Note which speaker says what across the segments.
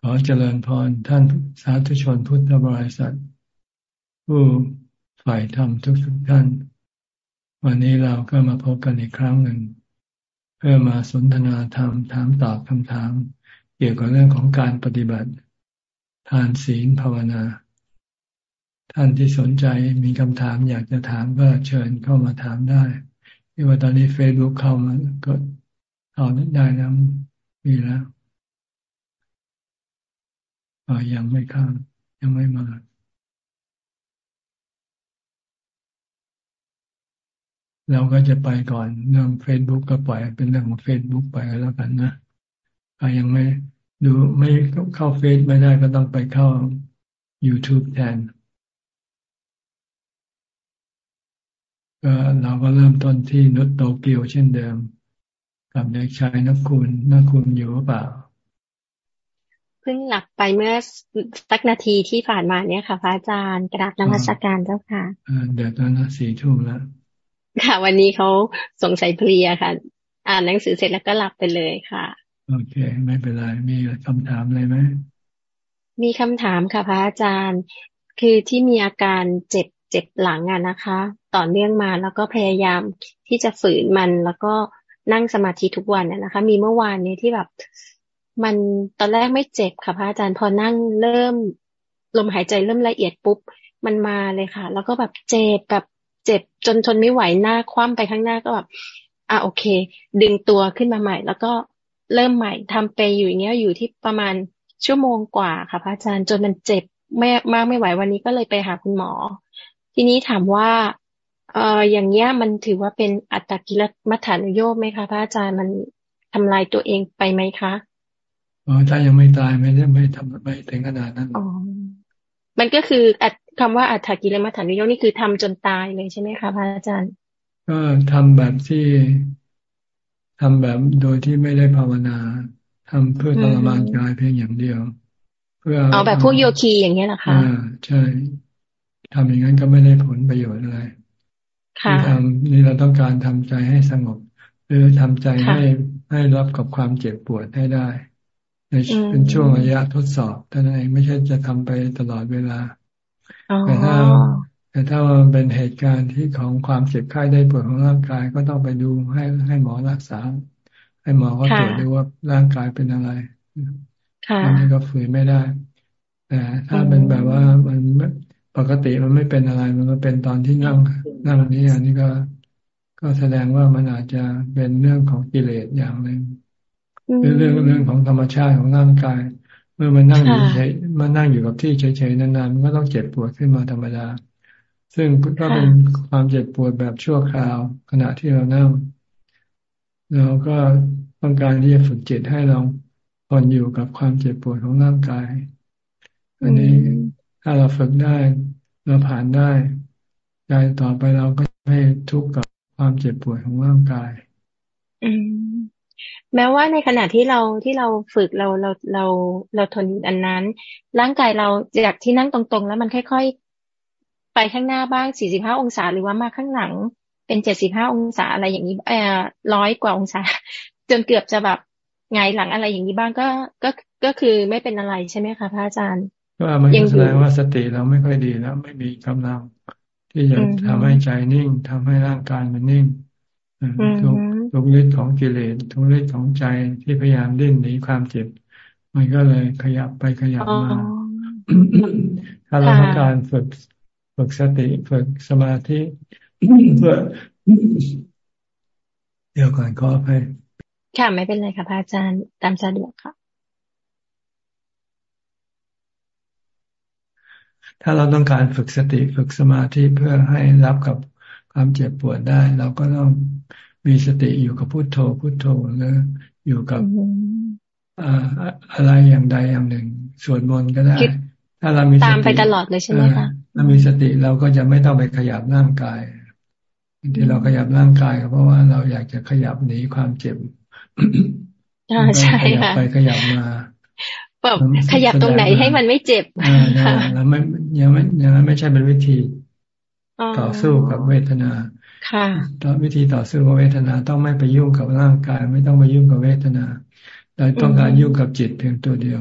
Speaker 1: ขอเจริญพรท่านสาธุชนพุทธบริษัท ผู้ฝ่ายธรรมทุกทุกท่าน วันนี้เราก็มาพบกันอีกครั้งหนึ่ง เพื่อมาสนทนาธรรมถามตอบคำถาม เกี่ยวกับเรื่องของการปฏิบัติ ทานศีลภาวนา ท่านที่สนใจมีคำถามอยากจะถามก็เชิญเข้ามาถามได้ที่ว่าตอนนี้เฟซบุ๊กเข้ามาก็เอาได้แล้วมีแล้ว ยังไม่ข้ามยังไม่มาเราก็จะไปก่อนเรื่องเฟซบุ๊กก็ปล่อยเป็นเรื่องของเฟซบุ๊กไปแล้วกันนะใครยังไม่ดูไม่เข้าเฟซไม่ได้ก็ต้องไปเข้า YouTube แทนก็เราก็เริ่มต้นที่นุตโตเกียวเช่นเดิม กับเด็กชายนักคุณนักคุณอยู่หรือเปล่า
Speaker 2: พิ่งหลับไปเมื่อสักนาทีที่ผ่านมาเนี่ยค่ะพระอาจารย์กราบนมัสการเจ้าค่ะ
Speaker 1: เดี๋ยวตอนนั้นสี่ทุ่มแล้ว
Speaker 2: ค่ะ วันนี้เขาสงสัยเพลียค่ะ อ่านหนังสือเสร็จแล้วก็หลับไปเลยค่ะ
Speaker 1: โอเค ไม่เป็นไร มีคำถามอะไรไหม
Speaker 2: มีคำถามค่ะพระอาจารย์ คือที่มีอาการเจ็บเจ็บหลังอะนะคะ ต่อเนื่องมาแล้วก็พยายามที่จะฝืนมันแล้วก็นั่งสมาธิทุกวันนะคะ มีเมื่อวานนี้ที่แบบ มันตอนแรกไม่เจ็บค่ะพระอาจารย์พอนั่งเริ่ม ลมหายใจเริ่มละเอียดปุ๊บ มันมาเลยค่ะ แล้วก็แบบเจ็บแบบเจ็บจนทนไม่ไหวหน้าคว่ำไปข้างหน้าก็แบบอะโอเค ดึงตัวขึ้นมาใหม่ แล้วก็เริ่มใหม่ทำไปอยู่อย่างเงี้ยอยู่ที่ประมาณชั่วโมงกว่าค่ะพระอาจารย์จนมันเจ็บไม่มากไม่ไหววันนี้ก็เลยไปหาคุณหมอ ทีนี้ถามว่าเอออย่างเงี้ยมันถือว่าเป็นอัตตกิลมัฐานุโยคไหมคะพระอาจารย์มันทำลายตัวเองไปไหมคะ
Speaker 1: อ๋อถ้ายังไม่ตายไม่ได้ไม่ทำไม่ถึงขนาดนั้นอ๋อ
Speaker 2: มันก็คืออัดคำว่าอัฐกิลมัฐานุโยนี่คือทำจนตายเลยใช่ไหมคะพระอาจารย์
Speaker 1: ก็ทำแบบที่ทำแบบโดยที่ไม่ได้ภาวนาทำเพื่อทรมานกายเพียงอย่างเดียว
Speaker 2: เพื่อเอาแบบพวกโยคีอย่างเงี้ยเหรอคะอ่า
Speaker 1: ใช่ทำอย่างนั้นก็ไม่ได้ผลประโยชน์อะไรที่ทำนี่เราต้องการทำใจให้สงบ หรือทำใจให้ให้รับกับความเจ็บปวดให้ได้ใน เป็นช่วงระยะทดสอบท่านเองไม่ใช่จะทำไปตลอดเวลาแต่ถ้าแต่ถ้ามันเป็นเหตุการณ์ที่ของความเจ็บไข้ได้ปวดของร่างกายก็ต้องไปดูให้ให้หมอรักษา ให้หมอเขาตรวจดูว่าร่างกายเป็นอะไรอันนี้ก็ฝืนไม่ได้ แต่ถ้าเป็นแบบว่ามันปกติมันไม่เป็นอะไร มันก็เป็นตอนที่นั่งนั่งนี้อันนี้ก็ก็แสดงว่ามันอาจจะเป็นเรื่องของกิเลสอย่างหนึ่ง เรื่องเรื่องของธรรมชาติของร่างกาย เมื่อมันนั่งอยู่เฉยมันนั่งอยู่กับที่เฉยๆนานๆมันก็ต้องเจ็บปวดขึ้นมาธรรมดา ซึ่งก็เป็นความเจ็บปวดแบบชั่วคราว ขณะที่เรานั่งเราก็ต้องการที่จะฝึกจิตให้เราทนอยู่กับความเจ็บปวดของร่างกาย อันนี้ถ้าเราฝึกได้เราผ่านได้ใจต่อไปเราก็ไม่ทุกข์กับความเจ็บปวดของร่างกาย
Speaker 2: อืม แม้ว่าในขณะที่เราที่เราฝึกเราเราเราเราทนอันนั้น ร่างกายเราจากที่นั่งตรงๆ แล้วมันค่อยๆ ไปข้างหน้าบ้างสี่สิบห้าองศา หรือว่ามาข้างหลัง เป็นเจ็ดสิบห้าองศาอะไรอย่างนี้เอ่อร้อยกว่าองศา จนเกือบจะแบบไงหลังอะไรอย่างนี้บ้างก็ก็ก็คือไม่เป็นอะไรใช่ไหมคะพระอาจารย์
Speaker 1: ก็มันแสดงว่าสติเราไม่ค่อยดีแล้วไม่มีกำลัง ที่จะทำให้ใจนิ่งทำให้ร่างกายมันนิ่ง ทุกทุกฤทธิ์ของกิเลสทุกฤทธิ์ของใจที่พยายามดิ้นหนีความเจ็บ มันก็เลยขยับไปขยับมา ถ้าเราต้องการฝึกฝึกสติฝึกสมาธิเพื่อเดี๋ยวก่อนขอไป
Speaker 2: ค่ะไม่เป็นไรค่ะพระอาจารย์ตามสะดวกค่ะ
Speaker 1: ถ้าเราต้องการฝึกสติฝึกสมาธิเพื่อให้รับกับ ความเจ็บปวดได้ เราก็ต้องมีสติอยู่กับพุโทโธพุโทโธหรืออยู่กับอะไรอย่างใดอย่างหนึ่งสวดมนต์ก็ได้ ถ้าเรามี
Speaker 2: ตามไปตลอดเลยใช่ไหมคะ
Speaker 1: ถ้ามีสติเราก็จะไม่ต้องไปขยับร่างกายที่เราขยับร่างกายเพราะว่าเราอยากจะขยับหนีความเจ็บ
Speaker 2: ใช่ค่ะ
Speaker 1: ไปขยับมา
Speaker 2: แบบขยับตรงไหนให้มันไม่เจ็บ
Speaker 1: แล้วไม่ยังไม่ยังไม่ใช่เป็นวิธี ต่อสู้กับเวทนา
Speaker 2: ค่ะ
Speaker 1: ตอนวิธีต่อสู้กับเวทนาต้องไม่ไปยุ่งกับร่างกาย ไม่ต้องไปยุ่งกับเวทนาเราต้องการยุ่งกับจิตเพียงตัวเดียว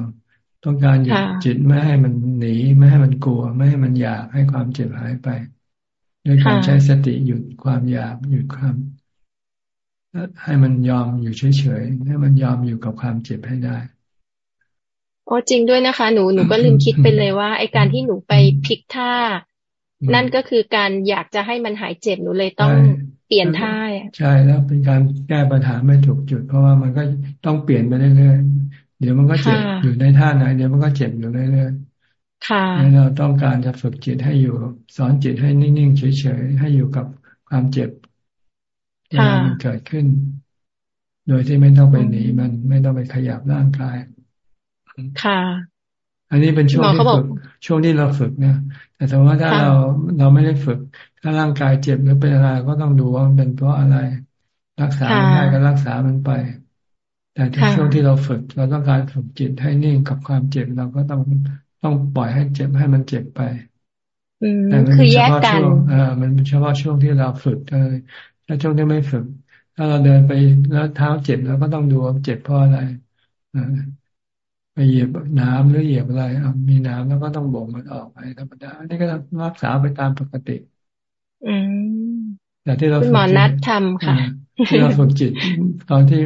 Speaker 1: ต้องการหยุดจิตไม่ให้มันหนีไม่ให้มันกลัว ไม่ให้มันอยากให้ความเจ็บหายไปด้วยการใช้สติหยุดความอยากหยุดความให้มันยอมอยู่เฉยๆให้มันยอมอยู่กับความเจ็บให้ได้
Speaker 2: โอ้จริงด้วยนะคะ หนูหนูก็ลืมคิดไปเลยว่าไอการที่หนูไปพลิกท่า นั่นก็คือการอยากจะให้มันหายเจ็บหนูเลยต้องเปลี่ยนท่า
Speaker 1: ใช่แล้วเป็นการแก้ปัญหาไม่ถูกจุด เพราะว่ามันก็ต้องเปลี่ยนไปเรื่อยๆเดี๋ยวมันก็เจ็บอยู่ในท่าไหนเดี๋ยวมันก็เจ็บอยู่เรื่อยๆค่ะเราต้องการจะฝึกจิตให้อยู่ สอนจิตให้นิ่งๆเฉยๆให้อยู่กับความเจ็บที่มันเกิดขึ้น โดยที่ไม่ต้องไปหนีมันไม่ต้องไปขยับร่างกาย
Speaker 2: ค่ะ
Speaker 1: อันนี้เป็นช่วงที่ฝึกช่วงที่เราฝึกเนี่ย แต่ถือว่าถ้าเราเราไม่ได้ฝึก ถ้าร่างกายเจ็บหรือเป็นอะไรก็ต้องดูว่ามันเป็นเพราะอะไร รักษาไม่ได้ก็รักษามันไป แต่ในช่วงที่เราฝึก เราต้องการฝึกจิตให้นิ่งกับความเจ็บเราก็ต้องต้องปล่อยให้เจ็บให้มันเจ็บไป
Speaker 2: แต่มันคือแยกกัน
Speaker 1: เออมันเฉพาะช่วงที่เราฝึกเลยถ้าช่วงที่ไม่ฝึก ถ้าเราเดินไปแล้วเท้าเจ็บเราก็ต้องดูว่าเจ็บเพราะอะไร ไปเหยียบน้ำหรือเหยียบอะไรมีน้ำแล้วก็ต้องบ่งมันออกไปธรรมดา นี่ก็รักษาไปตามปกติ
Speaker 2: อืม
Speaker 1: แต่ที่เรา
Speaker 2: ฝึกหมอนัดทำค่ะ
Speaker 1: ที่เราฝึกจิต ตอนที่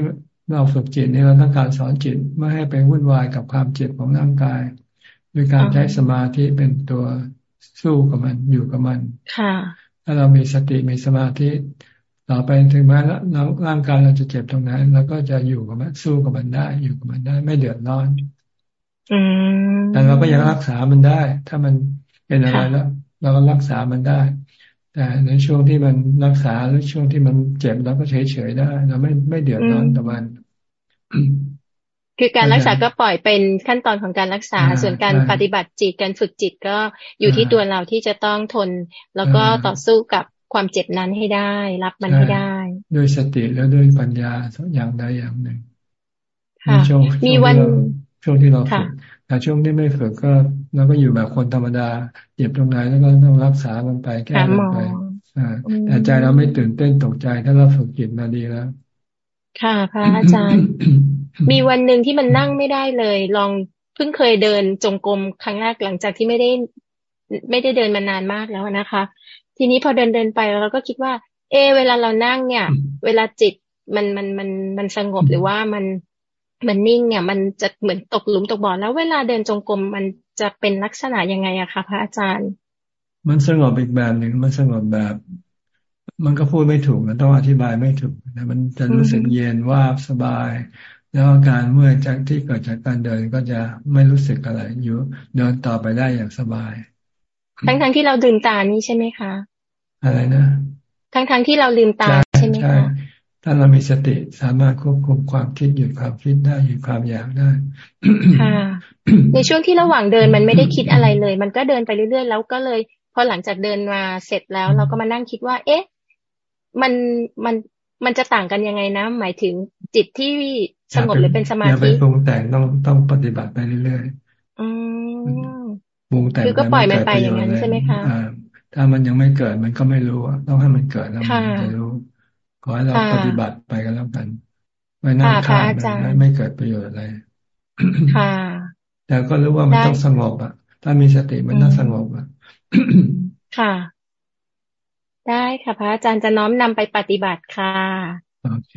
Speaker 1: เราฝึกจิตนี่เราต้องการสอนจิตไม่ให้ไปวุ่นวายกับความเจ็บของร่างกายด้วยการใช้สมาธิเป็นตัวสู้กับมันอยู่กับมัน
Speaker 2: ค่ะ
Speaker 1: ถ้าเรามีสติมีสมาธิต่อไปถึงแม้ร่างกายเราจะเจ็บตรงนั้นเราก็จะอยู่กับมันสู้กับมันได้ อยู่กับมันได้ ไม่เดือดร้อน แต่เราก็ยังรักษามันได้ ถ้ามันเป็นอะไรแล้วเราก็รักษามันได้ แต่ในช่วงที่มันรักษาหรือช่วงที่มันเจ็บเราก็เฉยเฉยได้ เราไม่ไม่เดือดร้อนกับมัน
Speaker 2: คือการรักษาก็ปล่อยเป็นขั้นตอนของการรักษา ส่วนการปฏิบัติจิตการฝึกจิตก็อยู่ที่ตัวเราที่จะต้องทน แล้วก็ต่อสู้กับความเจ็บนั้นให้ได้ รับมันให้ได้
Speaker 1: ด้วยสติแล้วด้วยปัญญาอย่างใดอย่างหนึ่ง
Speaker 2: มีวัน
Speaker 1: ช่วงที่เราฝึกแต่ช่วงที่ไม่ฝึกก็เราก็อยู่แบบคนธรรมดาเจ็บตรงไหนแล้วก็ต้องรักษามันไปแก้มันไปแต่ใจเราไม่ตื่นเต้นตกใจถ้าเราฝึกจิตมาดีแล้ว
Speaker 2: ค่ะ พระอาจารย์ มีวันหนึ่งที่มันนั่งไม่ได้เลย ลองเพิ่งเคยเดินจงกรมครั้งแรกหลังจากที่ไม่ได้ ไม่ได้เดินมานานมากแล้วนะคะ ทีนี้พอเดินเดินไปเราก็คิดว่า เอ เวลาเรานั่งเนี่ย เวลาจิตมันมันมันมันสงบหรือว่ามัน มันนิ่งเนี่ย มันจะเหมือนตกหลุมตกบ่อแล้วเวลาเดินจงกรมมันจะเป็นลักษณะยังไงอะคะพระอาจารย์
Speaker 1: มันสงบอีกแบบหนึ่งมันสงบแบบ มันก็พูดไม่ถูกมันต้องอธิบายไม่ถูกแต่มันจะรู้สึกเย็นว่าสบาย แล้วอาการเมื่อจากที่เกิดจากการเดินก็จะไม่รู้สึกอะไรอยู่เดินต่อไปได้อย่างสบาย
Speaker 2: ทั้งทั้งที่เราลืมตานี่ใช่ไหมคะ
Speaker 1: อะไรนะ
Speaker 2: ทั้งทั้งที่เราลืมตาใช่ไหมคะ
Speaker 1: ถ้าเรามีสติสามารถควบคุมความคิดหยุดความคิดได้หยุดความอยากได้
Speaker 2: ค่ะในช่วงที่ระหว่างเดินมันไม่ได้คิดอะไรเลย มันก็เดินไปเรื่อยๆ แล้วก็เลยพอหลังจากเดินมาเสร็จแล้ว เราก็มานั่งคิดว่า เอ๊ะ มันมันมันจะต่างกันยังไงนะ หมายถึงจิตที่สงบหรือเป็นสมาธิอย่าไป
Speaker 1: ปรุงแต่งต้องต้องปฏิบัติไปเรื่อย
Speaker 2: ๆอืม
Speaker 1: ปรุงแต่ง
Speaker 2: คือก็ปล่อยมันไปอย่างนั้นใช่ไหมคะ
Speaker 1: ถ้ามันยังไม่เกิดมันก็ไม่รู้ต้องให้มันเกิดแล้วมันจะรู้ ขอให้เราปฏิบัติไปกันแล้วกัน ไม่น่าขาดไม่ไม่เกิดประโยชน์อะไร
Speaker 2: ค่ะ
Speaker 1: แต่ก็รู้ว่ามันต้องสงบอะ ถ้ามีสติมันต้องสงบอะ
Speaker 2: ค่ะ ได้ค่ะพระอาจารย์จะน้อมนำไปปฏิบัติค่ะ
Speaker 1: โอเค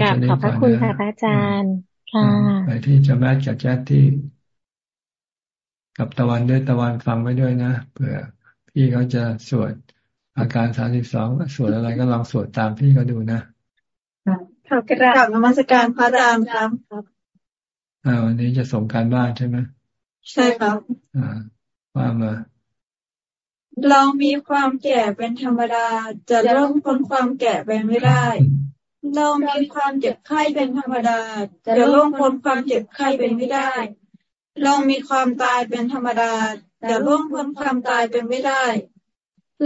Speaker 2: กลับขอบพระคุณค่ะพระอาจารย์ค่ะ
Speaker 1: ไปที่จะแมทกับแจ๊ที่กับตะวันด้วยตะวันฟังไว้ด้วยนะเผื่อพี่เขาจะสวด อาการสามสิบสองสวดอะไรก็ลองสวดตามพี่ก็ดูนะ
Speaker 3: ค่ะกราบนมัสการพระอาจารย์ครับ
Speaker 1: อ่าวันนี้จะส่งการบ้านใช่ไหม
Speaker 3: ใช่ครับ
Speaker 1: อ่าว่ามา
Speaker 3: เรามีความแก่เป็นธรรมดา จะเริ่มพ้นความแก่ไปไม่ได้ เรามีความเจ็บไข้เป็นธรรมดา จะเริ่มพ้นความเจ็บไข้ไปไม่ได้ เรามีความตายเป็นธรรมดา จะร่วงพ้นความตายเป็นไม่ได้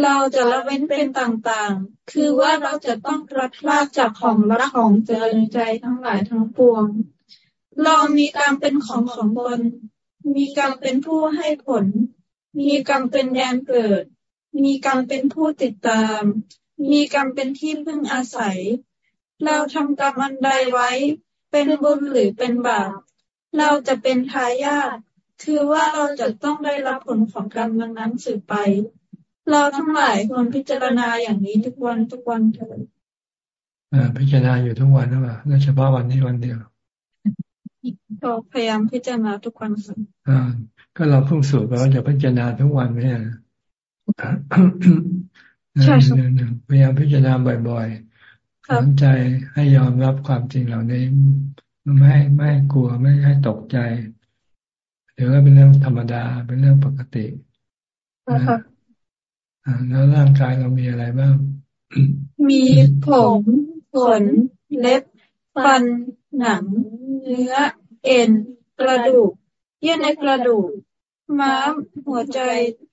Speaker 3: เราจะละเว้นเป็นต่างๆ คือว่าเราจะต้องพลัดพรากจากของรักของเจริญใจทั้งหลายทั้งปวง เรามีกรรมเป็นของของตนมีกรรมเป็นผู้ให้ผล มีกรรมเป็นแดนเกิด มีกรรมเป็นผู้ติดตาม มีกรรมเป็นที่พึ่งอาศัย เราทำกรรมอันใดไว้ เป็นบุญหรือเป็นบาป เราจะเป็นทายาท คือว่าเราจะต้องได้รับผลของกรรมนั้นสืบไป เราทั้งหลายควรพิจารณาอย่างนี้ทุกวันทุกวันเถิด
Speaker 1: พิจารณาอยู่ทุกวันหรือเปล่าเฉพาะวันนี้วันเดียว
Speaker 3: ก็พยายามพิจารณาทุกวันค่ะ
Speaker 1: อ่าก็เราเพิ่งสูตรไปว่าจะพิจารณาทุกวันไม่ใช่ใช่พยายามพิจารณาบ่อยๆสนใจให้ยอมรับความจริงเหล่านี้ไม่ไม่กลัวไม่ให้ตกใจหรือว่าเป็นเรื่องธรรมดาเป็นเรื่องปกตินะ แล้วร่างกายเรามีอะไรบ้าง
Speaker 3: มีผมขนเล็บ ฟัน หนัง เนื้อ เอ็น กระดูก เยื่อในกระดูก ม้าม หัวใจ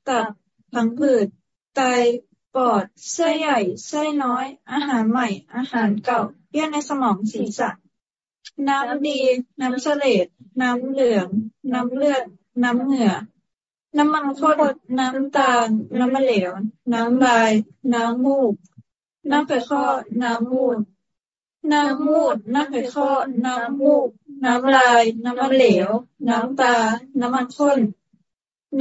Speaker 3: ตับพังผืด ไต ปอด ไส้ใหญ่ ไส้น้อย อาหารใหม่ อาหารเก่า เยื่อในสมองศีรษะ น้ำดี น้ำเสลดน้ำเหลือง น้ำเลือด น้ำเหงื่อ น้ำมันข้นน้ำตาล น้ำมะเหลว น้ำลาย น้ำมูก น้ำไขข้อ น้ำมูด น้ำมูด น้ำไขข้อ น้ำมูก น้ำลาย น้ำมะเหลว น้ำตา น้ำมันข้น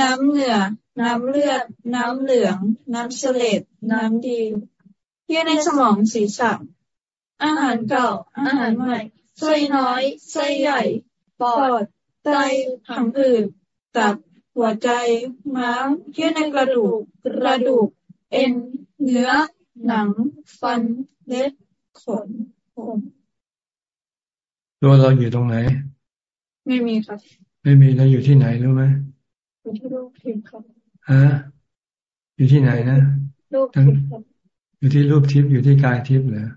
Speaker 3: น้ำเหงื่อ น้ำเลือด น้ำเหลือง น้ำเสลดน้ำดีเยื่อในสมองศีรษะ อาหารเก่า อาหารใหม่ไส้น้อยไส้ใหญ่ ปอด ไตผังผืดตับ หัวใจ ม้ามเยื่อในกระดูก กระดูก เอ็น เนื้อ หนัง ฟัน เล็บ ขน ผม
Speaker 1: ตัวเราอยู่ตรงไหน
Speaker 3: ไม่มีครับ
Speaker 1: ไม่มีเราอยู่ที่ไหนรู้ไหม
Speaker 3: อยู่ที่รูปทิพย์ครับ
Speaker 1: ฮะอยู่ที่ไหนนะ
Speaker 3: รูปทิพย์ครับ
Speaker 1: อยู่ที่รูปทิพย์อยู่ที่กายทิพย์เหรอ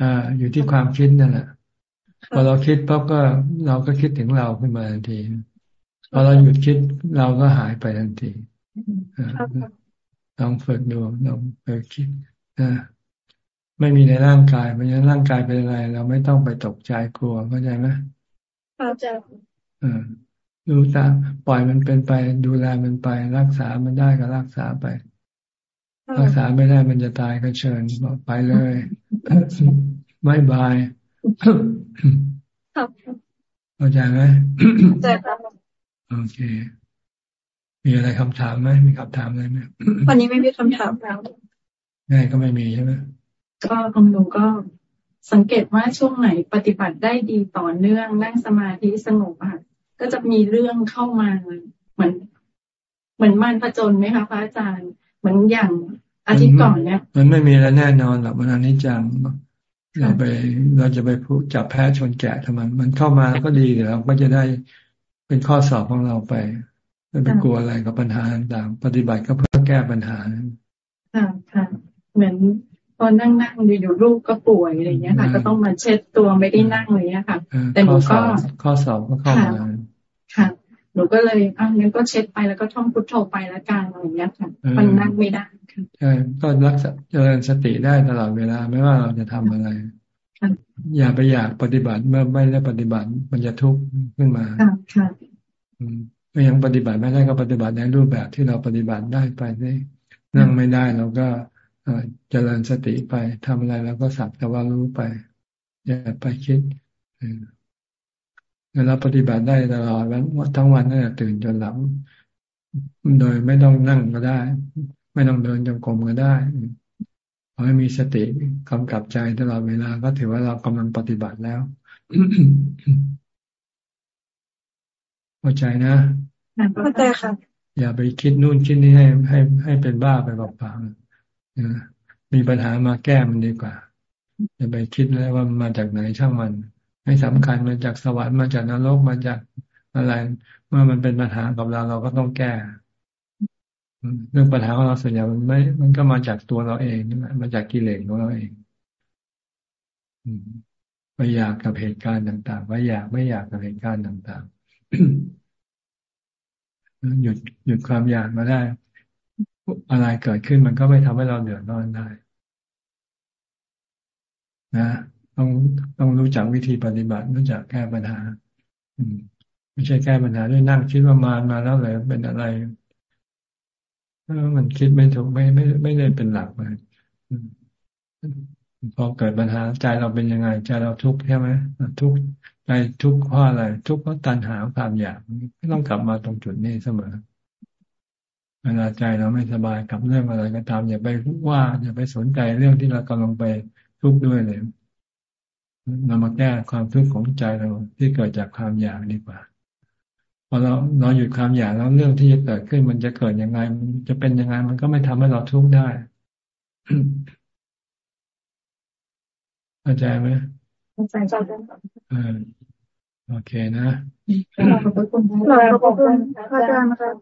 Speaker 1: อ่า อยู่ที่ความคิดนั่นแหละพอเราคิดปั๊บก็เราก็คิดถึงเราขึ้นมาทันที พอเราหยุดคิดเราก็หายไปทันทีลองฝึกดูลองฝึกคิดนะไม่มีในร่างกายเพราะฉะนั้นร่างกายเป็นอะไร เราไม่ต้องไปตกใจกลัวเข้าใจไหม
Speaker 3: เข้าใจ
Speaker 1: ดูตามปล่อยมันเป็นไปดูแลมันไป รักษามันได้ก็รักษาไป รักษาไม่ได้มันจะตายก็เชิญบอกไปเลยไม่บายเข้าใจไหม
Speaker 3: เข้าใจครับ
Speaker 1: โอเค มีอะไรคำถามไหมมีคำถามอะไรไหม
Speaker 3: วันนี้ไม่มีคำถามแล้ว
Speaker 1: ง่ายก็ไม่มีใช่ไหม
Speaker 4: ก็คุณลุงก็สังเกตว่าช่วงไหนปฏิบัติได้ดีต่อเนื่องนั่งสมาธิสงบอะก็จะมีเรื่องเข้ามาเหมือน เหมือนมันผจญไหมคะพระอาจารย์เหมือนอย่างอาทิตย์ก่อนเนี่ย
Speaker 1: มันไม่มีแล้วแน่นอนหรอกมันอนิจจังเราไปเราจะไปพูดจับแพ้ชนแกะทำไมมันเข้ามาก็ดีเดี๋ยวเราก็จะได้ เป็นข้อสอบของเราไปไม่ไปกลัวอะไรกับปัญหาต่างปฏิบัติก็เพื่อแก้ปัญหา
Speaker 4: ค่ะค่ะเหมือนตอนนั่งนั่งอยู่ลูกก็ป่วยอะไรเงี้ยค่ะ ก็ต้องมาเช็ดตัวไม่ได้นั่งเลยเนี่ยค่ะ แต่หนูก็
Speaker 1: ข้อสอบก็เข้ามา
Speaker 4: ค่ะหนูก็เลยอะงั้นก็เช็ดไปแล้วก็ท่องพุทโธไปแล้วกันอะไรเงี้ยค่ะมันนั่งไม่ได้
Speaker 1: ใช่ก็รักษาเจริญสติได้ตลอดเวลาไม่ว่าเราจะทำอะไร อย่าไปอยากปฏิบัติเมื่อไม่ได้ปฏิบัติมันจะทุกข์ขึ้นมา
Speaker 4: ค่ะ
Speaker 1: ก็ยังปฏิบัติไม่ได้ก็ปฏิบัติในรูปแบบที่เราปฏิบัติได้ไปได้นั่งไม่ได้เราก็เจริญสติไปทำอะไรเราก็สักแต่ว่ารู้ไป อย่าไปคิดเราปฏิบัติได้ตลอดวันทั้งวันนั่นแหละตื่นจนหลับโดยไม่ต้องนั่งก็ได้ ไม่ต้องเดินจงกรมก็ได้ ขอให้มีสติกำกับใจตลอดเวลาก็ถือว่าเรากำลังปฏิบัติแล้วเข้าใจนะ
Speaker 3: เข้าใจค่ะ
Speaker 1: อย่าไปคิดนู่นคิดนี่ให้ให้ให้เป็นบ้าไปเปล่าๆมีปัญหามาแก้มันดีกว่า อย่าไปคิดเลยว่ามันมาจากไหนช่างมัน ไม่สำคัญมาจากสวรรค์มาจากนรกมาจากอะไร เมื่อมันเป็นปัญหากับเราเราก็ต้องแก้ เรื่องปัญหาของเราส่วนใหญ่มันไม่ มันก็มาจากตัวเราเองนะมาจากกิเลสของเราเองไม่อยากกับเหตุการณ์ต่างๆไม่อยากไม่อยากกับเหตุการณ์ต่างๆหยุดหยุดความอยากมาได้ อะไรเกิดขึ้นมันก็ไม่ทำให้เราเดือดร้อนได้ นะต้องต้องรู้จักวิธีปฏิบัติรู้จักแก้ปัญหา อืมไม่ใช่แก้ปัญหาด้วยนั่งคิดว่ามามาแล้วเลยเป็นอะไร มันคิดไม่ถูกไม่ไม่ไม่ได้เป็นหลักเลยพอเกิดปัญหาใจเราเป็นยังไง ใจเราทุกข์ใช่ไหมทุกข์ไปทุกข์เพราะอะไร ทุกข์เพราะตัณหาความอยากไม่ต้องกลับมาตรงจุดนี้เสมอเวลาใจเราไม่สบายกับเรื่องอะไรก็ตามอย่าไปว่าอย่าไปสนใจเรื่องที่เรากำลังไปทุกข์ด้วยเลยเรามาแก้ความทุกข์ของใจเราที่เกิดจากความอยากดีกว่า พอเราเราหยุดความอยากแล้วเรื่องที่จะเกิดขึ้นมันจะเกิดยังไงจะเป็นยังไง มันก็ไม่ทำให้เราทุกข์ได้เข้าใจไหมเข้าใจเออโอเคนะขอบคุณขอบคุณอาจารย์ครับ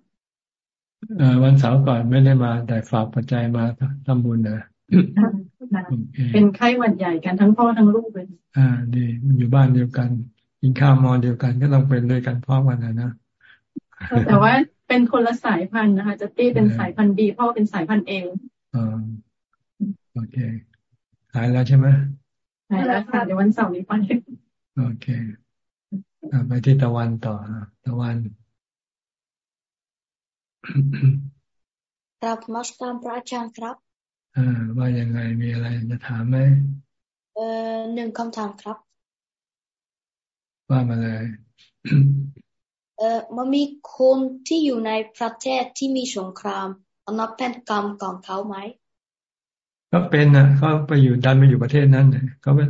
Speaker 1: วันเสาร์ก่อนไม่ได้มา แต่ฝากปัจจัยมาทำบุญนะ
Speaker 4: เป็นไข้หวัดใหญ่กันทั้งพ่อทั้งลูกเลย
Speaker 1: อ่าดีอยู่บ้านเดียวกัน กินข้าวมอเดียวกันก็ต้องเป็นด้วยกันพ่อกันนะนะ
Speaker 4: แต่ว่าเป็นคนละสายพันธุ์นะคะจะตี้เป็นสายพันธุ์บีพ่อเป็นสายพันธุ์เอล
Speaker 1: อ่าโอเคหายแล้วใช่ไหม
Speaker 4: หายแล้วค่ะเดี๋ยววันเสาร์นี้ไป
Speaker 1: โอเคไปที่ตะวันต่อตะวัน
Speaker 5: ครับมาสการพระอาจารย์ครับ
Speaker 1: อ่าว่ายังไงมีอะไรจะถามไหม
Speaker 5: เอ่อหนึ่งคำถามครับ
Speaker 1: ว่ามาเลย
Speaker 5: เอ่อมันมีคนที่อยู่ในประเทศที่มีสงครามอันนั้นเป็นกรรมของเขาไหม
Speaker 1: ก็เป็นนะเขาไปอยู่ดันไปอยู่ประเทศนั้นเนี่ยเขาเป็น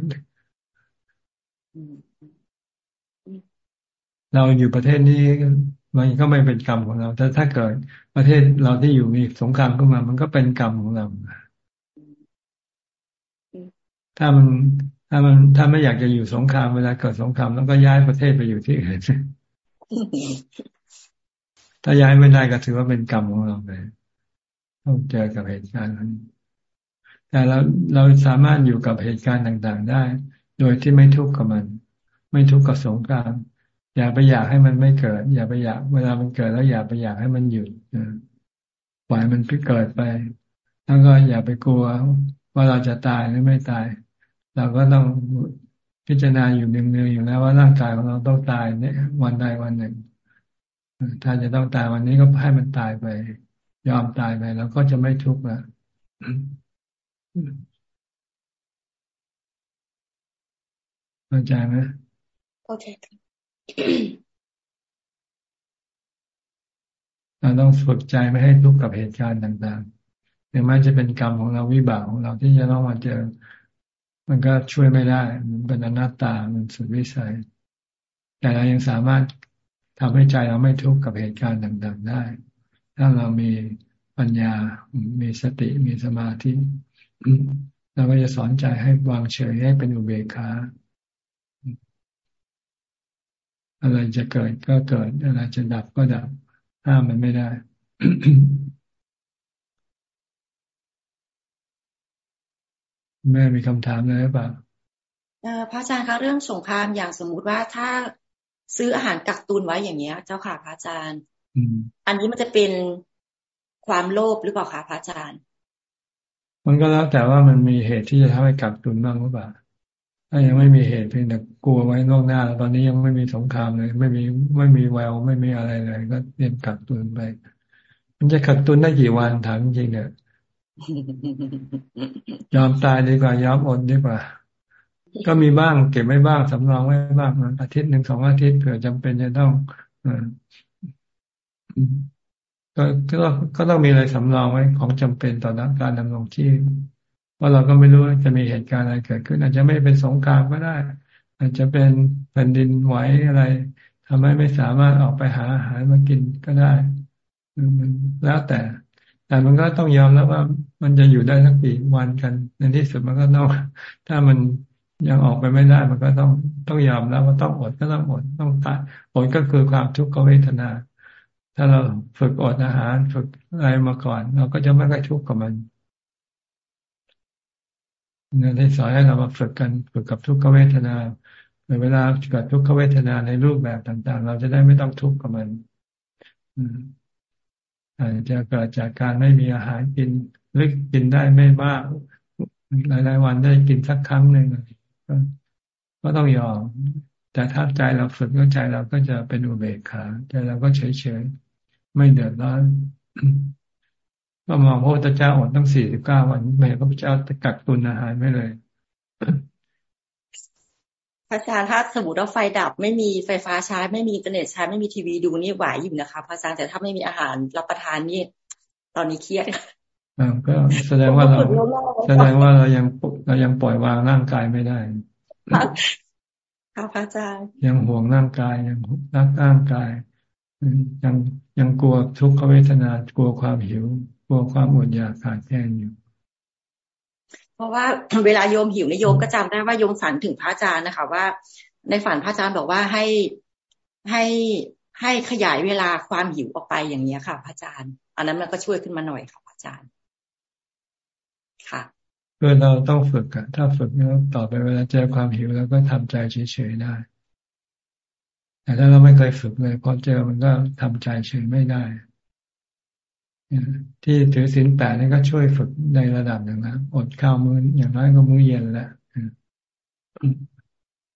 Speaker 1: เราอยู่ประเทศนี้มันก็ไม่เป็นกรรมของเรา แต่ถ้าเกิดประเทศเราที่อยู่มีสงครามขึ้นมา มันก็เป็นกรรมของเราถ้ามัน ถ้ามันถ้าไม่อยากจะอยู่สงครามเวลาเกิดสงครามแล้วก็ย้ายประเทศไปอยู่ที่อื่นถ้าย้ายไม่ได้ก็ถือว่าเป็นกรรมของเราเลยต้องเจอกับเหตุการณ์นั้นแต่เราเราสามารถอยู่กับเหตุการณ์ต่างๆ ได้ โดยที่ไม่ทุกข์กับมัน ไม่ทุกข์กับสงครามอย่าไปอยากให้มันไม่เกิด อย่าไปอยาก เวลามันเกิดแล้วอย่าไปอยากให้มันหยุดปล่อยมันเกิดไป แล้วก็อย่าไปกลัวว่าเราจะตายหรือไม่ตาย เราก็ต้องพิจารณาอยู่เนืองๆอยู่แล้วว่าร่างกายของเราต้องตายเนี่ยวันใดวันหนึ่ง ถ้าจะต้องตายวันนี้ก็ให้มันตายไป ยอมตายไปแล้วก็จะไม่ทุกข์ละเข้าใจไหม
Speaker 5: เข้าใจ
Speaker 1: เราต้องฝึกใจไม่ให้ทุกข์กับเหตุการณ์ต่างๆถึงแม้จะเป็นกรรมของเราวิบากของเราที่จะต้องมาเจอ มันก็ช่วยไม่ได้ มันเป็นอนัตตา มันสุดวิสัย แต่เรายังสามารถทำให้ใจเราไม่ทุกข์กับเหตุการณ์ต่างๆได้ ถ้าเรามีปัญญา มีสติ มีสมาธิ เราก็จะสอนใจให้วางเฉยให้เป็นอุเบกขา อะไรจะเกิดก็เกิด อะไรจะดับก็ดับ ห้ามมันไม่ได้ แม่มีคำถามอะไรหรือเปล่า
Speaker 5: พระอาจารย์คะเรื่องสงครามอย่างสมมุติว่าถ้าซื้ออาหารกักตุนไว้อย่างเงี้ย เจ้าค่ะพระอาจารย์อันนี้มันจะเป็นความโลภหรือเปล่าคะพระอาจารย์
Speaker 1: มันก็แล้วแต่ว่ามันมีเหตุที่จะทำให้กักตุนบ้างหรือเปล่าถ้ายังไม่มีเหตุเพียงแต่กลัวไว้ล่วงหน้าแล้วตอนนี้ยังไม่มีสงครามเลย ไม่มีไม่มีแววไม่มีอะไรเลย ก็เตรียมกักตุนไป มันจะกักตุนได้กี่วันถามจริงเนี่ย ยอมตายดีกว่ายอมอดดีกว่า ก็มีบ้างเก็บไว้บ้างสำรองไว้บ้างอาทิตย์หนึ่งสองอาทิตย์เผื่อจำเป็นจะต้องก็ก็ก็ต้องมีอะไรสำรองไว้ของจำเป็นต่อการดำรงชีพเพราะเราก็ไม่รู้จะมีเหตุการณ์อะไรเกิดขึ้น อาจจะไม่เป็นสงครามก็ได้ อาจจะเป็นแผ่นดินไหวอะไรทำให้ไม่สามารถออกไปหาอาหารมากินก็ได้มันแล้วแต่ แต่มันก็ต้องยอมแล้วว่ามันจะอยู่ได้สักกี่วันกัน ในที่สุดมันก็ต้องถ้ามันยังออกไปไม่ได้ มันก็ต้องต้องยอมแล้วว่าต้องอดก็ต้องอดต้องตายอดก็คือความทุกขเวทนา ถ้าเราฝึกอดอาหาร ฝึกอะไรมาก่อน เราก็จะไม่ค่อยทุกข์กับมันเนี่ยได้สอนให้เรามาฝึกกันฝึกกับทุกขเวทนาเวลาเกิดทุกขเวทนาในรูปแบบต่าง ๆ เราจะได้ไม่ต้องทุกข์กับมัน อาจจะเกิดจากการไม่มีอาหารกินหรือกินได้ไม่มาก หลายๆ วันได้กินสักครั้งหนึ่งก็ต้องยอม แต่ถ้าใจเราฝึกก็ใจเราก็จะเป็นอุเบกขาใจเราก็เฉยๆไม่เดือดร้อนก็มองพระพุทธเจ้าอดตั้งสี่สิบเก้าวันแม่พระพุทธเจ้ากักตุนอาหารไม่เลย
Speaker 5: พระอาจารย์ถ้าสมมติว่าไฟดับไม่มีไฟฟ้าใช้ไม่มีอินเทอร์เน็ตใช้ไม่มีทีวีดูนี่ไหวอยู่นะคะพระอาจารย์แต่ถ้าไม่มีอาหารรับประทานนี่ตอนนี้เครียด
Speaker 1: อ่าก็แสดงว่าเราแสดงว่าเรายังเรายังปล่อยวางร่างกายไม่ได้
Speaker 5: ค่ะพระอาจารย์
Speaker 1: ยังห่วงร่างกายยังรักร่างกายยังยังกลัวทุกขเวทนากลัวความหิว กลัวความอดอยากขาดแคลนอยู่
Speaker 5: เพราะว่าเวลาโยมหิวในโยมก็จำได้ว่าโยมฝันถึงพระอาจารย์นะคะ ว่า ในฝันพระอาจารย์บอกว่าให้ให้ให้ขยายเวลาความหิวออกไปอย่างนี้ค่ะ พระอาจารย์ อันนั้นมันก็ช่วยขึ้นมาหน่อยค่ะพระอาจารย์ ค่ะ
Speaker 1: คือเราต้องฝึกอะถ้าฝึกแล้วต่อไปเวลาเจอความหิวแล้วก็ทำใจเฉยๆได้ แต่ถ้าเราไม่เคยฝึกเลยพอเจอมันก็ทำใจเฉยไม่ได้ ที่ถือศีลแปดนี่ก็ช่วยฝึกในระดับหนึ่งนะอดข้าวมื้ออย่างน้อยก็มื้อเย็นแล้ว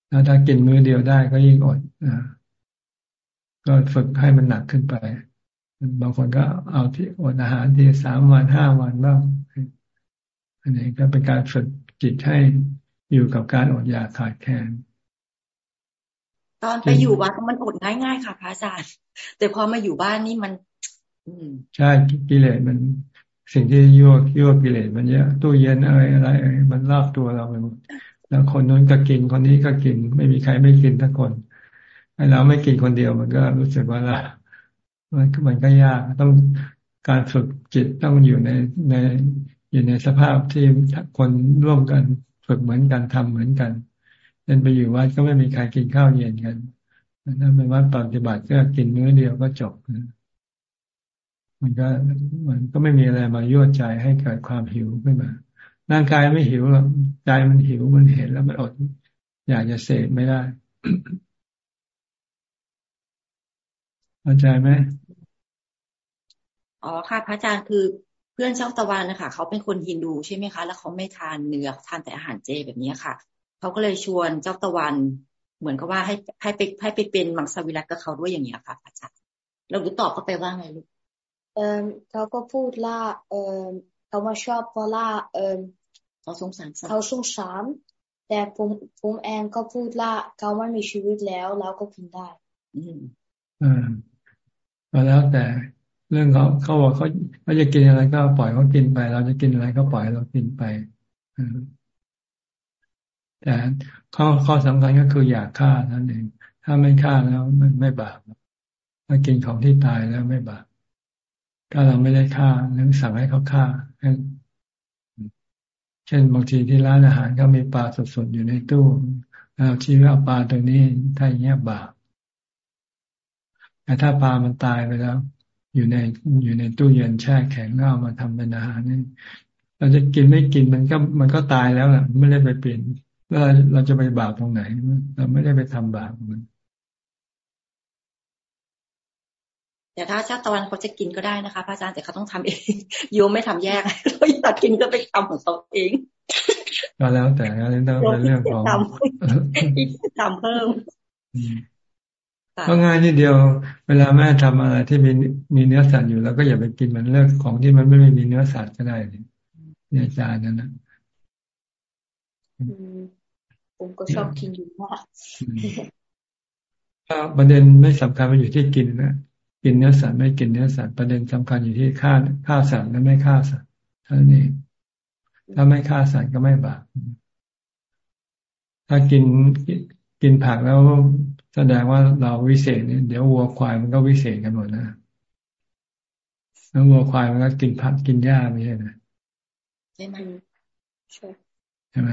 Speaker 1: แล้วถ้ากินมื้อเดียวได้ก็ยิ่งอดก็ฝึกให้มันหนักขึ้นไป บางคนก็เอาที่อดอาหารที่สามวันห้าวันบ้างอันนี้ก็เป็นการฝึกจิตให้อยู่กับการอดอยากขาดแคลน
Speaker 5: ตอนไปอยู่วัดมันอดง่ายๆค่ะพระอาจารย์แต่พอมาอยู่บ้านนี่มัน
Speaker 1: ใช่กิเลสมันสิ่งที่ยั่วยั่วกิเลสมันเยอะตู้เย็นอะไรอะไรมันรอบตัวเราไปหมดแล้วคนนู้นก็กินคนนี้ก็กิน ไม่มีใครไม่กินทั้งคนไอ้เราไม่กินคนเดียวมันก็รู้สึกว่าละมันมันก็ยากต้องการฝึกจิตต้องอยู่ในในอยู่ในสภาพที่คนร่วมกันฝึกเหมือนกันทำเหมือนกันเดินไปอยู่วัดก็ไม่มีใครกินข้าวเย็นกันถ้าเป็นวัดปฏิบัติก็กินมื้อเดียวก็จบ มันก็มันก็ไม่มีอะไรมายั่วใจให้เกิดความหิวขึ้นมา ร่างกายไม่หิวหรอกใจมันหิวมันเห็นแล้วมันอด อยากจะเสพไม่ได้เข้าใจไหม
Speaker 5: อ๋อค่ะ พระอาจารย์คือเพื่อนช่องตะวันนะคะเขาเป็นคนฮินดูใช่ไหมคะ แล้วเขาไม่ทานเนื้อทานแต่อาหารเจแบบนี้ค่ะเขาก็เลยชวนเจ้าตะวัน เหมือนกับว่าให้ให้ไปให้ไปเป็นมังสวิรัตกับเขาด้วยอย่างนี้ค่ะอาจารย์เราดูตอบเขาไปว่าไงลูก
Speaker 2: เออเขาก็พูดล่าเออเขาว่าชอบเพราะล่าเออ
Speaker 5: เขาสงสาร
Speaker 2: เขาสงสารแต่ผมผมเองก็พูดล่าเขาไม่มีชีวิตแล้วแล้วก็กินได้
Speaker 5: อืม
Speaker 1: อ่าก็แล้วแต่เรื่องเขาเขาบอกเขาเขาจะกินอะไรก็ปล่อยเขากินไป เราจะกินอะไรก็ปล่อยเรากินไปแต่ข้อข้อสำคัญก็คืออยากฆ่านั่นเองถ้าไม่ฆ่าแล้วมันไม่บาปถ้ากินของที่ตายแล้วไม่บาป ถ้าเราไม่ได้ฆ่าหรือสั่งให้เขาฆ่าเช่นบางทีที่ร้านอาหารก็มีปลาสดๆอยู่ในตู้เราชี้ว่าปลาตัวนี้ถ้าอย่างเงี้ยบาปแต่ถ้าปลามันตายไปแล้ว อยู่ในอยู่ในตู้เย็นแช่แข็งแล้วเอามาทำเป็นอาหารนี่เราจะกินไม่กินมันก็ มันก็ตายแล้วแหละไม่ได้ไปเปลี่ยนแล้วเราจะไปบาปตรงไหน เราไม่ได้ไปทำบาปมัน
Speaker 5: แต่ถ้าชาติตะวันเขาจะกินก็ได้นะคะพระอาจารย์แต่เขาต้องทำเองโยมไม่ทำแยกเราอยากกินก็ไปทำของเขาเอง
Speaker 1: ก็แล้วแต่ก็เรื่องเป็นเรื่องของ
Speaker 5: ทำเพิ่ม
Speaker 1: ก็ง่ายนิดเดียว เวลาแม่ทำอะไรที่มีมีเนื้อสัตว์อยู่แล้วก็อย่าไปกินมันเลือกของที่มันไม่มีเนื้อสัตว์ก็ได้เนี่ยอาจารย์นั่นนะ
Speaker 2: ผมก็ชอบกินอยู่มาก
Speaker 1: ประเด็นไม่สำคัญมันอยู่ที่กินนะ กินเนื้อสัตว์ไม่กินเนื้อสัตว์ประเด็นสำคัญอยู่ที่ฆ่าฆ่าสัตว์และไม่ฆ่าสัตว์เท่านี้ถ้าไม่ฆ่าสัตว์ก็ไม่บาปถ้ากินกินผักแล้วแสดงว่าเราวิเศษเนี่ยเดี๋ยววัวควายมันก็วิเศษกันหมดนะแล้ววัวควายมันก็กินผักกินหญ้าไม่ใช่ไหม
Speaker 5: ใช่ไหม
Speaker 1: ใช่ไหม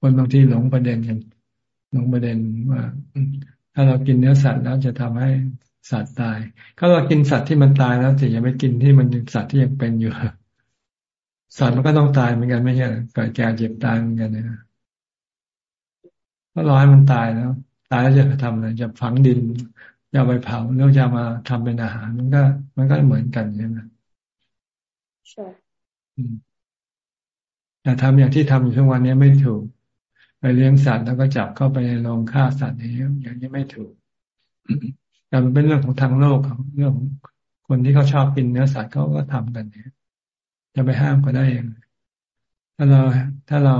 Speaker 1: คนบางทีหลงประเด็นอย่างห ลงประเด็นว่า ถ้าเรากินเนื้อสัตว์แล้วจะทำให้สัตว์ตายถ้าเรากินสัตว์ที่มันตายแล้วแต่อย่าไปกินที่มันสัตว์ที่ยังเป็นอยู่สัตว์มันก็ต้องตายเหมือนกันไม่ใช่เกิดแก่เจ็บตายเหมือนกันนะก็รอให้มันตายแล้วตายแล้วจะทำอะไรจะฝังดินจะไปเผาแล้วจะมาทำเป็นอาหาร มันก็ มันก็เหมือนกันใช่ไหม
Speaker 2: ใช่
Speaker 1: แต่ทำอย่างที่ทำอยู่ทุกวันนี้ไม่ถูก ไปเลี้ยงสัตว์แล้วก็จับเข้าไปในโรงฆ่าสัตว์อย่างนี้อย่างนี้ไม่ถูกแต่มันเป็นเรื่องของทางโลกของเรื่องของคนที่เขาชอบกินเนื้อสัตว์เขาก็ทำกันเนี่ยจะไปห้ามก็ได้เองถ้าเราถ้าเรา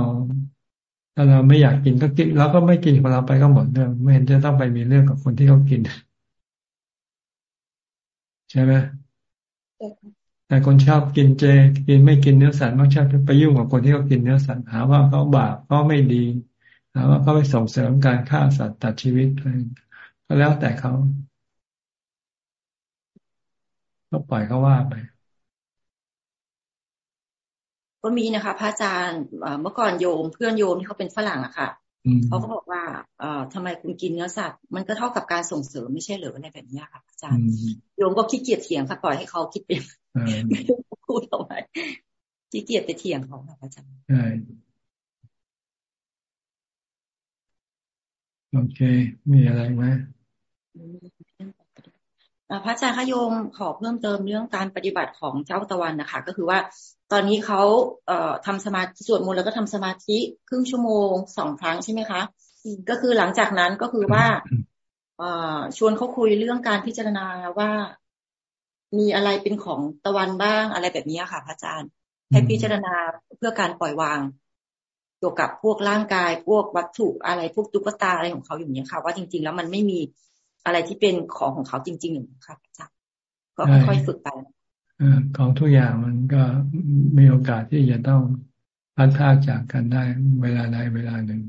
Speaker 1: ถ้าเราไม่อยากกินก็กินเราก็ไม่กินของเราไปก็หมดเรื่องไม่เห็นจะต้องไปมีเรื่องกับคนที่เขากิน ใช่ไหม แต่คนชอบกินเจ กินไม่กินเนื้อสัตว์มักชอบไปยุ่งกับคนที่เขากินเนื้อสัตว์หาว่าเขาบาปเขาไม่ดีหาว่าเขาไปส่งเสริมการฆ่าสัตว์ตัดชีวิตอะไรก็แล้วแต่เขาก็ปล่อยเขาว่าไป
Speaker 5: ก็มีนะคะ พระอาจารย์เมื่อก่อนโยมเพื่อนโยมที่เขาเป็นฝรั่งอะค่ะเขาก็บอกว่าเอ่อทำไมคุณกินเนื้อสัตว์มันก็เท่ากับการส่งเสริมไม่ใช่เหรืออะไรแบบนี้ค่ะอาจารย์โยมก็ขี้เกียจเถียงค่ะปล่อยให้เขาคิดเองไม่ต้องพูดเอาไว้ขี้เกียจไปเถียงเขาค่ะอาจารย์
Speaker 1: ใช่โอเค มีอะไรไหม
Speaker 5: พระอาจารย์ขยมขอเพิ่มเติมเรื่องการปฏิบัติของเจ้าตะวันนะคะ ก็คือว่าตอนนี้เขาเอ่อทำสมาธิสวดมนต์แล้วก็ทำสมาธิครึ่งชั่วโมงสองครั้งใช่ไหมคะ ก็คือหลังจากนั้นก็คือว่าเอ่อชวนเขาคุยเรื่องการพิจารณาว่า มีอะไรเป็นของตะวันบ้างอะไรแบบนี้ค่ะพระอาจารย์ให้พิจารณาเพื่อการปล่อยวางเกี่ยวกับพวกร่างกายพวกวัตถุอะไรพวกตุ๊กตาอะไรของเขาอย่างนี้ค่ะ ว่าจริง ๆ แล้วมันไม่มีอะไรที่เป็นของของเขาจริง ๆ อย่างนี้ค่ะพระอาจารย์ก็ค่อยๆฝึกไป
Speaker 1: ของทุกอย่างมันก็มีโอกาสที่จะต้องพัดพาจากกันได้เวลาใดเวลาหนึ่ง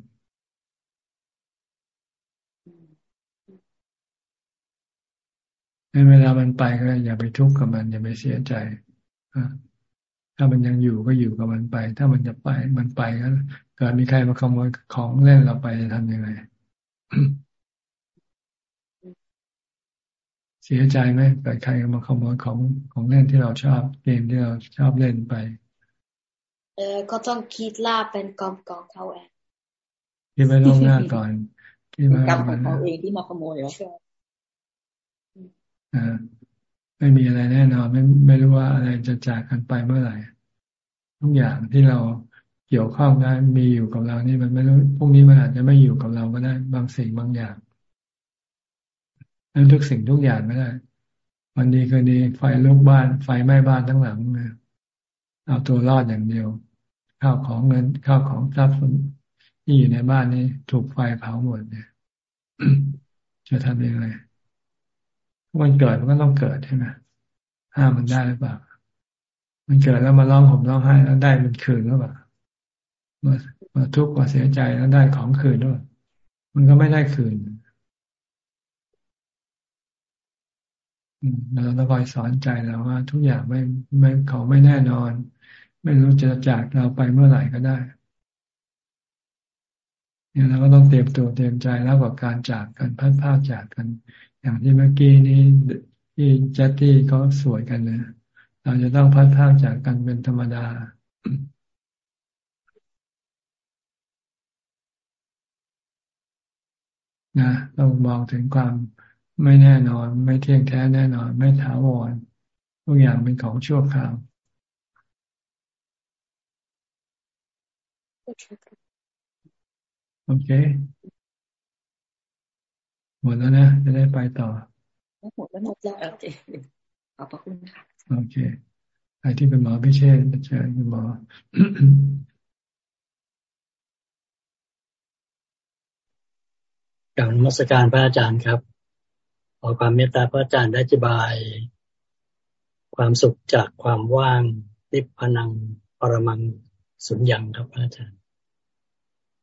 Speaker 1: ในเวลามันไปก็อย่าไปทุกข์กับมัน อย่าไปเสียใจถ้ามันยังอยู่ก็อยู่กับมันไป ถ้ามันจะไปมันไปก็เกิดมีใครมาขโมยของเล่นเราไปจะทำยังไงเสียใจไหมเกิดใครมาขโมยของของเล่นที่เราชอบเกมที่เราชอบเล่นไป
Speaker 6: เออก็ต้องคิดล่าเป็นกองกองเขาเอง
Speaker 1: คิดไปล่วงหน้าก่อน
Speaker 5: คิดมากรรมของเขาเองที่มาขโมยเหรอ
Speaker 1: อ่า ไม่มีอะไรแน่นอนไม่ไม่รู้ว่าอะไรจะจากกันไปเมื่อไหร่ทุกอย่างที่เราเกี่ยวข้องได้มีอยู่กับเรานี่มันไม่รู้พวกนี้มันอาจจะไม่อยู่กับเราก็ได้ บางสิ่งบางอย่างแล้วทุกสิ่งทุกอย่างไม่ได้วันดีคืนดีไฟลุกบ้าน ไฟไหม้บ้านทั้งหลังเเอาตัวรอดอย่างเดียวข้าวของเงินข้าวของทรัพย์ที่อยู่ในบ้านนี้ ถูกไฟเผาหมดเนี่ยจะทำยังไง มันเกิดมันก็ต้องเกิดใช่ไหมห้ามมันได้หรือเปล่า มันเกิดแล้วมาร้องห่มร้องไห้แล้วได้มันคืนหรือเปล่ามามาทุกข์มาเสียใจแล้วได้ของคืนด้วยมันก็ไม่ได้คืนเราต้องคอยสอนใจเราว่า ทุกอย่างไม่ไม่เขาไม่แน่นอน ไม่รู้จะจากเราไปเมื่อไหร่ก็ได้เนี่ยเราก็ต้องเตรียมตัวเตรียมใจแล้วกับการจากกันพัดพาจากกัน อย่างที่เมื่อกี้นี้ที่เจตตี้เขาสวยกันเนะเราจะต้องพัดพาจากกันเป็นธรรมดานะต้องมองถึงความไม่แน่นอน ไม่เที่ยงแท้แน่นอน ไม่ถาวรทุกอย่างเป็นของชั่วคราวโอเค หมดแล้วนะ จะได้ไปต่อ
Speaker 5: หมดแล้วหมดแล้วโอเคขอบพระคุณค่ะ
Speaker 1: โอเคใครที่เป็นหมอพิเชษเชิญเป็นหมอ
Speaker 7: กล่าวนมัสการพระอาจารย์ครับขอความเมตตาพระอาจารย์ได้อธิบาย ความสุขจากความว่างนิพพนังปรมังสุญญ์ครับอาจารย์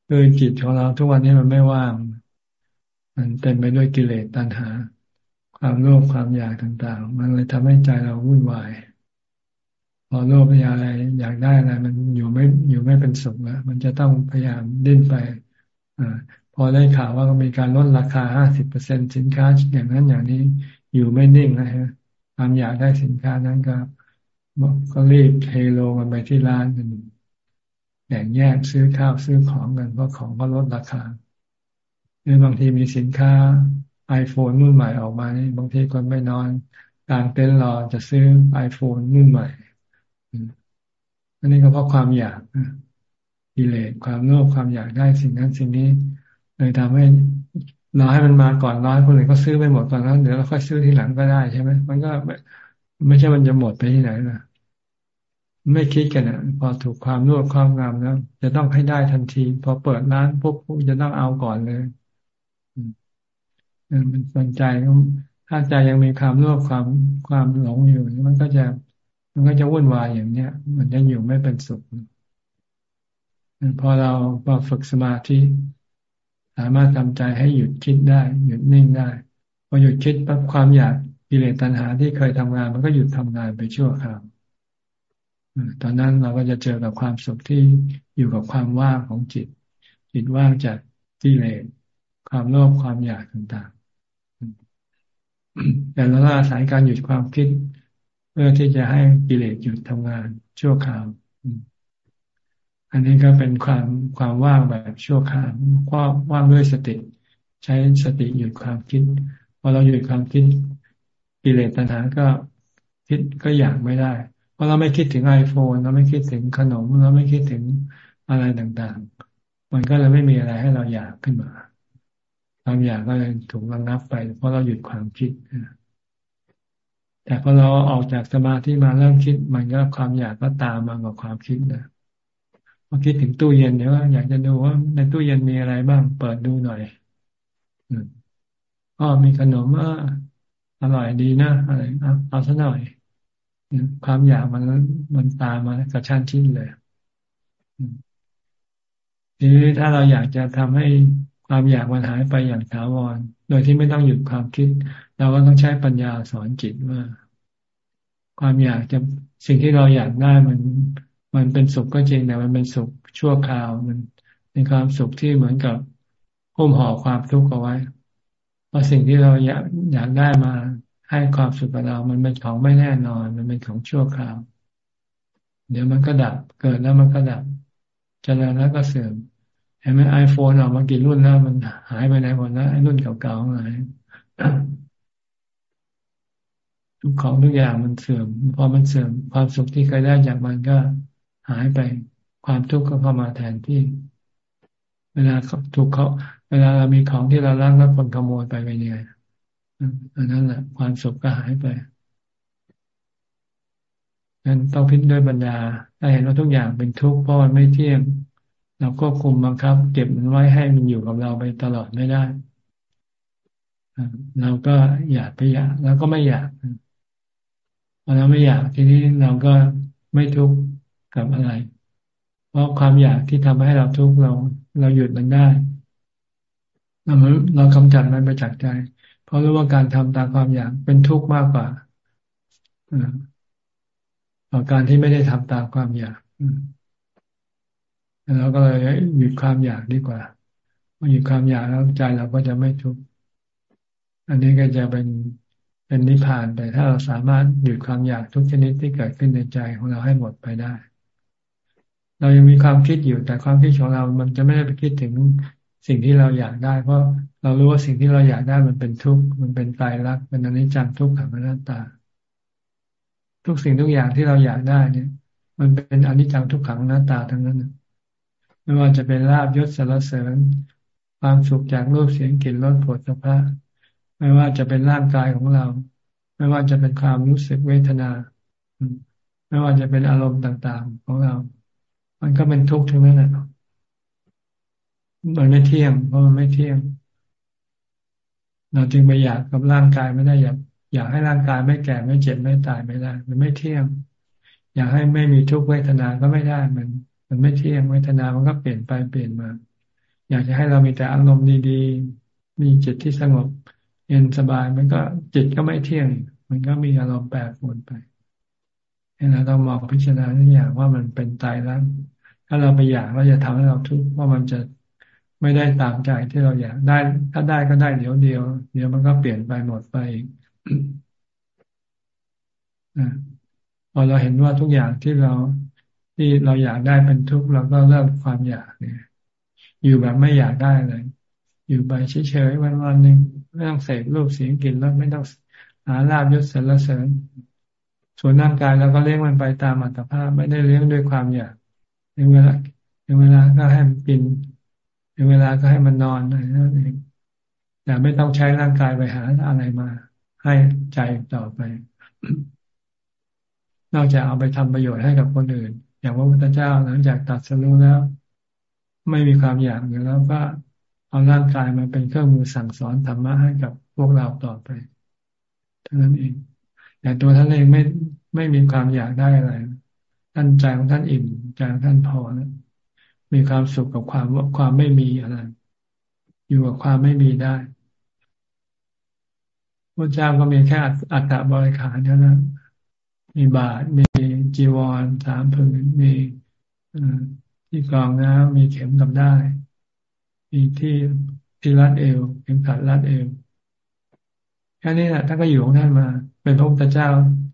Speaker 1: คือจิตของเราทุกวันนี้มันไม่ว่าง มันเต็มไปด้วยกิเลสตัณหา ความโลภความอยากต่าง ๆ มันเลยทำให้ใจเราวุ่นวาย พอโลภอยากอะไรอยากได้อะไร มันอยู่ไม่อยู่ไม่เป็นสุขแล้วมันจะต้องพยายามดิ้นไปอพอได้ข่าวว่ามีการลดราคาห้าสิบเปอร์เซ็นสินค้าอย่างนั้นอย่างนี้อยู่ไม่นิ่งนะฮะความอยากได้สินค้านั้นก็ก็รีบเทโลกันไปที่ร้านกันแบ่งแยกซื้อข้าวซื้อของกันเพราะของก็ลดราคา หรือบางทีมีสินค้า iPhone รุ่นใหม่ออกมานี่บางทีคนไม่นอนกลางเต็นท์รอจะซื้อ iPhone รุ่นใหม่ อันนี้ก็เพราะความอยากกิเลสความโลภความอยากได้สิ่งนั้นสิ่งนี้เลยทำให้รอให้มันมาก่อนร้อให้คนอื่นเขาซื้อไปหมดก่อนแล้วเดี๋ยวเราค่อยซื้อทีหลังก็ได้ใช่ไหมมันก็ไม่ใช่มันจะหมดไปที่ไหนนะไม่คิดกันอะ พอถูกความรวดความงามแล้วจะต้องให้ได้ทันที พอเปิดร้านปุ๊บจะต้องเอาก่อนเลย มันสนใจถ้าใจยังมีความรวบความความหลงอยู่ มันก็จะมันก็จะวุ่นวายอย่างเนี้ย มันจะอยู่ไม่เป็นสุขพอเราพอฝึกสมาธิสามารถทำใจให้หยุดคิดได้ หยุดนิ่งได้พอหยุดคิดปั๊บความอยากกิเลสตัณหาที่เคยทำงาน มันก็หยุดทำงานไปชั่วคราวตอนนั้นเราก็จะเจอกับความสุขที่อยู่กับความว่างของจิต จิตว่างจากกิเลสความโลภความอยากต่าง แต่เราต้องอาศัยการหยุดความคิด เพื่อที่จะให้กิเลสหยุดทำงานชั่วคราว อันนี้ก็เป็นความความว่างแบบชั่วคราวว่าว่างด้วยสติ ใช้สติหยุดความคิดพอเราหยุดความคิดกิเลสตัณหาก็คิดก็อยากไม่ได้ เพราะเราไม่คิดถึงไอโฟนเราไม่คิดถึงขนมเราไม่คิดถึงอะไรต่างๆ มันก็เลยไม่มีอะไรให้เราอยากขึ้นมา ความอยากก็เลยถูกระงับไป เพราะเราหยุดความคิดแต่พอเราออกจากสมาธิมาเริ่มคิด มันก็ความอยากก็ตามมากับความคิดนะพอคิดถึงตู้เย็นเดี๋ยว่าอยากจะดูว่าในตู้เย็นมีอะไรบ้าง เปิดดูหน่อยอ๋อมีขนมอะอร่อยดีนะอะไรเอาเอาซะหน่อยความอยากมันมันตามมากระชั้นชิดเลยทีนี้ถ้าเราอยากจะทำให้ ความอยากมันหายไปอย่างถาวร โดยที่ไม่ต้องหยุดความคิด เราก็ต้องใช้ปัญญาสอนจิตว่า ความอยากจะสิ่งที่เราอยากได้มัน มันเป็นสุขก็จริงแต่มันเป็นสุขชั่วคราวมันเป็นความสุขที่เหมือนกับหุ้มห่อความทุกข์เอาไว้ เพราะสิ่งที่เราอยากอยากได้มาให้ความสุขกับเรา มันเป็นของไม่แน่นอน มันเป็นของชั่วคราว เดี๋ยวมันก็ดับ เกิดแล้วมันก็ดับ เจริญแล้วก็เสื่อม ห็นไหมไอโฟนออกมากี่รุ่นแล้วมันหายไปไหนหมดแล้วไอรุ่นเก่าๆหายทุกของทุกอย่างมันเสื่อม พอมันเสื่อมความสุขที่เคยได้จากมันก็หายไป ความทุกข์ก็เข้ามาแทนที่ เวลาถูกเขาเวลาเรามีของที่เรารักแล้วคนขโมยไปไปเนี่ยอันนั้นแหละความสุขก็หายไปนั้นต้องพิจด้วยปัญญาถ้าเห็นว่าทุกอย่างเป็นทุกข์เพราะมันไม่เที่ยง เราควบคุมบังคับ เก็บมันไว้ให้มันอยู่กับเราไปตลอดไม่ได้เราก็อยากไปอยากแล้วก็ไม่อยากพอเราไม่อยากทีนี้เราก็ไม่ทุกข์กับอะไร เพราะความอยากที่ทำให้เราทุกข์เรา เราหยุดมันได้ เราเรากำจัดมันไปจากใจ เพราะรู้ว่าการทำตามความอยากเป็นทุกข์มากกว่าอการที่ไม่ได้ทำตามความอยาก เราก็เลยหยุดความอยากดีกว่าพอหยุดความอยากแล้วใจเราก็จะไม่ทุกข์อันนี้ก็จะเป็นเป็นนิพพานไป ถ้าเราสามารถหยุดความอยากทุกชนิดที่เกิดขึ้นในใจของเราให้หมดไปได้ เรายังมีความคิดอยู่แต่ความคิดของเรา มันจะไม่ได้ไปคิดถึงสิ่งที่เราอยากได้ เพราะเรารู้ว่าสิ่งที่เราอยากได้มันเป็นทุกข์มันเป็นตายรักเป็นอนิจจังทุกขังอนัตตา ทุกสิ่งทุกอย่างที่เราอยากได้เนี่ย มันเป็นอนิจจังทุกขังอนัตตาทั้งนั้น ไม่ว่าจะเป็นลาบยศสารเสริญ ความสุขจากรูปเสียงกลิ่นรสผลสะพะไม่ว่าจะเป็นร่างกายของเรา ไม่ว่าจะเป็นความรู้สึกเวทนา ไม่ว่าจะเป็นอารมณ์ต่างๆ ของเรา มันก็เป็นทุกข์ทั้งนั้นแหละมันไม่เที่ยง เพราะมันไม่เที่ยง เราจึงไปอยากกับร่างกายไม่ได้อยากอยากให้ร่างกายไม่แก่ไม่เจ็บไม่ตายไม่ได้ มันไม่เที่ยง อยากให้ไม่มีทุกขเวทนาก็ไม่ได้มัน มันไม่เที่ยงเวทนามันก็เปลี่ยนไปเปลี่ยนมา อยากจะให้เรามีแต่อารมณ์ดีๆ มีจิตที่สงบ เย็นสบายมันก็จิตก็ไม่เที่ยง มันก็มีอารมณ์แปรปรวนไปเราต้องมองพิจารณาทุกอย่างว่ามันเป็นตายแล้ว ถ้าเราไปอยากเราจะทำให้เราทุกข์ว่ามันจะไม่ได้ตามใจที่เราอยากได้ ถ้าได้ก็ได้เดี๋ยวเดียว เดี๋ยวมันก็เปลี่ยนไปหมดไปพอเราเห็นว่าทุกอย่างที่เรา ที่เราอยากได้เป็นทุกข์เราก็เลิกความอยากเนี่ย อยู่แบบไม่อยากได้เลย อยู่ไปเฉยๆวันวันหนึ่งไม่ต้องเสพรูปเสียงกลิ่นแล้วไม่ต้องหาลาบยศสรรเสริญ ส่วนร่างกายเราก็เลี้ยงมันไปตามอัตภาพไม่ได้เลี้ยงด้วยความอยากในเวลาในเวลาก็ให้มันกินในเวลาก็ให้มันนอนอะไรนั่นเองแต่ไม่ต้องใช้ร่างกายไปหาอะไรมา ให้ใจต่อไปนนอกจากเอาไปทำประโยชน์ให้กับคนอื่น อย่างพระพุทธเจ้าหลังจากตัดสรู้แล้ว ไม่มีความอยากอยู่แล้วก็เอาร่างกายมาเป็นเครื่องมือสั่งสอนธรรมะให้กับพวกเราต่อไปเท่านั้นเองแต่ตัวท่านเองไม่ไม่มีความอยากได้อะไร ท่านใจของท่านอิ่มใจของท่านพอแล้วมีความสุขกับความความไม่มีอะไร อยู่กับความไม่มีได้พระเจ้าก็มีแค่อัตตบริขารเท่านั้น มีบาทมีจีวรสามผืนมีที่กรองน้ำมีเข็มกับได้มีที่ที่รัดเอว เข็มขัดรัดเอวแค่นี้แหละท่านก็อยู่ของท่านมา เป็นพระพุทธเจ้า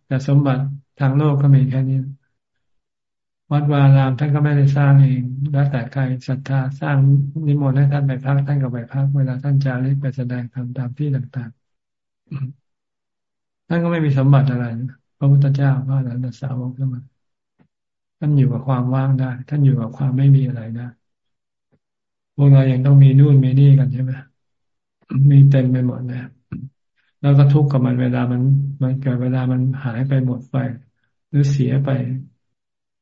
Speaker 1: แต่สมบัติทางโลกก็มีแค่นี้ วัดวารามท่านก็ไม่ได้สร้างเอง แล้วแต่ใครศรัทธาสร้างนิมนต์ให้ท่านไปพักท่านก็ไปพักเวลาท่านจาริกไปแสดงธรรมตามที่ต่างๆท่านก็ไม่มีสมบัติอะไรพ ระพุทธเจ้าพระอรหันตสาวกก็มาท่านอยู่กับความว่างได้ ท่านอยู่กับความไม่มีอะไรได้พวกเรายังต้องมีนู่นมีนี่กันใช่ไหมมีเต็มไปหมดเลยแล้วก็ทุกข์กับมันเวลามันมันเกิดเวลามันหายไปหมดไป หรือเสียไป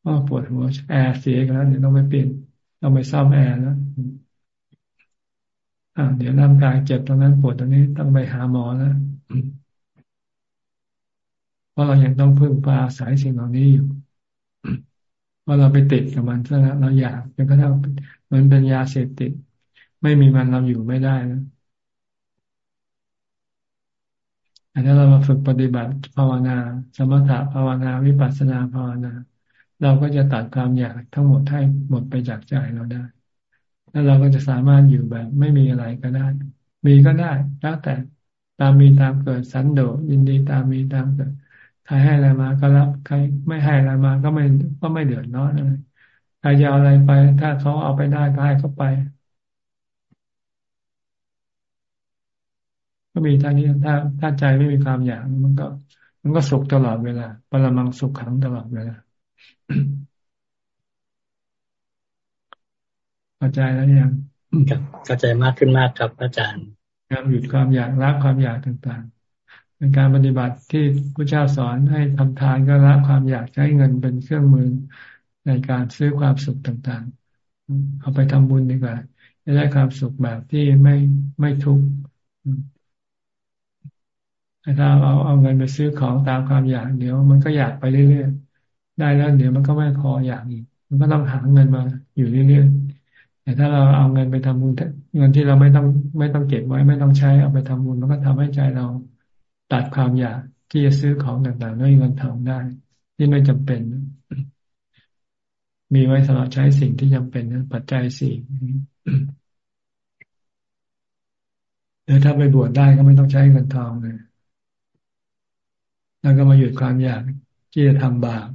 Speaker 1: ก็ปวดหัวแอร์เสียกันแล้วเดี๋ยวต้องไปเปลี่ยนต้องไปซ่อมแอร์แล้วอ่าเดี๋ยวร่างกายเจ็บตรงนั้นปวดตรงนี้ต้องไปหาหมอแล้ว ราะเรายังต้องพึ่งพาสายสิ่งเหล่านี้อยู่เพราะเราไปติดกับมันซะแล้วเราอยากจนกระทั่งมันเป็นยาเสพติด ไม่มีมันเราอยู่ไม่ได้นะแต่ถ้าเรามาฝึกปฏิบัติภาวนา สมถะภาวนาวิปัสสนาภาวนา เราก็จะตัดความอยากทั้งหมดให้หมดไปจากใจเราได้ แล้วเราก็จะสามารถอยู่แบบ ไม่มีอะไรก็ได้ มีก็ได้แล้วแต่ตามมีตามเกิดสันโดษยินดีตามมีตามเกิด ครให้อะไรมาก็รับ ใครไม่ให้อะไรมาก็ไม่ก็ไม่เดือดร้อนอะไรใครจะเอาอะไรไป ถ้าเขาเอาไปได้ก็ให้เขาไป ก็มีท่านี้ถ้าถ้าใจไม่มีความอยากมันก็ มันก็สุขตลอดเวลาปรมังสุขขังตลอดเวลาเข้าใจแล้วยัง
Speaker 7: เข้าใจมากขึ้นมากครับ อาจารย์
Speaker 1: การหยุดความอยากละความอยากต่างๆ เป็นการปฏิบัติที่พระเจ้าสอนให้ทำทานก็ละความอยากใช้เงินเป็นเครื่องมือในการซื้อความสุขต่างๆ เอาไปทำบุญดีกว่า จะได้ความสุขแบบที่ไม่ไม่ทุกข์ถ้าเอาเอาเงินไปซื้อของตามความอยากเดี๋ยว มันก็อยากไปเรื่อยๆ ได้แล้วเดี๋ยวมันก็ไม่พออยากอีก มันก็ต้องหาเงินมาอยู่เรื่อยๆ แต่ถ้าเราเอาเงินไปทำบุญเงินที่เราไม่ต้องไม่ต้องเก็บไว้ไม่ต้องใช้เอาไปทำบุญมันก็ทำให้ใจเรา ตัดความอยากที่จะซื้อของต่างๆด้วยเงินทองได้ ที่ไม่จำเป็น มีไว้สำหรับใช้สิ่งที่จำเป็นนะปัจจัยสี่หรือถ้าไปบวชได้ก็ไม่ต้องใช้เงินทองเลยแล้วก็มาหยุดความอยากที่จะทำบาป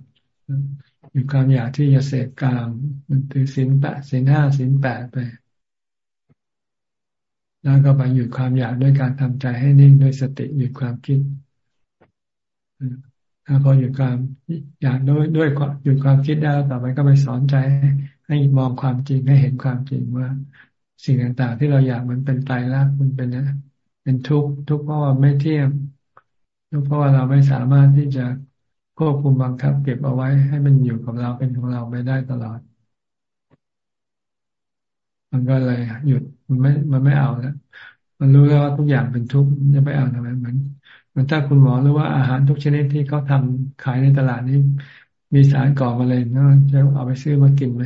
Speaker 1: หยุดความอยากที่จะเสพกามมันถือสินแปดสินห้าสินแปดไป แล้วก็ไปหยุดความอยากด้วยการทำใจให้นิ่งด้วยสติหยุดความคิดถ้าพอหยุดความอยากด้วยด้วยหยุดความคิดได้ต่อไปก็ไปสอนใจให้มองความจริงให้เห็นความจริงว่า สิ่งต่างๆ ที่เราอยากมันเป็นตายรักมันเป็นเป็นทุกข์ทุกข์เพราะว่าไม่เที่ยงทุกข์เพราะว่าเราไม่สามารถที่จะควบคุมบังคับ เก็บเอาไว้ให้มันอยู่กับเราเป็นของเราไปได้ตลอด มันก็เลยหยุดมันไม่มันไม่เอาแล้วมันรู้แล้วว่าทุกอย่างเป็นทุกข์จะไปเอาทำไมมือนมือนถ้าคุณหมอหรือว่าอาหารทุกชนิดที่เขาทำขายในตลาดนี้ มีสารก่อมะเร็งนะจะเอาไปซื้อมากินไหม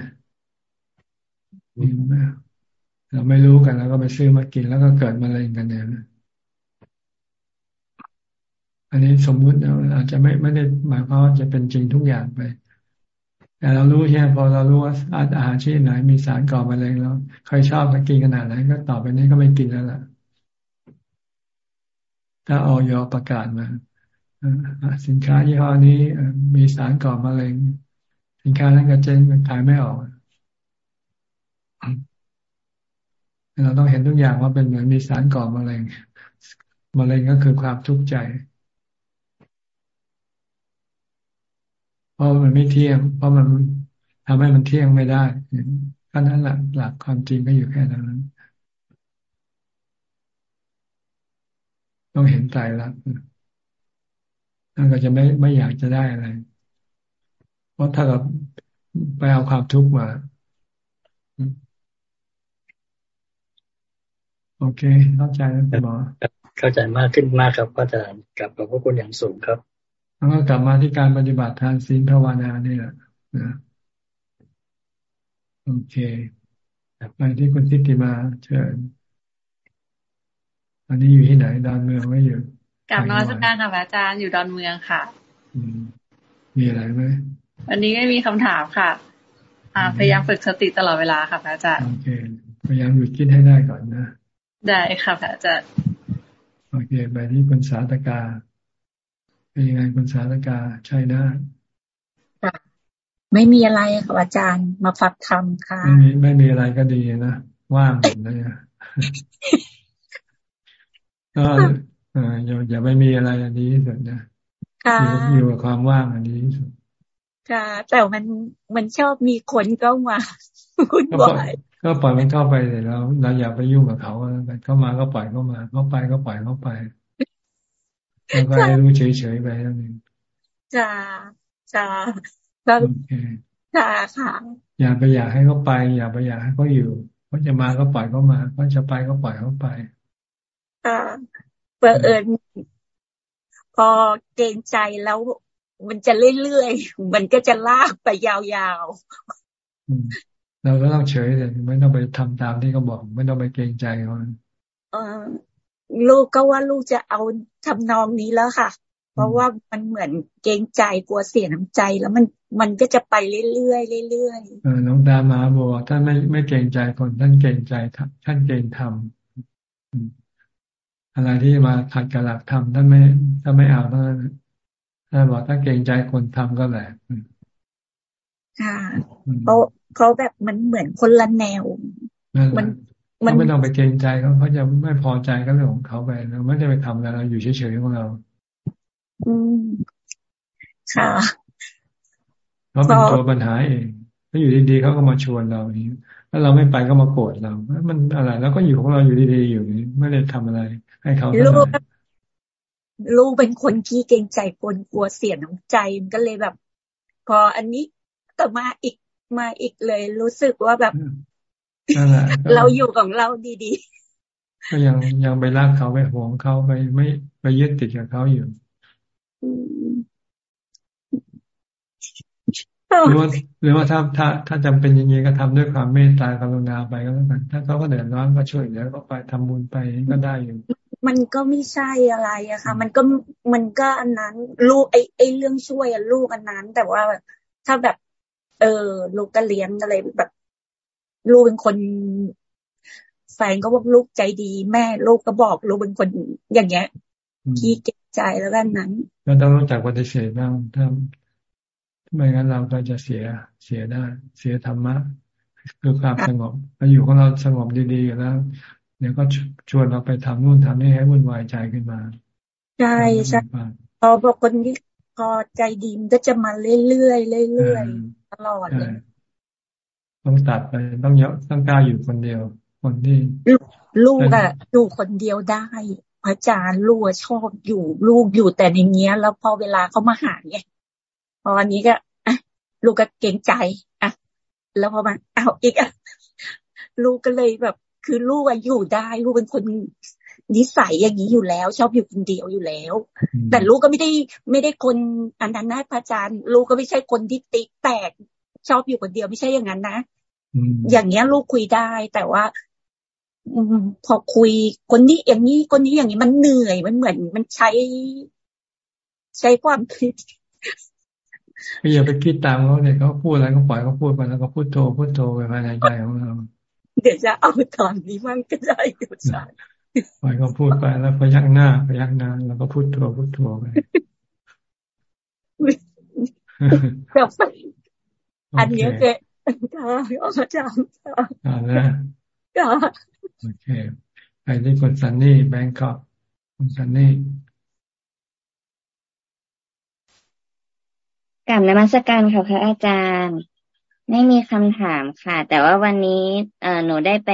Speaker 1: มีไหมเราไม่รู้กันแล้วก็ไปซื้อมากินแล้วก็เกิดมะเร็งกันเนี่ยอันนี้สมมุติอาจจะไม่ไม่ได้หมายความว่าจะเป็นจริงทุกอย่างไป แต่เรารู้แค่ไหมพอเรารู้ว่าอาหารชนิดไหนมีสารก่อมะเร็งแล้วใครชอบกินขนาดไหนก็ต่อไปนี้ก็ไม่กินแล้วล่ะ ถ้าออยประกาศมาสินค้ายี่ห้อนี้มีสารก่อมะเร็ง สินค้านั้นก็เจ๊งขายไม่ออกเราต้องเห็นทุกอย่างว่าเป็นเหมือนมีสารก่อมะเร็งมะเร็งก็คือความทุกข์ใจ เพราะมันไม่เที่ยง เพราะมันทำให้มันเที่ยงไม่ได้ก็นั้นหลักหลักความจริงก็อยู่แค่นั้นต้องเห็นใจรักนั่นก็จะไม่ไม่อยากจะได้อะไร เพราะถ้าเราไปเอาความทุกข์มา โอเค เข้าใจแล้วคุณหมอ
Speaker 7: เข้าใจมากขึ้นมากครับอาจารย์กลับขอบพระคุณอย่างสูงครับ
Speaker 1: แล้วก็กลับมาที่การปฏิบัติทานศีลภาวนานี่แหละนะโอเคไปที่คุณทิติมาเชิญ อันนี้อยู่ที่ไหนดอนเมืองไม่อยู่
Speaker 8: กลับนอนสักการค่ะอาจารย์อยู่ดอนเมืองค่ะ
Speaker 1: อืมมีอะไรไหม
Speaker 8: วันนี้ไม่มีคำถามค่ะ อ่า พยายามฝึกสติตลอดเวลาค่ะอาจารย์
Speaker 1: โอเคพยายามหยุดคิดให้ได้ก่อนนะ
Speaker 8: ได้ค่ะอาจารย์
Speaker 1: โอเค ไปที่คุณสาธกา เป็นยังไงคุณสาธกาใช่ได้
Speaker 9: ไม่มีอะไรค่ะอาจารย์มาฟักธรรมค่ะ
Speaker 1: ไม่มีไม่มีอะไรก็ดีนะ ว่างเลยก็อย่าอย่าไม่มีอะไรอันนี้ที่สุดนะอยู่กับความว่างอันนี้ที่สุด
Speaker 9: ค่ะ แต่มันมันชอบมีคนเข้ามา คุณ
Speaker 1: บอยก็ปล่อยมันเข้าไปเลยแล้วเราอย่าไปยุ่งกับเขาเข้ามาก็ปล่อยเข้ามา เข้าไปก็ปล่อยเข้าไป แล้วก็ให้รู้เฉยๆไปนั่นเอง
Speaker 9: จ้าจ้าโอเคค่ะค่ะ
Speaker 1: อย่าไปอยากให้เขาไป อย่าไปอยากให้เขาอยู่เขาจะมาก็ปล่อยเขามาเขาจะไปก็ปล่อยเขาไป
Speaker 9: ค่ะเปิดเอิญพอเกรงใจแล้วมันจะเรื่อยๆ มันก็จะลากไปยาว
Speaker 1: ๆ เราก็ต้องเฉยเลยไม่ต้องไปทำตามที่เขาบอก ไม่ต้องไปเกรงใจเขา
Speaker 9: เออ ลูกก็ว่าลูกจะเอาทำนองนี้แล้วค่ะ เพราะว่ามันเหมือนเกรงใจกลัวเสียน้ำใจ แล้วมันมันก็จะไปเรื่อยๆเรื่อย
Speaker 1: ๆเออน้องดามาบอกท่านไม่ไม่เกรงใจคนท่านเกรงใจท่านเกรงธรรมอะไรที่มาขัดกับหลักธรรมท่านไม่ถ้าไม่เอาท่านถ้าบอกถ้าเกรงใจคนทำก็แหละ
Speaker 9: ค่ะเขาเขาแบบมันเหมือนคนละแนว
Speaker 1: มัน มันไม่ต้องไปเกรงใจเขาเขาจะไม่พอใจก็เรื่องของเขาไปเราไม่ได้ไปทำอะไรเราอยู่เฉยๆของเรา
Speaker 9: อืมค่ะ
Speaker 1: เขาเป็นตัวปัญหาเองถ้าอยู่ดีๆเขาก็มาชวนเราอย่างนี้ถ้าเราไม่ไปก็มาโกรธเรา มันอะไร แล้วก็อยู่ของเราอยู่ดีๆอยู่นี้ไม่ได้ทำอะไร ให้เขาลูก
Speaker 9: ลูกเป็นคนขี้เกรงใจคนกลัวเสียน้ำใจมันก็เลยแบบ พออันนี้ต่อมาอีกมาอีกเลย รู้สึกว่าแบบ เราอยู่ของเราดี
Speaker 1: ๆ ก็ยังยังไปรักเขาไปห่วงเขาไปไม่ไปยึดติดกับเขาอยู่หรือว่าหรือว่าถ้าถ้าถ้าจำเป็นอย่างนี้ก็ทำด้วยความเมตตากรุณาไปก็แล้วกันถ้าเขาก็เดือดร้อนก็ช่วยแล้วก็ไปทำบุญไปก็ได้อยู่
Speaker 9: มันก็ไม่ใช่อะไรอะค่ะ มันก็มันก็อันนั้นลูกไอ้ไอ้เรื่องช่วยอะลูกอันนั้น แต่ว่าถ้าแบบ เออลูกก็เลี้ยงอะไรแบบ ลูกเป็นคน แฟนก็บอกลูกใจดี แม่ลูกก็บอกลูกเป็นคนอย่างเงี้ยขี้เก็บใจแล้วกันนั้น
Speaker 1: ก็ต้องรู้จักปฏิเสธบ้างถ้าไม่งั้นเราก็จะเสียเสียได้ เสียธรรมะคือความสงบเราอยู่ของเราสงบดีๆอยู่แล้วเดี๋ยวก็ชวนเราไปทำนู่นทำนี่ให้วุ่นวายใจขึ้นมา
Speaker 9: ใช่ใช่พอพอคนที่พอใจดีมันก็จะมาเรื่อยๆเรื่อยๆตลอดเลย
Speaker 1: ต้องตัดไปต้องเยอะต้องกล้าอยู่คนเดียว คนที่
Speaker 9: ลูกอะอยู่คนเดียวได้อาจารย์ลูกชอบอยู่ลูกอยู่แต่ในเนี้ย แล้วพอเวลาเขามาหาเนี่ยพออันนี้ก็อะลูกก็เก่งใจอะแล้วพอมาเอาอีกอะลูกก็เลยแบบ คือลูกอยู่ได้ ลูกเป็นคนนิสัยอย่างนี้อยู่แล้ว ชอบอยู่คนเดียวอยู่แล้ว แต่ลูกก็ไม่ได้ไม่ได้คนอันนั้นนะพระอาจารย์ ลูกก็ไม่ใช่คนที่ติ๊กแตกชอบอยู่คนเดียวไม่ใช่อย่างนั้นนะ อย่างเงี้ยลูกคุยได้ แต่ว่าพอคุยคนนี้อย่างนี้คนนี้อย่างนี้มันเหนื่อยมันเหมือนมันใช้ ใช้ความคิด
Speaker 1: ก็อย่าไปคิดตามเขาเลยเขาพูดอะไรก็ปล่อยเขาพูดไปแล้วก็พูดโทพูดโทไปภายในใจของเรา
Speaker 9: เดี๋ยวจะเอาตอนนี้มันก็ได้เดี๋ยวจะ
Speaker 1: ปล่อยเขาพูดไปแล้วพยักหน้าพยักหน้าแล้วก็พูดโทพูดโทไป
Speaker 9: อันนี้เจ๊ ค่ะอาจารย์ค่ะอ่า
Speaker 1: นะโอเคไปที่คุณซันนี่แบงก์กอกคุณซันนี่
Speaker 10: กลับนมัสการค่ะพระอาจารย์ ไม่มีคำถามค่ะ แต่ว่าวันนี้เอหนูได้ไป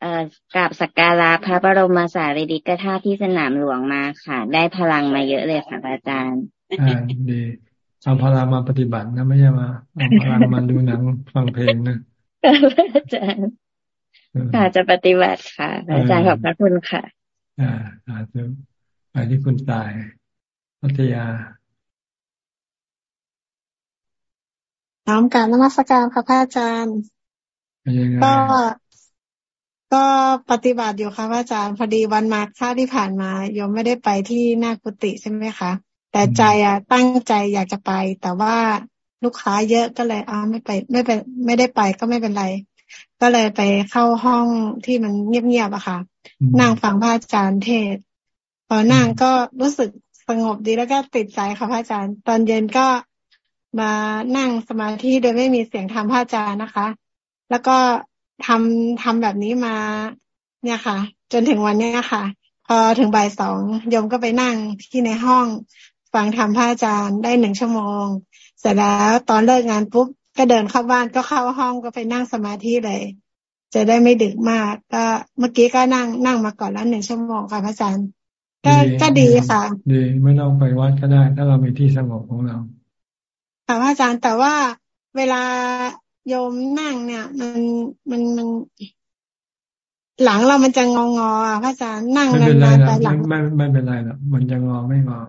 Speaker 10: เอ่อกราบสักการะพระบรมสารีริกธาตุที่สนามหลวงมาค่ะ ได้พลังมาเยอะเลยค่ะพระอาจารย์
Speaker 1: อ่าดี เอาพลังมาปฏิบัตินะไม่ใช่มาเอาพลังมาดูหนังฟังเพลงนะ
Speaker 10: อาจารย์ค่ะจะปฏิบัติค่ะ อาจารย์ขอบพระคุณค่ะ
Speaker 1: อ่าสาธุไปที่คุณตายพัทยา
Speaker 11: น้อมการนมัสการค่ะพระอาจารย์ ก็ ก็ปฏิบัติอยู่ค่ะพระอาจารย์ พอดีวันมาค่าที่ผ่านมายมไม่ได้ไปที่หน้ากุฏิใช่ไหมคะ แต่ใจอะตั้งใจอยากจะไป แต่ว่าลูกค้าเยอะก็เลยอ้าไม่ไป ไม่ไปไม่ได้ไปก็ไม่เป็นไร ก็เลยไปเข้าห้องที่มันเงียบๆอะค่ะ นั่งฟังพระอาจารย์เทศพอนั่งก็รู้สึกสงบดีแล้วก็ติดใจค่ะพระอาจารย์ ตอนเย็นก็มานั่งสมาธิโดยไม่มีเสียงธรรมพระอาจารย์นะคะ แล้วก็ทำทำแบบนี้มาเนี่ยค่ะ จนถึงวันนี้ค่ะ พอถึงบ่ายสองโยมก็ไปนั่งที่ในห้อง ฟังธรรมพระอาจารย์ได้หนึ่งชั่วโมง เสร็จแล้วตอนเลิกงานปุ๊บก็เดินเข้าบ้านก็เข้าห้องก็ไปนั่งสมาธิเลย จะได้ไม่ดึกมาก ก็เมื่อกี้ก็นั่งนั่งมาก่อนแล้วหนึ่งชั่วโมงค่ะพระอาจารย์ก็ก็ดีค่ะ
Speaker 1: ดีไม่ต้องไปวัดก็ได้ ถ้าเรามีที่สงบของเรา
Speaker 11: ค่ะพระอาจารย์แต่ว่าเวลาโยมนั่งเนี่ย มันมันมันหลังเรามันจะงองอพระอาจารย์นั่งนานๆไปหลัง
Speaker 1: ไม่ไม่เป็นไรหรอกมันจะงอไม่งอ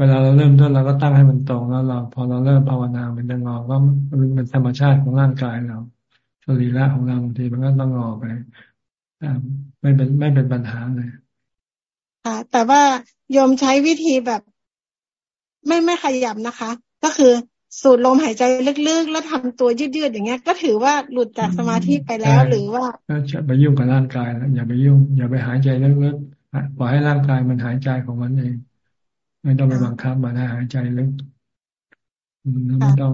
Speaker 1: เวลาเราเริ่มต้นเราก็ตั้งให้มันตรงแล้วเรา พอเราเริ่มภาวนามันจะงอก็มันเป็นธรรมชาติของร่างกายเราสรีระของเราบางทีมันก็ต้องงอไปไม่เป็นไม่เป็นปัญหาเลย
Speaker 11: ค่ะ แต่ว่าโยมใช้วิธีแบบ ไม่ไม่ขยับนะคะ ก็คือสูดลมหายใจลึกๆ แล้วทำตัวยืดๆอย่างเงี้ย ก็ถือว่าหลุดจากสมาธิไปแล้วหรือว่า
Speaker 1: จะไปยุ่งกับร่างกายแล้วอย่าไปยุ่ง อย่าไปหายใจลึกๆปล่อยให้ร่างกายมันหายใจของมันเอง ไม่ต้องไปบังคับมันให้หายใจลึกไม่ต้อง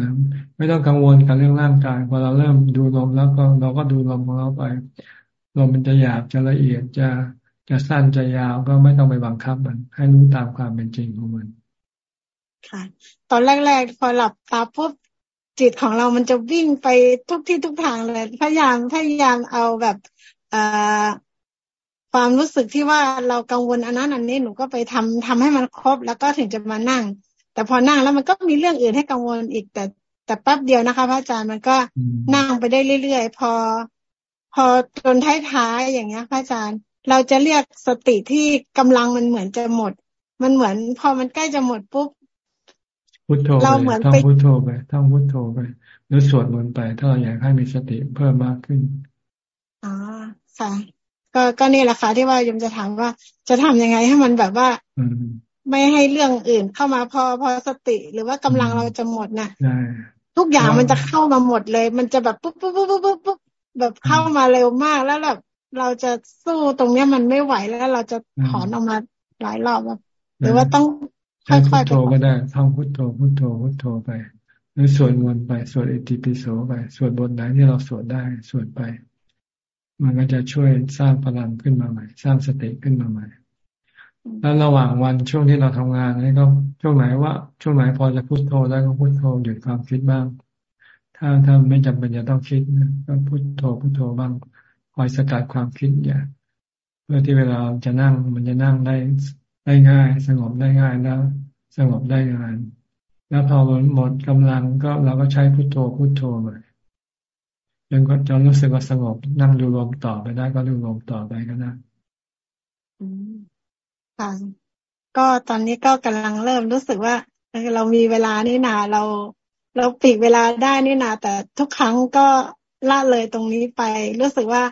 Speaker 1: นะไม่ต้องกังวลกับเรื่องร่างกายพอเราเริ่มดูลมแล้วก็เราก็ดูลมของเราไปลมมันจะหยาบจะละเอียดจะจะสั้นจะยาวก็ไม่ต้องไปบังคับมัน ให้รู้ตามความเป็นจริงของมัน
Speaker 11: ค่ะ ตอนแรก ๆ พอหลับตาปุ๊บจิตของเรามันจะวิ่งไปทุกที่ทุกทางเลยพยายามพยายามเอาแบบ เอ่อ ความรู้สึกที่ว่าเรากังวลอันนั้นอันนี้หนูก็ไปทำทำให้มันครบ แล้วก็ถึงจะมานั่ง แต่พอนั่งแล้วมันก็มีเรื่องอื่นให้กังวลอีก แต่แต่แป๊บเดียวนะคะพระอาจารย์มันก็นั่งไปได้เรื่อยๆ พอ พอจนท้ายๆอย่างเงี้ยพระอาจารย์ เราจะเรียกสติที่กำลังมันเหมือนจะหมด มันเหมือน พอมันใกล้จะหมดปุ๊บ
Speaker 1: พุทโธไปท่องพุทโธไปท่องพุทโธไปหรือสวดมนต์ไปถ้าเราอยากให้มีสติเพิ่มมากขึ้น
Speaker 11: อ๋อค่ะ ก็ก็นี่แหละค่ะที่ว่ายมจะถามว่าจะทำยังไงให้มันแบบว่า ไม่ให้เรื่องอื่นเข้ามาพอพอสติ หรือว่ากำลังเราจะหมดนะทุกอย่างมันจะเข้ามาหมดเลย มันจะแบบปุ๊บปุ๊บปุ๊บปุ๊บปุ๊บแบบเข้ามาเร็วมากแล้วแบบเราจะสู้ตรงเนี้ยมันไม่ไหวแล้วเราจะถอนออกมาหลายรอบแบบหรือว่าต้อง
Speaker 1: ค่อยๆพุทโธก็ได้ท่องพุทโธพุทโธพุทโธไป หรือสวดมนต์ไปสวดอิติปิโสไปสวดบทไหนที่เราสวดได้สวดไป มันก็จะช่วยสร้างพลังขึ้นมาใหม่ สร้างสติขึ้นมาใหม่ แล้วระหว่างวันช่วงที่เราทำงานนี่ก็ช่วงไหนว่า ช่วงไหนพอจะพุโทโธได้วก็พุโทโธหยุดความคิดบ้าง ถ้าถ้าไม่จำเป็นจะต้องคิดก็พุโทโธพุโทโธบ้างคอยสกัดความคิดอย่าเพื่อที่เวลาจะนั่งมันจะนั่งได้ได้ง่าย สงบได้ง่ายแล้ว สงบได้งานแล้วพอหมดกำลังก็เราก็ใช้พุโทโธพุโทโธใหม่ จนก็จนรู้สึกว่าสงบ นั่งดูลมต่อไปได้ก็ดูลมต่อไปก็ได้
Speaker 11: ค่ะก็ตอนนี้ก็กำลังเริ่มรู้สึกว่าเรามีเวลานี่นาเรา เราปีกเวลาได้นี่นาแต่ทุกครั้งก็ละเลยตรงนี้ไป รู้สึกว่า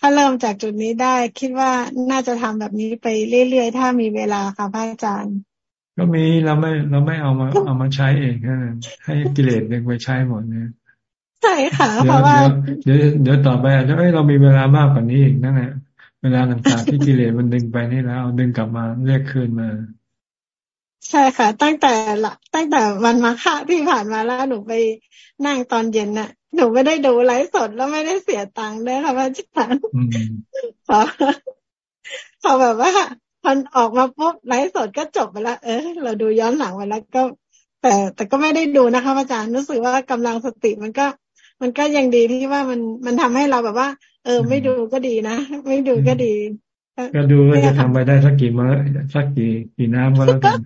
Speaker 11: ถ้าเริ่มจากจุดนี้ได้ คิดว่าน่าจะทำแบบนี้ไปเรื่อยๆ ถ้ามีเวลาค่ะพระอาจารย์
Speaker 1: ก็มีเราไม่เราไม่เอามาเอามาใช้เองแค่นั้นให้กิเลสเดึงไปใช้หมดเนี่ย
Speaker 11: ใช่ค่ะ เพราะว่า
Speaker 1: เดี๋ยวเดี๋ยวต่อไปอาจจะเอ้เรามีเวลามากกว่านี้อีกนั่นแหละเวลาต่างๆที่กิเลสมันดึงไปนี่แล้วดึงกลับมาเรียกคืนมา
Speaker 11: ใช่ค่ะ ตั้งแต่ละตั้งแต่วันมาค่ะที่ผ่านมาแล้วหนูไปนั่งตอนเย็นน่ะ หนูไม่ได้ดูไลฟ์สดแล้วไม่ได้เสียตังค์ด้วยค่ะพระอาจารย์พอพอแบบว่าพอออกมาปุ๊บไลฟ์สดก็จบไปแล้วเออเราดูย้อนหลังไปแล้วก็ แต่แต่ก็ไม่ได้ดูนะคะอาจารย์รู้สึกว่ากำลังสติมันก็ มันก็ยังดีที่ว่ามันมันทำให้เราแบบว่า เออ ไม่ดูก็ดีนะ ไม่ดูก็ดี
Speaker 1: ก็ดูว่าจะทำไปได้สักกี่มื้อสักกี่กี่น้ำก็แล้วกัน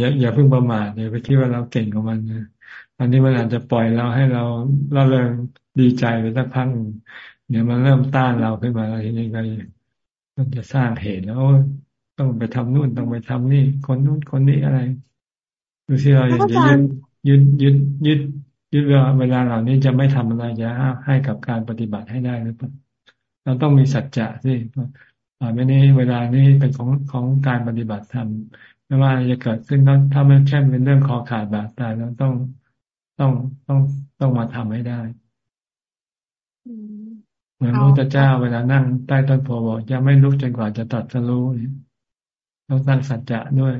Speaker 1: อย่าอย่าเพิ่งประมาทอย่าไปคิดว่าเราเก่งกว่ามันนะอันนี้มันอาจจะปล่อยเราให้เราเราเริงดีใจไปสักพักเดี๋ยวมันเริ่มต้านเราขึ้นมาแล้วทีนี้ก็มันจะสร้างเหตุแล้วต้องไปทำนู่นต้องไปทำนี่ คนนู่นคนนี้อะไร ดูสิเราอย่างจะยึด ยึดยึดยึดยึดเวลาเหล่านี้จะไม่ทำอะไรจะให้กับการปฏิบัติให้ได้หรือเปล่าเราต้องมีสัจจะสิต่อไปนี้เวลานี้เป็นของของการปฏิบัติธรรมไม่ว่าจะเกิดขึ้นถ้าไม่ใช่เป็นเรื่องคอขาดบาดตายเราต้องต้องต้องต้องมาทำให้ได้เหมือนพระพุทธเจ้าเวลานั่งใต้ต้นโพบอกจะไม่ลุกจนกว่าจะตัดสรู้ต้องตั้งสัจจะด้วย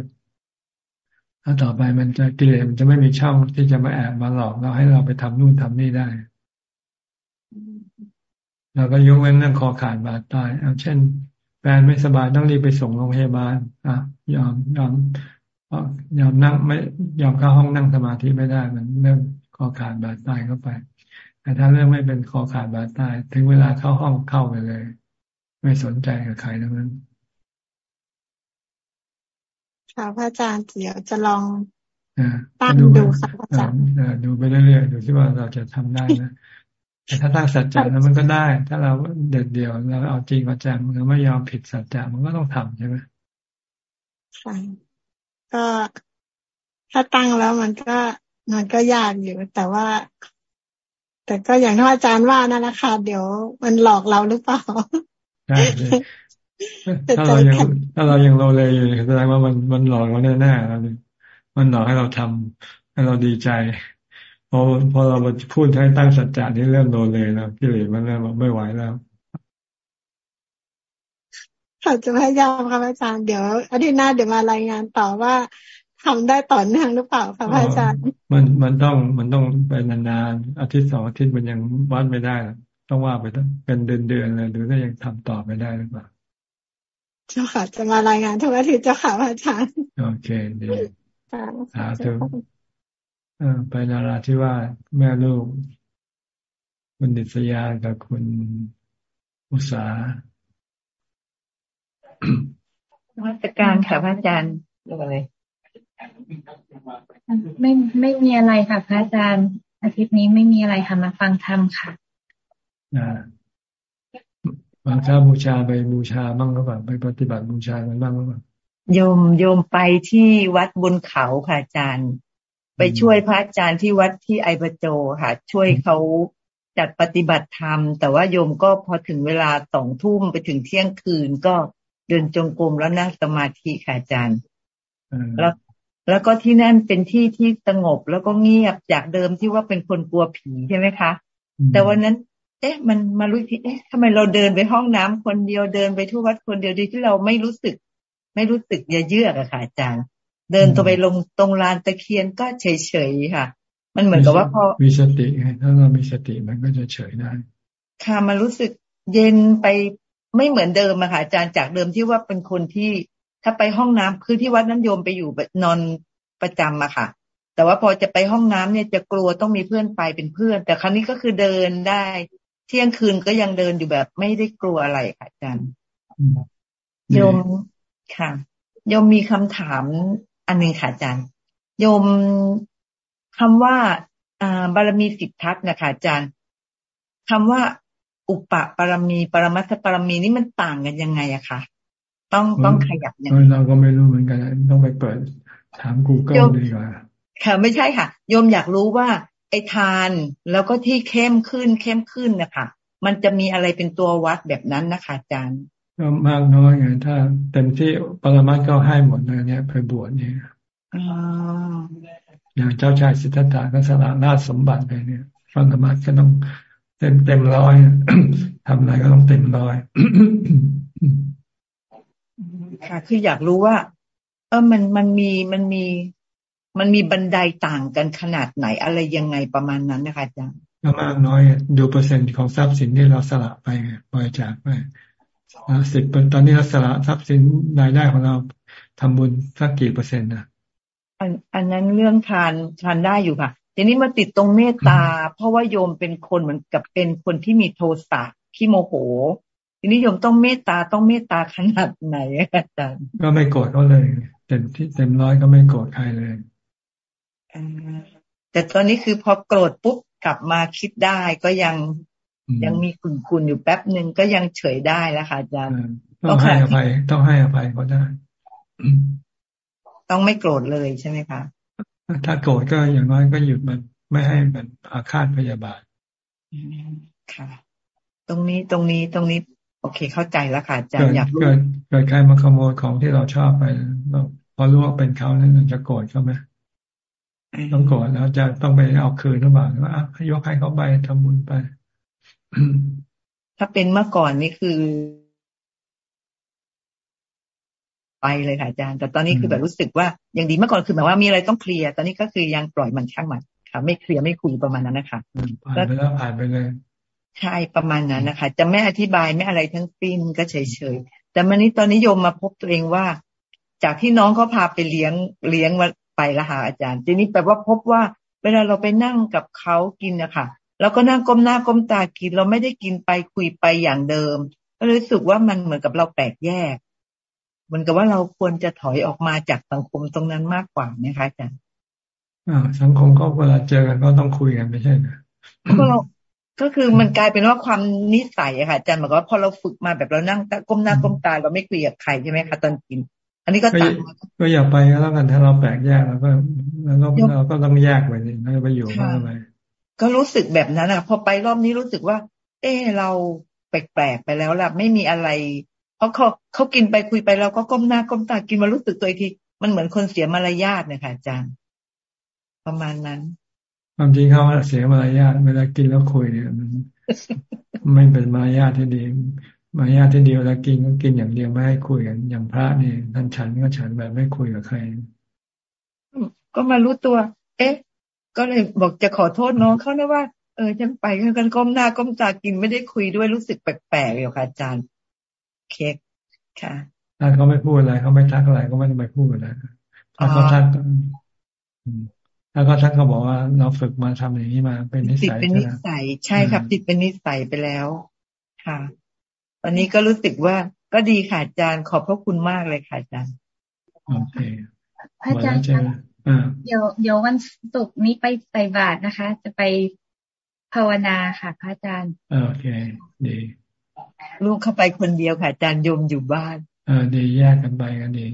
Speaker 1: ถ้าต่อไปมันจะกิเลสมันจะไม่มีช่องที่จะมาแอบมาหลอกเราให้เราไปทำนู่นทำนี่ได้เราก็ยกเว้นเรื่องคอขาดบาดตายเอาเช่นแฟนไม่สบายต้องรีบไปส่งโรงพยาบาล อะ ยอมยอมยอมนั่งไม่ยอมเข้าห้องนั่งสมาธิไม่ได้ มันเรื่องคอขาดบาดตายเข้าไป แต่ถ้าเรื่องไม่เป็นคอขาดบาดตาย ถึงเวลาเข้าห้องเข้าไปเลย ไม่สนใจกับใครทั้งนั้น
Speaker 11: ค่ะพระอาจารย์เดี๋ยวจะลองตั้งดูค่ะพระอาจารย์
Speaker 1: ดูไปเรื่อยๆดูที่ว่าเราจะทำได้นะแต่ถ้าตั้งสัจจะแล้วมันก็ได้ ถ้าเราเด็ดเดี่ยวเราเอาจริงเอาจังเราไม่ยอมผิดสัจจะมันก็ต้องทำใช่ไหม
Speaker 11: ใช่ก็ถ้าตั้งแล้วมันก็มันก็ยากอยู่แต่ว่า แต่ก็อย่างที่อาจารย์ว่านั่นแหละค่ะเดี๋ยวมันหลอกเราหรือเปล่าใช่
Speaker 1: ถ้าเรายังถ้าเรายังโลเลอยู่แสดงว่ามันมันหลอกเราแน่ๆแล้วนี่มันหลอกให้เราทำให้เราดีใจพอพอเราพูดให้ตั้งสัจจะนี่เริ่มโลเลแล้วกิเลสมันเริ่มไม่ไหวแล้ว
Speaker 11: ค่ะจะพยายามค่ะอาจารย์เดี๋ยวอาทิตย์หน้าเดี๋ยวมารายงานต่อว่าทำได้ต่อเนื่องหรือเปล่าค่ะอาจารย์
Speaker 1: มันมันต้องมันต้องไปนานๆอาทิตย์สองอาทิตย์มันยังวัดไม่ได้ ต้องว่าไปต้องเป็นเดือนๆเลยหรือถ้ายังทำต่อไม่ได้หรือเปล่า
Speaker 11: เจ้าค่ะ จะมารายงานทุกอาทิตย์เจ้าค่ะอาจารย์
Speaker 1: โอเคดีสาธุไปนาราที่ว่าแม่ลูก คุณดิษยากับคุณอุษา
Speaker 12: วัตการค่ะพระอาจารย์เรื่องอะไรไม่ไม่มีอะไรค่ะพระอาจารย์ อาทิตย์นี้ไม่มีอะไรค่ะมาฟังธรรมค่ะ
Speaker 1: อ่าบางท่าบูชาไปบูชาบ้างหรือเปล่าไปปฏิบัติบูชากันบ้างหรือเปล่า
Speaker 12: โยมโยมไปที่วัดบนเขาค่ะอาจารย์ ไปช่วยพระอาจารย์ที่วัดที่ไอปโจค่ะ ช่วยเขาจัดปฏิบัติธรรม แต่ว่าโยมก็พอถึงเวลาสองทุ่มไปถึงเที่ยงคืนก็เดินจงกรมแล้วนั่งสมาธิค่ะอาจารย์แล้วแล้วก็ที่นั่นเป็นที่ที่สงบแล้วก็เงียบจากเดิมที่ว่าเป็นคนกลัวผีใช่ไหมคะ แต่วันนั้น เอ๊ะมันมารู้ทีเอ๊ะทำไมเราเดินไปห้องน้ำคนเดียวเดินไปทั่ววัดคนเดียวดีที่เราไม่รู้สึก ไม่รู้สึกเยือกอะค่ะอาจารย์ เดินตัวไปลงตรงลานตะเคียนก็เฉยเฉยค่ะ มันเหมือนกับว่าพอ
Speaker 1: มีสติไงถ้าเรามีสติมันก็จะเฉยได้
Speaker 12: ค่ะมันรู้สึกเย็นไปไม่เหมือนเดิมอะค่ะอาจารย์จากเดิมที่ว่าเป็นคนที่ถ้าไปห้องน้ำคือที่วัดนั้นโยมไปอยู่นอนประจำอะค่ะ แต่ว่าพอจะไปห้องน้ำเนี่ยจะกลัวต้องมีเพื่อนไปเป็นเพื่อน แต่ครั้นี้ก็คือเดินได้ เที่ยงคืนก็ยังเดินอยู่แบบไม่ได้กลัวอะไรค่ะอาจารย์โยมค่ะโยมมีคำถามอันหนึ่งค่ะอาจารย์โยมคำว่าอ่าบารมีสิทธัตนะคะอาจารย์คำว่าอุปปารมี ปรมัตถปารมีนี่มันต่างกันยังไงอะคะต้องต้องขยับ
Speaker 1: อย่างเราก็ไม่รู้เหมือนกัน ต้องไปเปิดถาม Google ดีกว่า
Speaker 12: ค่ะ ไม่ใช่ค่ะ โยมอยากรู้ว่า ไอ้ทานแล้วก็ที่เข้มขึ้นเข้มขึ้นนะคะมันจะมีอะไรเป็นตัววัดแบบนั้นนะคะอาจารย์
Speaker 1: ก็มากน้อยไงถ้าเต็มที่ปรมาก็ให้หมดเลยเนี่ยไปบวชเนี่ยอย่างเจ้าชายสิทธัตถะก็สละราชสมบัติไปเนี่ยปรมาก็ต้องเต็มเต็มร้อยทำอะไรก็ต้องเต็มร้อย
Speaker 12: ค่ะคืออยากรู้ว่า เออมันมันมีมันมี มันมีบันไดต่างกันขนาดไหนอะไรยังไงประมาณนั้นนะคะอาจารย์
Speaker 1: ก็มากน้อยดูเปอร์เซ็นต์ของทรัพย์สินที่เราสละไปบริจาคไปสิบตอนนี้เราสละทรัพย์สินรายได้ของเราทำบุญสักกี่เปอร์เซ็นต์นะ
Speaker 12: อันอันนั้นเรื่องทานทานได้อยู่ค่ะทีนี้มาติดตรงเมตตา เพราะว่าโยมเป็นคนเหมือนกับเป็นคนที่มีโทสะขี้โมโห ทีนี้โยมต้องเมตตาต้องเมตตาขนาดไหนอาจารย์
Speaker 1: ก็ไม่โกรธเขาเลยเต็มที่เต็มร้อยก็ไม่โกรธใครเลย
Speaker 12: แต่ตอนนี้คือพอโกรธปุ๊บกลับมาคิดได้ก็ยังยังมีขุ่นขุนอยู่แป๊บหนึ่งก็ยังเฉยได้แล้วค่ะอาจารย์
Speaker 1: ต้องให้อภัยต้องให้อภัยก็ได้
Speaker 12: ต้องไม่โกรธเลยใช่ไหมคะ
Speaker 1: ถ้าโกรธก็อย่างน้อยก็หยุดมันไม่ให้มันอาฆาตพยาบาท
Speaker 12: ค่ะ ตรงนี้ตรงนี้ตรงนี้ โอเคเข้าใจแล้วค่ะอาจารย์อยาก
Speaker 1: เกิดเกิดใครมาขโมยของที่เราชอบไปเราพอรู้ว่าเป็นเขาเนี่ยจะโกรธเขาไหม ต้องโกรธแล้วจะต้องไปเอาคืนหรือเปล่าว่ายกให้เขาไปทำบุญไป
Speaker 12: ถ้าเป็นเมื่อก่อนนี่คือ ไปเลยค่ะอาจารย์ แต่ตอนนี้คือแบบรู้สึกว่าอย่างดีเมื่อก่อนคือแบบว่ามีอะไรต้องเคลียร์ตอนนี้ก็คือยังปล่อยมันช่างมันค่ะ ไม่เคลียร์ไม่คุยประมาณนั้นนะคะ
Speaker 1: ผ่านไปแล้วผ่านไปเลย
Speaker 12: ใช่ประมาณนั้นนะคะ จะไม่อธิบายไม่อะไรทั้งสิ้นก็เฉยๆแต่มันนี้ตอนนี้โยมมาพบตัวเองว่า จากที่น้องเขาพาไปเลี้ยงเลี้ยงมา ไปละค่ะอาจารย์ ทีนี้แปลว่าพบว่า เวลาเราไปนั่งกับเขากินนะคะแล้วก็นั่งก้มหน้าก้มตากิน เราไม่ได้กินไปคุยไปอย่างเดิม ก็รู้สึกว่ามันเหมือนกับเราแปลกแยกเหมือนกับว่าเราควรจะถอยออกมาจากสังคมตรงนั้นมากกว่านะคะอาจารย์
Speaker 1: อ่าสังคมก็เวลาเจอกันก็ต้องคุยกันไม่ใช่เหรอ
Speaker 12: ก็เราก็คือมันกลายเป็นว่าความนิสัยอะค่ะอาจารย์บอกว่าพอเราฝึกมาแบบเรานั่งก้มหน้าก้มตาเราไม่คุยกับใครใช่ไหมคะตอนกินอั นนี้ก็ต่าง
Speaker 1: ก็อย่าไปแล้วกันถ้าเราแปลกแยกแล้วก็แล้วเราก็ต้องแยกไปเลยไม่ไปอยู่มากเลย
Speaker 12: ก็รู้สึกแบบนั้นอะ พอไปรอบนี้รู้สึกว่า เออเราแปลกๆไปแล้วล่ะ ไม่มีอะไรเพราะเขาเขากินไปคุยไปเราก็ก้มหน้าก้มตากินมารู้สึกตัวที มันเหมือนคนเสียมารยาทเนี่ยค่ะอาจารย์ ประมาณนั้น
Speaker 1: ความจริงเขาเสียมารยาทเวลากินแล้วคุยเนี่ยมันไม่เป็นมารยาทที่ดี มารยาทที่ดีเวลากินก็กินอย่างเดียวไม่ให้คุยกัน อย่างพระนี่ท่านฉันก็ฉันแบบไม่คุยกับใคร
Speaker 12: ก็มารู้ตัว เอ๊ะ ก็เลยบอกจะขอโทษน้องเขานะว่า เออฉันไปกันก้มหน้าก้มตากินไม่ได้คุยด้วยรู้สึกแปลกๆอยู่ค่ะอาจารย์เค้กค่ะ
Speaker 1: ถ้าเขาไม่พูดอะไรเขาไม่ทักอะไรก็ไม่ต้องไปพูดนะถ้าเขาทักถ้าเขาทักเขาบอกว่าเราฝึกมาทำอย่างนี้มาเป็นนิสั
Speaker 12: ยติดเป็นนิสัยใช่ครับติดเป็นนิสัยไปแล้ว ค่ะ ตอนนี้ก็รู้สึกว่าก็ดีค่ะอาจารย์ขอบพระคุณมากเลยค่ะอาจารย์
Speaker 1: โอเค
Speaker 2: พระอาจารย์เดี๋ยวเดี๋ยววันศุกร์นี้ไปใส่บาตรนะคะ จะไปภาวนาค่ะพระอาจารย์
Speaker 1: โอเคดี
Speaker 12: ลูกเข้าไปคนเดียวค่ะอาจารย์โยมอยู่บ้าน
Speaker 1: เออดีแยกกันไปกันดี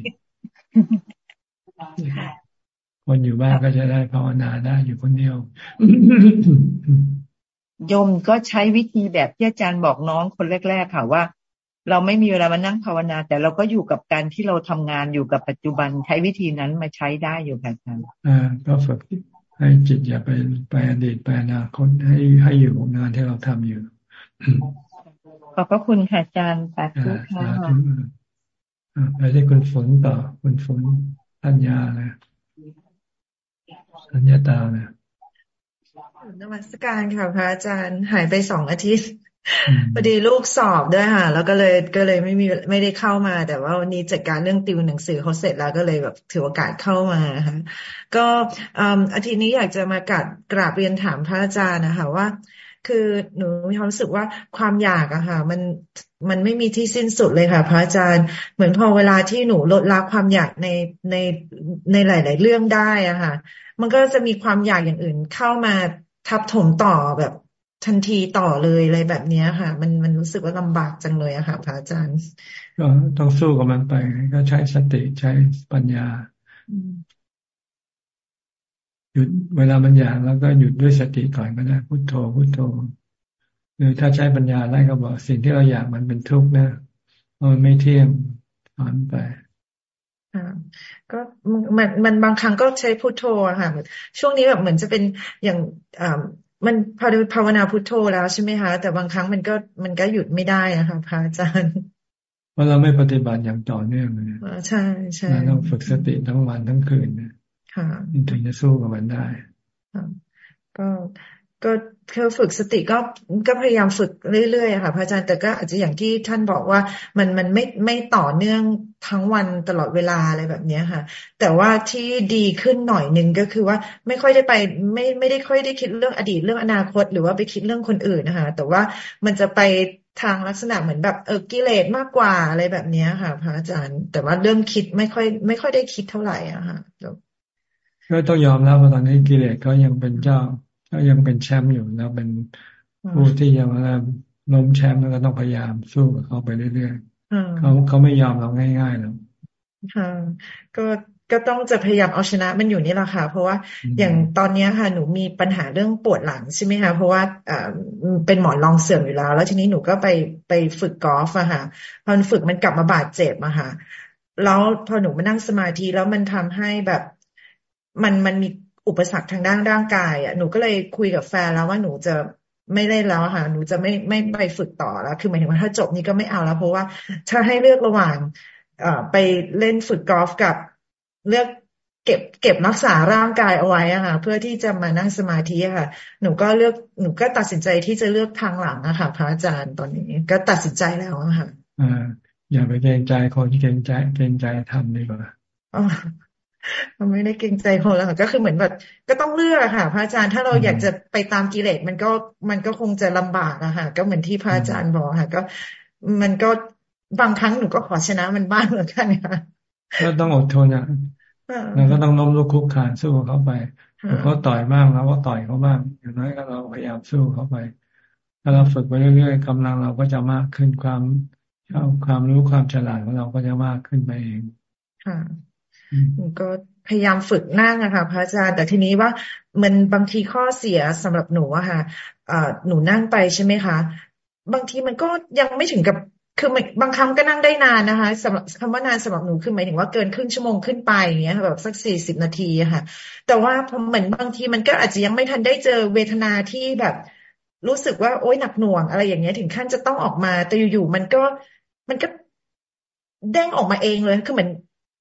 Speaker 1: คนอยู่บ้านก็จะได้ภาวนาได้อยู่คนเดียว
Speaker 12: โยมก็ใช้วิธีแบบที่อาจารย์บอกน้องคนแรก ๆ ค่ะว่า เราไม่มีเวลามานั่งภาวนา แต่เราก็อยู่กับการที่เราทำงานอยู่กับปัจจุบันใช้วิธีนั้นมาใช้ได้อยู่ค่ะอาจารย์
Speaker 1: อ่าก็ฝึกให้จิตอย่าไปไปอดีตไปอนาคตให้ให้อยู่กับงานที่เราทำอยู่
Speaker 12: ขอบพระคุณค่ะอาจารย์สาธุค่ะ
Speaker 1: ไปที่คุณฝนต่อคุณฝนทัญญานะทัญญาตานะ
Speaker 13: นมัสการค่ะพระอาจารย์หายไปสองอาทิตย์พอดีลูกสอบด้วยค่ะ แล้วก็เลยก็เลยไม่มีไม่ได้เข้ามา แต่ว่าวันนี้จัดการเรื่องติวหนังสือเขาเสร็จแล้วก็เลยแบบถือโอกาสเข้ามาค่ะก็อาทิตย์นี้อยากจะมากราบกราบเรียนถามพระอาจารย์นะคะว่า คือหนูมีความรู้สึกว่าความอยากอะค่ะ มันมันไม่มีที่สิ้นสุดเลยค่ะ พระอาจารย์เหมือนพอเวลาที่หนูลดละความอยากในในในหลาย ๆ เรื่องได้อะค่ะ มันก็จะมีความอยากอย่างอื่นเข้ามาทับถมต่อแบบทันทีต่อเลยอะไรแบบนี้ค่ะ มันมันรู้สึกว่าลำบากจังเลยอะค่ะพระอาจารย์
Speaker 1: ก็ต้องสู้กับมันไป ก็ใช้สติใช้ปัญญาหยุดเวลามันอยากแล้วก็หยุดด้วยสติก่อนก็ได้พุโทโธพุโทโธหรือถ้าใช้ปัญญาได้ก็บอกสิ่งที่เราอยากมันเป็นทุกข์นะมันไม่เที่ยงถอนไป
Speaker 13: ก็มันมันบางครั้งก็ใช้พุโทโธค่ะช่วงนี้แบบเหมือนจะเป็นอย่างอ่ามันพอภาวนาพุทโธแล้วใช่ไหมคะแต่บางครั้งมันก็มันก็หยุดไม่ได้นะคะพระอาจารย์
Speaker 1: เพราะเราไม่ปฏิบัติอย่างต่อเนื่องเลย
Speaker 13: ใช่ใช่
Speaker 1: เราต้องฝึกสติทั้งวันทั้งคืนนะถึงจะสู้กับมันได้
Speaker 13: ก็ก็ คือฝึกสติก็ก็พยายามฝึกเรื่อยๆค่ะพระอาจารย์แต่ก็อาจจะอย่างที่ท่านบอกว่ามันมันไม่ไม่ต่อเนื่องทั้งวันตลอดเวลาอะไรแบบนี้ค่ะ แต่ว่าที่ดีขึ้นหน่อยหนึ่งก็คือว่าไม่ค่อยได้ไปไม่ไม่ได้ค่อยได้คิดเรื่องอดีตเรื่องอนาคต หรือว่าไปคิดเรื่องคนอื่นนะคะแต่ว่ามันจะไปทางลักษณะเหมือนแบบเออกิเลสมากกว่าอะไรแบบนี้ค่ะ พระอาจารย์ แต่ว่าเริ่มคิดไม่ค่อย ไม่ค่อยได้คิดเท่าไหร่อะค่ะ
Speaker 1: ก็ต้องยอมรับว่าตอนนี้กิเลสก็ยังเป็นเจ้า ก็ยังเป็นแชมป์อยู่แล้วเป็นผู้ที่ยังล้มแชมป์แล้วก็ต้องพยายามสู้กับเขาไปเรื่อยๆเขาเขาไม่ยอมเราง่ายๆหรอก
Speaker 13: ค่ะ ก็ก็ต้องจะพยายามเอาชนะมันอยู่นี่แหละค่ะ เพราะว่าอย่างตอนนี้ค่ะหนูมีปัญหาเรื่องปวดหลังใช่ไหมคะเพราะว่าอ่าเป็นหมอนรองเสื่อมอยู่แล้ว แล้วทีนี้หนูก็ไปไปฝึกกอล์ฟอะค่ะพอฝึกมันกลับมาบาดเจ็บอะค่ะ แล้วพอหนูมานั่งสมาธิแล้วมันทำให้แบบ มันมันมี อุปสรรคทางด้านร่างกาย อะ หนูก็เลยคุยกับแฟนแล้วว่าหนูจะไม่เล่นแล้วค่ะ หนูจะไม่ไม่ไปฝึกต่อแล้ว คือหมายถึงว่าถ้าจบนี้ก็ไม่เอาแล้ว เพราะว่าถ้าให้เลือกระหว่างเอ่อไปเล่นฝึกกอล์ฟกับเลือกเก็บเก็บรักษาร่างกายเอาไว้อะค่ะ เพื่อที่จะมานั่งสมาธิอะค่ะ หนูก็เลือกหนูก็ตัดสินใจที่จะเลือกทางหลังอะค่ะพระอาจารย์ตอนนี้ก็ตัดสินใจแล้วอะค่ะ
Speaker 1: อ่าอย่าไปเกรงใจคนที่เกรงใจเกรงใจทำดีกว่า
Speaker 13: มันไม่ได้เกรงใจคนแล้วก็คือเหมือนแบบ ก็ต้องเลือกอะค่ะ พระอาจารย์ถ้าเราอยากจะไปตามกิเลสมันก็มันก็คงจะลำบากอะค่ะก็เหมือนที่พระอาจารย์บอกค่ะ ก็ มันก็บางครั้งหนูก็ขอชนะมันบ้างเหมือนกันค่ะ
Speaker 1: ก็ต้องอดทนอะเราก็ต้องล้มลุกคุกขานสู้เขาไปเขาต่อยบ้างแล้วก็ต่อยเขาบ้างอย่างน้อยก็เราพยายามสู้เขาไปถ้าเราฝึกไปเรื่อยๆกำลังเราก็จะมากขึ้นความความรู้ความฉลาดของเราก็จะมากขึ้นไปเอง
Speaker 13: ค่ะ ก็พยายามฝึกนั่งนะคะพระอาจารย์แต่ทีนี้ว่ามันบางทีข้อเสียสำหรับหนูอะค่ะหนูนั่งไปใช่ไหมคะบางทีมันก็ยังไม่ถึงกับคือบางครั้งก็นั่งได้นานนะคะสำหรับคำว่านานสำหรับหนูคือหมายถึงว่าเกินครึ่งชั่วโมงขึ้นไปอย่างเงี้ยแบบสักสี่สิบนาทีค่ะ แต่ว่าเหมือนบางทีมันก็อาจจะยังไม่ทันได้เจอเวทนาที่แบบ รู้สึกว่าโอ๊ยหนักหน่วงอะไรอย่างเงี้ยถึงขั้นจะต้องออกมาแต่อยู่ๆมันก็มันก็เด้งออกมาเองเลยคือเหมือน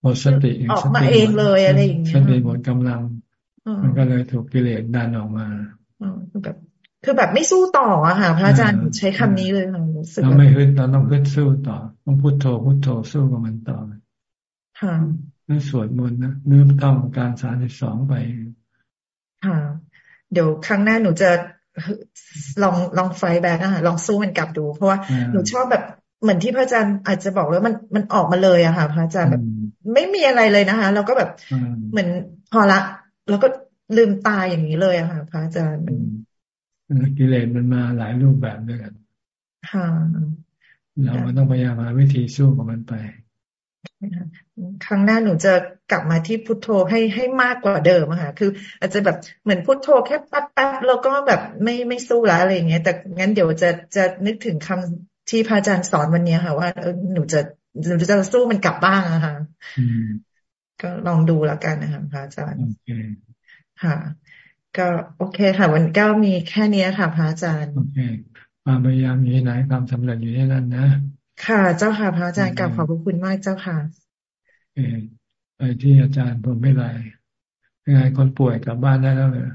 Speaker 1: มดสติ
Speaker 13: ออกมาเองเลยอะไรอย่างเงี้
Speaker 1: ยสติหมดกำลัง มันก็เลยถูกกิเลสดันออกมา
Speaker 13: แบบคือแบบไม่สู้ต่ออะค่ะ พระอาจารย์ใช้คำนี้เลยค่ะรู้สึก
Speaker 1: เราไม่ฮึดเราต้องฮึดสู้ต่อ ต้องพุทโธพุทโธสู้กับมันต่อ
Speaker 13: ค่ะ
Speaker 1: นั่นสวดมนต์นะเนื่องต้องการสารสิบสองไป
Speaker 13: ค่ะ เดี๋ยวครั้งหน้าหนูจะลองลองไฟแบ็กอะลองสู้มันกลับดู เพราะว่าหนูชอบแบบ เหมือนที่พระอาจารย์อาจจะบอกแล้วมันมันออกมาเลยอะค่ะ พระอาจารย์แบบ ไม่มีอะไรเลยนะคะ เราก็แบบเหมือนพอละแล้วก็ลืมตายอย่างนี้เลยอะค่ะ พระอาจารย์
Speaker 1: กิเลสมันมาหลายรูปแบบด้วยกัน
Speaker 13: ค่ะ
Speaker 1: เราก็ต้องพยายามหาวิธีสู้กับมันไป
Speaker 13: ครั้งหน้าหนูจะกลับมาที่พุทโธให้ให้มากกว่าเดิมอะค่ะ คือ อาจจะแบบเหมือนพุทโธแค่แป๊บแป๊บแล้วก็แบบไม่ไม่สู้แล้วอะไรเงี้ย แต่งั้นเดี๋ยวจะจะนึกถึงคำ ที่พระอาจารย์สอนวันนี้ค่ะ ว่าหนูจะหนูจะสู้มันกลับบ้างอะค่ะก็ลองดูแล้วกันนะคะพระอาจารย์ค่ะ ก็โอเคค่ะ วันก็มีแค่นี้ค่ะ พระอาจารย์
Speaker 1: โอเคความพยายามอยู่ที่ไหนความสำเร็จอยู่ที่นั่นนะ
Speaker 13: ค่ะ เจ้าค่ะ พระอาจารย์กลับขอบคุณมากเจ้าค่ะ
Speaker 1: เอไปที่อาจารย์ผมไม่ไรยังไงคนป่วยกลับบ้านได้แล้วเลย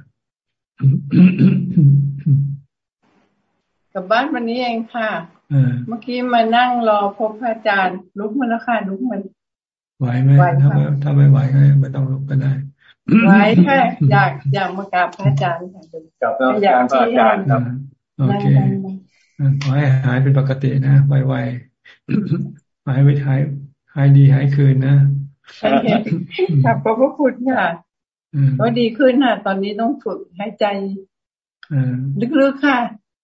Speaker 14: กลับบ้านวันนี้เองค่ะ เมื่อกี้มานั่งรอพบพระอาจารย์ ลุกมาแล้วค่ะลุกมัน
Speaker 1: ไหวไหมถ้าไม่ถ้าไม่ไหวก็ไม่ต้องลุกก็ได้
Speaker 14: ไว้แค่อยากอยากมากราบพระอาจารย์ค่ะ
Speaker 15: กับอยากพระอาจารย์ครับ
Speaker 1: โอเคขอให้หายเป็นปกตินะไวๆหายไปหายหายดีหายคืนนะ
Speaker 14: ครับขอบพระคุณค่ะก็ดีขึ้นค่ะ ตอนนี้ต้องฝึกหายใจ ลึกๆค่ะ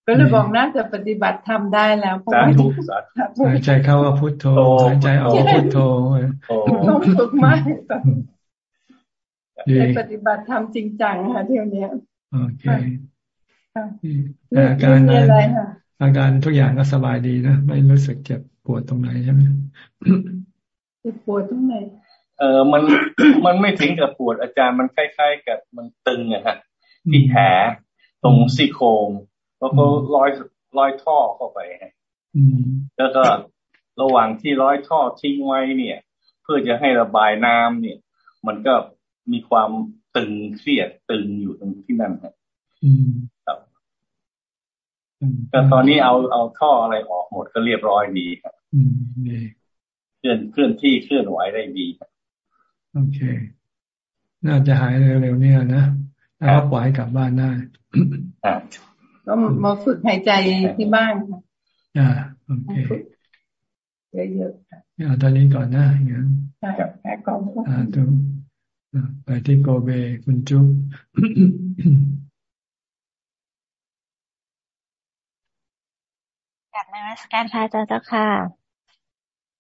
Speaker 14: ก็เลยบอกน่าจะปฏิบัติทำได้แล้วเพราะว่า
Speaker 1: หายใจเข้าว่าพุทโธหายใจออกพุทโธ
Speaker 14: ต้องฝึกมากได้ปฏิบัติทำจริงจังค่ะเที่ยวนี้โอเค
Speaker 1: อาการอะไรอาการทุกอย่างก็สบายดีนะไม่รู้สึกเจ็บปวดตรงไหนใช่ไหม
Speaker 14: เจ็บปวดตรงไหน
Speaker 15: เออมันมันไม่ถึงกับปวดอาจารย์มันคล้ายๆ กับมันตึงอะฮะที่แผลตรงซี่โครง แล้วก็ร้อยร้อยท่อเข้าไปฮะแล้วก็ระหว่างที่ร้อยท่อทิ้งไว้เนี่ย เพื่อจะให้ระบายน้ำเนี่ย มันก็มีความตึงเครียดตึงอยู่ตรงที่นั่นครับครับแต่ตอนนี้เอาเอาท่ออะไรออกหมดก็เรียบร้อยดีครับเคลื่อนเคลื่อนที่เคลื่อนไหวได้ดีครับ
Speaker 1: โอเค น่าจะหายเร็วๆเนี่ยนะแล้วก็ปล่อยกลับบ้านได้
Speaker 14: ก็มาฝึกหายใจที่บ้านค่ะ
Speaker 1: อ่าโอเค
Speaker 14: เยอะๆ
Speaker 1: เอาตอนนี้ก่อนนะงั้น
Speaker 14: ใช่แค่ก่อน
Speaker 1: อ่าตรงไปที่โกเบคุณจุ๊บ
Speaker 16: กลับมาสการพระเจ้าค่ะ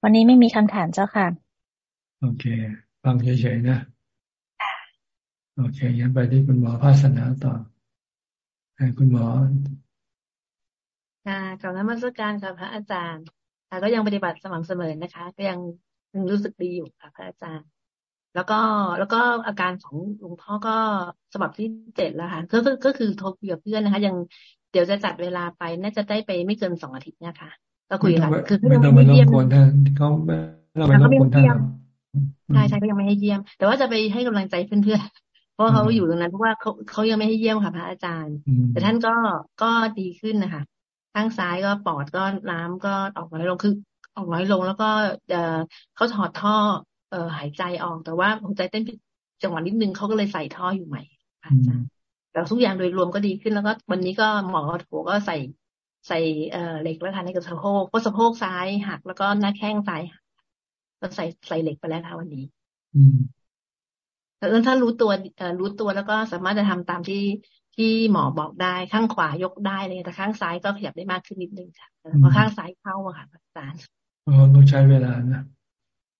Speaker 16: วันนี้ไม่มีคำถามเจ้าค่ะ
Speaker 1: โอเค ฟังเฉยๆนะ โอเค งั้นไปที่คุณหมอภาสนาต่อให้ คุณหมอ
Speaker 17: ค่ะกลับมาสการค่ะพระอาจารย์ค่ะก็ยังปฏิบัติสม่ำเสมอนะคะ ก็ยังรู้สึกดีอยู่ค่ะ พระอาจารย์ แล้วก็แล้วก็อาการของหลวงพ่อก็ฉบับที่เจ็ดแล้วค่ะก็ก็คือโทรคุยกับเพื่อนนะคะ ยังเดี๋ยวจะจัดเวลาไป น่าจะได้ไปไม่เกินสองอาทิตย์เนี่ยค่ะก็คุยกันคือ
Speaker 1: ไม่ต้องไม่เยี่ยมคนท่านเขาไม่ต้องไม่ต้องคนท่าน
Speaker 17: ใช่ใช่ก็ยังไม่ให้เยี่ยม แต่ว่าจะไปให้กำลังใจเพื่อนๆ เพราะเขาอยู่ตรงนั้นเพราะว่าเขาเขายังไม่ให้เยี่ยมค่ะพระอาจารย์ แต่ท่านก็ก็ดีขึ้นนะคะข้างซ้ายก็ปอดก็น้ำก็ออกน้อยลงคือออกน้อยลง แล้วก็เออเขาถอดท่อเออหายใจออกแต่ว่าหัวใจเต้นผิดจังหวะนิดนึงเขาก็เลยใส่ท่ออยู่ใหม่อาจารย์แต่ทุกอย่างโดยรวมก็ดีขึ้นแล้วก็วันนี้ก็หมอโถก็ใส่ใส่เอ่อเหล็กแล้วค่ะในกระสะโพกเพราะสะโพกซ้ายหักแล้วก็หน้าแข้งซ้ายหักก็ใส่ใส่เหล็กไปแล้วค่ะวันนี้อืม แล้วถ้ารู้ตัวเอ่อรู้ตัวแล้วก็สามารถจะทำตามที่ที่หมอบอกได้ข้างขวายกได้เลยแต่ข้างซ้ายก็ขยับได้มากขึ้นนิดนึงค่ะเพราะข้างซ้ายเข้าอะค่ะอาจารย์
Speaker 1: อ๋อต้องใช้เวลานะ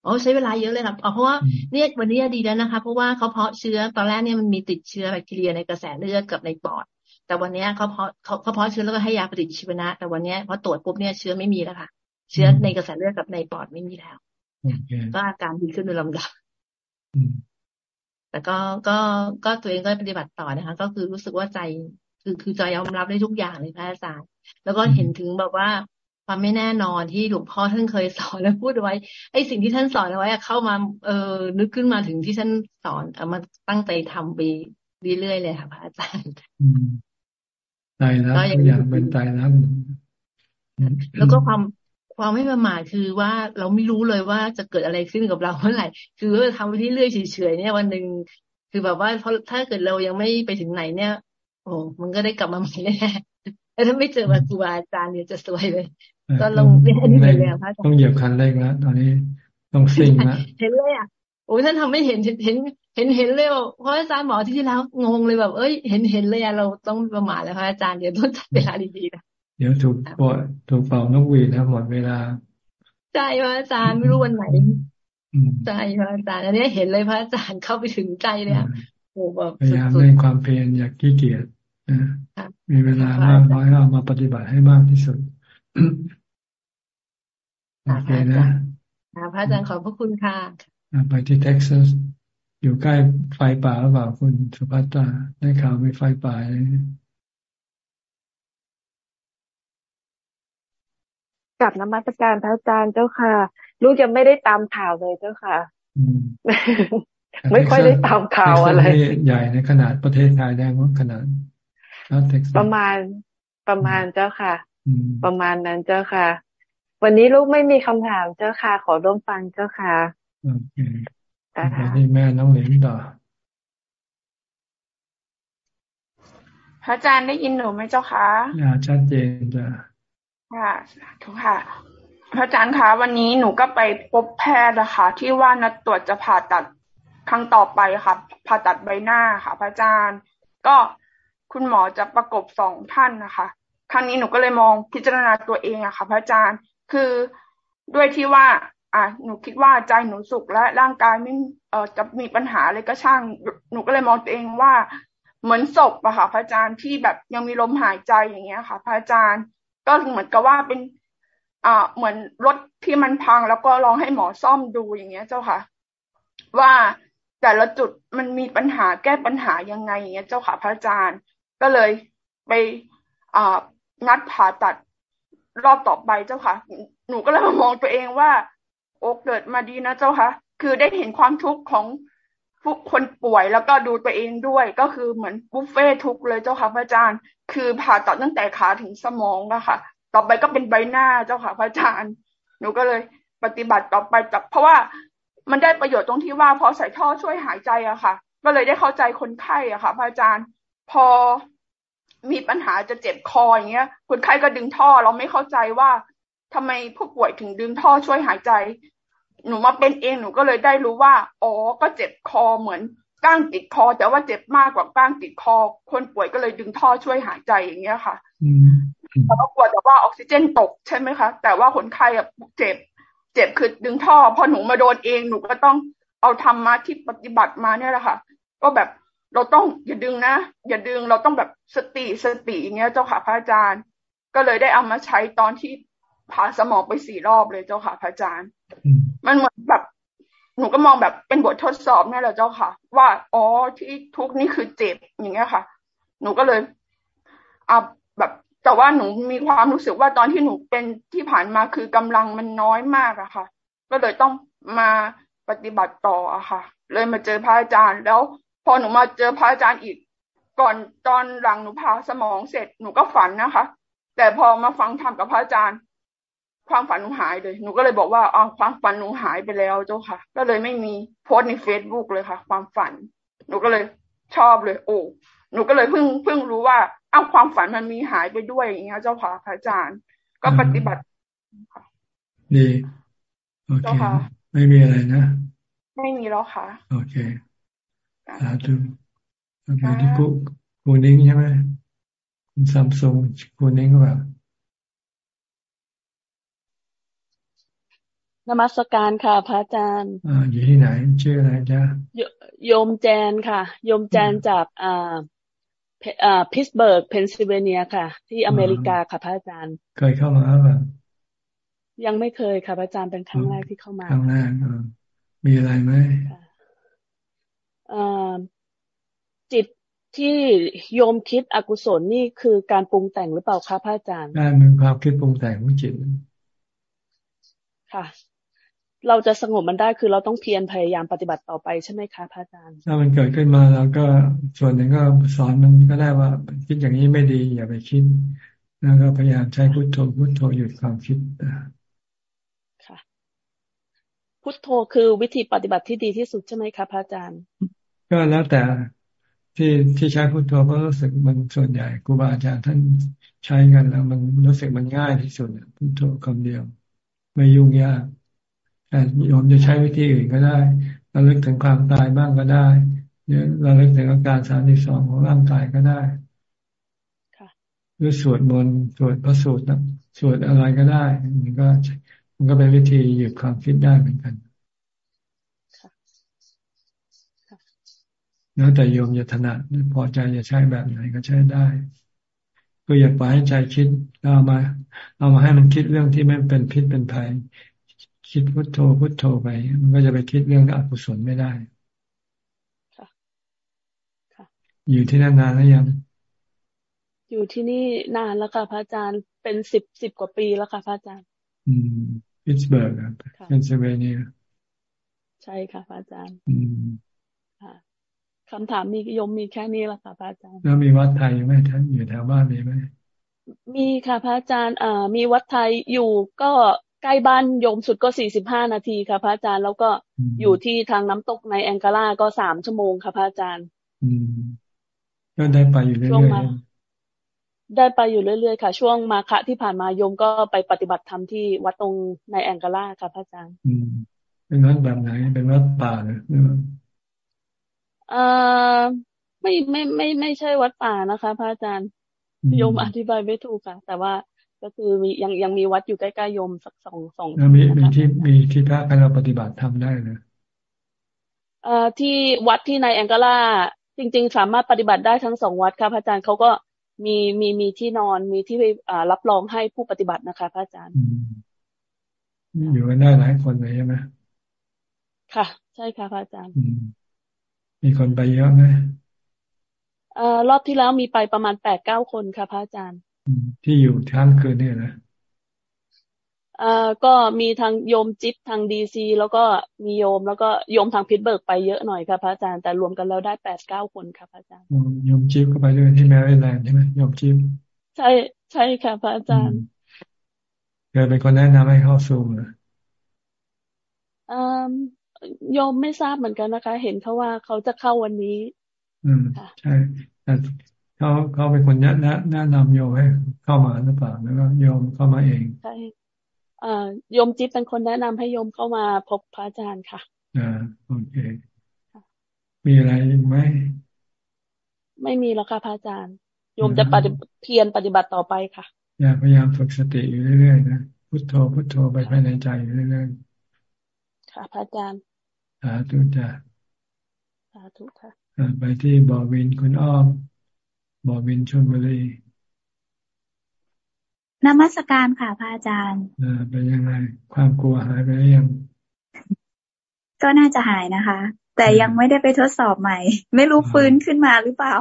Speaker 17: อ๋อใช้เวลาเยอะเลยครับเพราะว่าเนี่ยวันนี้ดีแล้วนะคะ เพราะว่าเขาเพาะเชื้อตอนแรกเนี่ยมันมีติดเชื้อแบคทีเรียในกระแสเลือดกับในปอด แต่วันนี้เขาเพาะเขาเขาเพาะเชื้อแล้วก็ให้ยาปฏิชีวนะ แต่วันนี้พอตรวจปุ๊บเนี่ยเชื้อไม่มีแล้วค่ะ เชื้อในกระแสเลือดกับในปอดไม่มีแล้วก็อาการดีขึ้นโดยลำดับ แต่ก็ก็ก็ตัวเองก็ปฏิบัติต่อนะคะ ก็คือรู้สึกว่าใจคือคือใจยอมรับได้ทุกอย่างเลยพระอาจารย์แล้วก็เห็นถึงแบบว่าความไม่แน่นอนที่หลวงพ่อท่านเคยสอนและพูดไว้ไอ้สิ่งที่ท่านสอนเอาไว้เข้ามาเออนึกขึ้นมาถึงที่ท่านสอนเอามาตั้งใจทำไปเรื่อยๆเลยค่ะพระอาจารย์
Speaker 1: ตายแล้วอย่างเป็นตายแล้ว
Speaker 17: แล้วก็ความ ความไม่ประมาทคือว่าเราไม่รู้เลยว่าจะเกิดอะไรขึ้นกับเราเมื่อไหร่ คือเราทำไปที่เรื่อยเฉยๆเนี่ยวันหนึ่งคือแบบว่าเพราะถ้าเกิดเรายังไม่ไปถึงไหนเนี่ย โอ้มันก็ได้กลับมาใหม่แน่แต่ถ้าไม่เจอครูอาจารย์เนี่ยจะสวยเลยก็ลงเรียนนี้เลยพระอาจารย์
Speaker 1: ต้องเหยียบคันเร่งแล้วตอนนี้ต้องซิ่งแล้ว
Speaker 17: เห็นเลยอะโอ้ท่านทำไม่เห็นเห็นเห็นเห็นเห็นเลยเพราะอาจารย์หมอที่ที่แล้วงงเลยแบบ เอ้ย เห็นเห็นเลยอะเราต้องประมาทแล้วพระอาจารย์เดี๋ยวต้องจัดเวลาดีๆนะ
Speaker 1: เดี๋ยวถูกปวดถูกเป่านกหวีดนะหมดเวลา
Speaker 17: ใจพระอาจารย์ไม่รู้วันไหนใจพระอาจารย์อันนี้เห็นเลยพระอาจารย์เข้าไปถึงใจเลยโอ้แบบ
Speaker 1: พยายามเล่นความเพียรอยากขี้เกียจนะมีเวลามากน้อยเอามาปฏิบัติให้มากที่สุดโอเคนะ
Speaker 17: พระอาจารย์ขอบพระคุณค่ะ
Speaker 1: ไปที่เท็กซัสอยู่ใกล้ไฟป่าหรือเปล่าคุณสุภัตตาได้ข่าวมีไฟป่าเลย
Speaker 18: กับนมัสการพระอาจารย์เจ้าค่ะ ลูกยังไม่ได้ตามข่าวเลยเจ้าค่ะไม่ค่อยได้ตามข่าวอะไร
Speaker 1: ใหญ่ในขนาดประเทศไทยได้มั้งขนาด
Speaker 18: ประมาณประมาณเจ้าค่ะ ประมาณนั้นเจ้าค่ะ วันนี้ลูกไม่มีคำถามเจ้าค่ะ ขอร่วมฟังเจ้าค่ะ
Speaker 1: โอเคไปที่แม่น้องเหลนต่อ
Speaker 18: พระอาจารย์ได้ยินหนูไหมเจ้าคะ
Speaker 1: อ่าชัดเจนจ้ะ
Speaker 18: ค่ะทุกค่ะ พระอาจารย์คะวันนี้หนูก็ไปพบแพทย์นะคะที่ว่านัดตรวจจะผ่าตัดครั้งต่อไปค่ะ ผ่าตัดใบหน้าค่ะ พระอาจารย์ ก็คุณหมอจะประกบสองท่านนะคะครั้งนี้หนูก็เลยมองพิจารณาตัวเองอะค่ะ พระอาจารย์คือด้วยที่ว่า อะหนูคิดว่าใจหนูสุขและร่างกายไม่เอ่อจะมีปัญหาอะไรก็ช่าง หนูก็เลยมองตัวเองว่าเหมือนศพอะค่ะ พระอาจารย์ที่แบบยังมีลมหายใจอย่างเงี้ยค่ะ พระอาจารย์ ก็เหมือนกับว่าเป็น อ่า เหมือนรถที่มันพังแล้วก็ลองให้หมอซ่อมดูอย่างเงี้ยเจ้าค่ะ ว่าแต่ละจุดมันมีปัญหาแก้ปัญหายังไงอย่างเงี้ยเจ้าค่ะพระอาจารย์ ก็เลยไปอ่านัดผ่าตัดรอบต่อไปเจ้าค่ะ หนูก็เลยมามองตัวเองว่า โอ้เกิดมาดีนะเจ้าค่ะ คือได้เห็นความทุกข์ของ ผู้คนป่วยแล้วก็ดูตัวเองด้วย ก็คือเหมือนบุฟเฟ่ทุกเลยเจ้าค่ะพระอาจารย์ คือผ่าตัดตั้งแต่ขาถึงสมองอะค่ะ ต่อไปก็เป็นใบหน้าเจ้าค่ะพระอาจารย์ หนูก็เลยปฏิบัติต่อไปแต่เพราะว่ามันได้ประโยชน์ตรงที่ว่าพอใส่ท่อช่วยหายใจอะค่ะ ก็เลยได้เข้าใจคนไข้อะค่ะ พระอาจารย์ พอมีปัญหาจะเจ็บคออย่างเงี้ย คนไข้ก็ดึงท่อเราไม่เข้าใจว่าทำไมผู้ป่วยถึงดึงท่อช่วยหายใจ หนูมาเป็นเองหนูก็เลยได้รู้ว่าอ๋อก็เจ็บคอเหมือนก้างติดคอ แต่ว่าเจ็บมากกว่าก้างติดคอ คนป่วยก็เลยดึงท่อช่วยหายใจอย่างเงี้ยค่ะแต่ก็กลัวแต่ว่าออกซิเจนตกใช่ไหมคะ แต่ว่าคนไข้อะเจ็บ เจ็บคือดึงท่อ พอหนูมาโดนเองหนูก็ต้องเอาทำมาที่ปฏิบัติมาเนี่ยแหละค่ะ ก็แบบเราต้องอย่าดึงนะอย่าดึงเราต้องแบบสติสติอย่างเงี้ยเจ้าค่ะพระอาจารย์ ก็เลยได้เอามาใช้ตอนที่ ผ่าสมองไปสี่รอบเลยเจ้าค่ะ พระอาจารย์ มันเหมือนแบบ หนูก็มองแบบเป็นบททดสอบนี่แหละเจ้าค่ะ ว่าอ๋อที่ทุกนี่คือเจ็บอย่างเงี้ยค่ะ หนูก็เลยเอาแบบแต่ว่าหนูมีความรู้สึกว่าตอนที่หนูเป็นที่ผ่านมาคือกำลังมันน้อยมากอะค่ะ ก็เลยต้องมาปฏิบัติต่ออะค่ะ เลยมาเจอพระอาจารย์ แล้วพอหนูมาเจอพระอาจารย์อีก ก่อนตอนหลังหนูผ่าสมองเสร็จหนูก็ฝันนะคะ แต่พอมาฟังธรรมกับพระอาจารย์ ความฝันหนูหายเลย หนูก็เลยบอกว่าอ๋อความฝันหนูหายไปแล้วเจ้าค่ะ ก็เลยไม่มีโพสในเฟซบุ๊กเลยค่ะ ความฝัน หนูก็เลยชอบเลย โอ้หนูก็เลยเพิ่งเพิ่งรู้ว่าอ้าวความฝันมันมีหายไปด้วยอย่างเงี้ยเจ้าค่ะพระอาจารย์ ก็ปฏิบัติ
Speaker 1: ดีโอเคไม่มีอะไรนะ
Speaker 18: ไม่มีแล้วค่ะ
Speaker 1: โอเคสาธุโอเคที่กูกูนิ่งใช่ไหมคุณซัมซุงกูนิ่งก็แบบ
Speaker 19: นมัสการค่ะ พระอาจารย์
Speaker 1: อ่าอยู่ที่ไหน ชื่ออะไรจ๊ะ
Speaker 19: โยมแจนค่ะ โยมแจนจากอ่าอ่าพิตต์สเบิร์กเพนซิลเวเนียค่ะ ที่อเมริกาค่ะพระอาจารย์
Speaker 1: เคยเข้ามาหรือ
Speaker 19: ยังไม่เคยค่ะพระอาจารย์เป็นครั้งแรกที่เข้ามา
Speaker 1: ครั้งแรกมีอะไรไหม
Speaker 19: จิตที่โยมคิดอกุศลนี่คือการปรุงแต่งหรือเปล่าคะพระอาจารย์
Speaker 1: ได้เป็นความคิดปรุงแต่งของจิต
Speaker 19: ค่ะ เราจะสงบมันได้คือเราต้องเพียรพยายามปฏิบัติต่อไปใช่ไหมคะพระอาจารย์
Speaker 1: ถ้ามันเกิดขึ้นมาแล้วก็ส่วนหนึ่งก็สอนมันก็ได้ว่าคิดอย่างนี้ไม่ดีอย่าไปคิด แล้วก็พยายามใช้พุทโธพุทโธหยุดความคิด
Speaker 19: ค่ะ พุทโธคือวิธีปฏิบัติที่ดีที่สุดใช่ไหมคะพระอาจารย์
Speaker 1: ก็แล้วแต่ที่ที่ใช้พุทโธเพราะรู้สึกมันส่วนใหญ่ครูบาอาจารย์ท่านใช้กันแล้ว มันรู้สึกมันง่ายที่สุดพุทโธคำเดียว ไม่ยุ่งยาก แต่โยมจะใช้วิธีอื่นก็ได้ระลึกถึงความตายบ้างก็ได้หรือระลึกถึงอาการสามสองของร่างกายก็ได้หรือสวดมนต์สวดพระสูตรสวดอะไรก็ได้มันก็ มันก็เป็นวิธีหยุดความคิดได้เหมือนกันแล้วแต่โยมจะถนัดพอใจจะใช้แบบไหนก็ใช้ได้ ก็อย่าปล่อยให้ใจคิดเอามา เอามาให้มันคิดเรื่องที่ไม่เป็นพิษเป็นภัย คิดพุทโธพุทโธไป มันก็จะไปคิดเรื่องอกุศลไม่ได้อยู่ที่นั่นนานแล้วยัง
Speaker 19: อยู่ที่นี่นานแล้วค่ะพระอาจารย์ เป็นสิบสิบกว่าปีแล้วค่ะพระอาจารย์
Speaker 1: อืมพิตส์เบิร์กเพนซิลเวเนีย
Speaker 19: ใช่ค่ะพระอาจารย์
Speaker 1: อืม
Speaker 19: คำถามมียมมีแค่นี้แหละค่ะพระอาจารย์
Speaker 1: แล้วมีวัดไทยไหมท่านอยู่แถวบ้านมีไหม
Speaker 19: มีค่ะพระอาจารย์อ่ามีวัดไทยอยู่ก็ ใกล้บ้านโยมสุดก็สี่สิบห้านาทีค่ะพระอาจารย์แล้วก็อยู่ที่ทางน้ำตกในแองกาลาก็สามชั่วโมงค่ะพระอาจารย์
Speaker 1: อืมก็ได้ไปอยู่เรื่อยๆ
Speaker 19: ได้ไปอยู่เรื่อยๆค่ะ ช่วงมาคะที่ผ่านมาโยมก็ไปปฏิบัติธรรมที่วัดตรงในแองกาลาค่ะพระอาจารย์
Speaker 1: อืมเป็นวัดแบบไหนเป็นวัดป่าหรือ
Speaker 19: เอ่อไม่ไม่ไม่ไม่ใช่วัดป่านะคะ พระอาจารย์โยมอธิบายไม่ถูกค่ะ แต่ว่า ก็คือมียังยังมีวัดอยู่ใกล้ๆโยมสักสองสอง
Speaker 1: มีมีที่มีที่พระให้เราปฏิบัติทำได้เลย
Speaker 19: เอ่อที่วัดที่ในแองกาลาจริง ๆ สามารถปฏิบัติได้ทั้งสองวัดค่ะพระอาจารย์เขาก็มีมีมีที่นอนมีที่อ่ารับรองให้ผู้ปฏิบัตินะคะพระอาจารย์
Speaker 1: อยู่กันได้หลายคนเลยใช่ไหม
Speaker 19: ค่ะ ใช่ค่ะพระอาจารย์
Speaker 1: มีคนไปเยอะไหม
Speaker 19: เอ่อรอบที่แล้วมีไปประมาณแปดเก้าคนค่ะพระอาจารย์
Speaker 1: ที่อยู่ทั้งคืนเนี่ยนะ
Speaker 19: เอ่อก็มีทางโยมจิ๊บทาง DC แล้วก็มีโยมแล้วก็โยมทางพิตส์เบิร์กไปเยอะหน่อยค่ะพระอาจารย์แต่รวมกันแล้วได้แปดเก้าคนค่ะพระอาจารย์
Speaker 1: โยมจิ๊บก็ไปด้วยที่แมรี่แลนด์ใช่ไหมโยมจิ๊บ
Speaker 19: ใช่ใช่ค่ะพระอาจารย์
Speaker 1: เคยเป็นคนแนะนำให้เข้าซูมเหรอ
Speaker 19: อ่าโยมไม่ทราบเหมือนกันนะคะ เห็นเขาว่าเขาจะเข้าวันนี้
Speaker 1: อืมใช่แต่ เขาเขาเป็นคนแนะแนะนำโยมให้เข้ามาหรือเปล่าแล้วก็โยมเข้ามาเอง
Speaker 19: ใช่โยมจิ๊บเป็นคนแนะนำให้โยมเข้ามาพบพระอาจารย์ค่ะ
Speaker 1: อ่าโอเคมีอะไรไหม
Speaker 19: ไม่มีแล้วค่ะพระอาจารย์โยมจะปฏิเพียรปฏิบัติต่อไปค่ะ
Speaker 1: อย่าพยายามฝึกสติอยู่เรื่อยๆนะพุทโธพุทโธไปภายในใจอยู่เรื่อย
Speaker 19: ๆค่ะพระอาจารย์
Speaker 1: สาธุจ้ะ
Speaker 19: สาธุค่ะ
Speaker 1: ไปที่บ่อวินคุณอ้อม บ่อวินชลบุรี
Speaker 20: นมัสการค่ะพระอาจารย์
Speaker 1: เป็นยังไง ความกลัวหายไปหรือยัง
Speaker 20: ก็น่าจะหายนะคะ แต่ยังไม่ได้ไปทดสอบใหม่ ไม่รู้ฟื้นขึ้นมาหรือเปล่า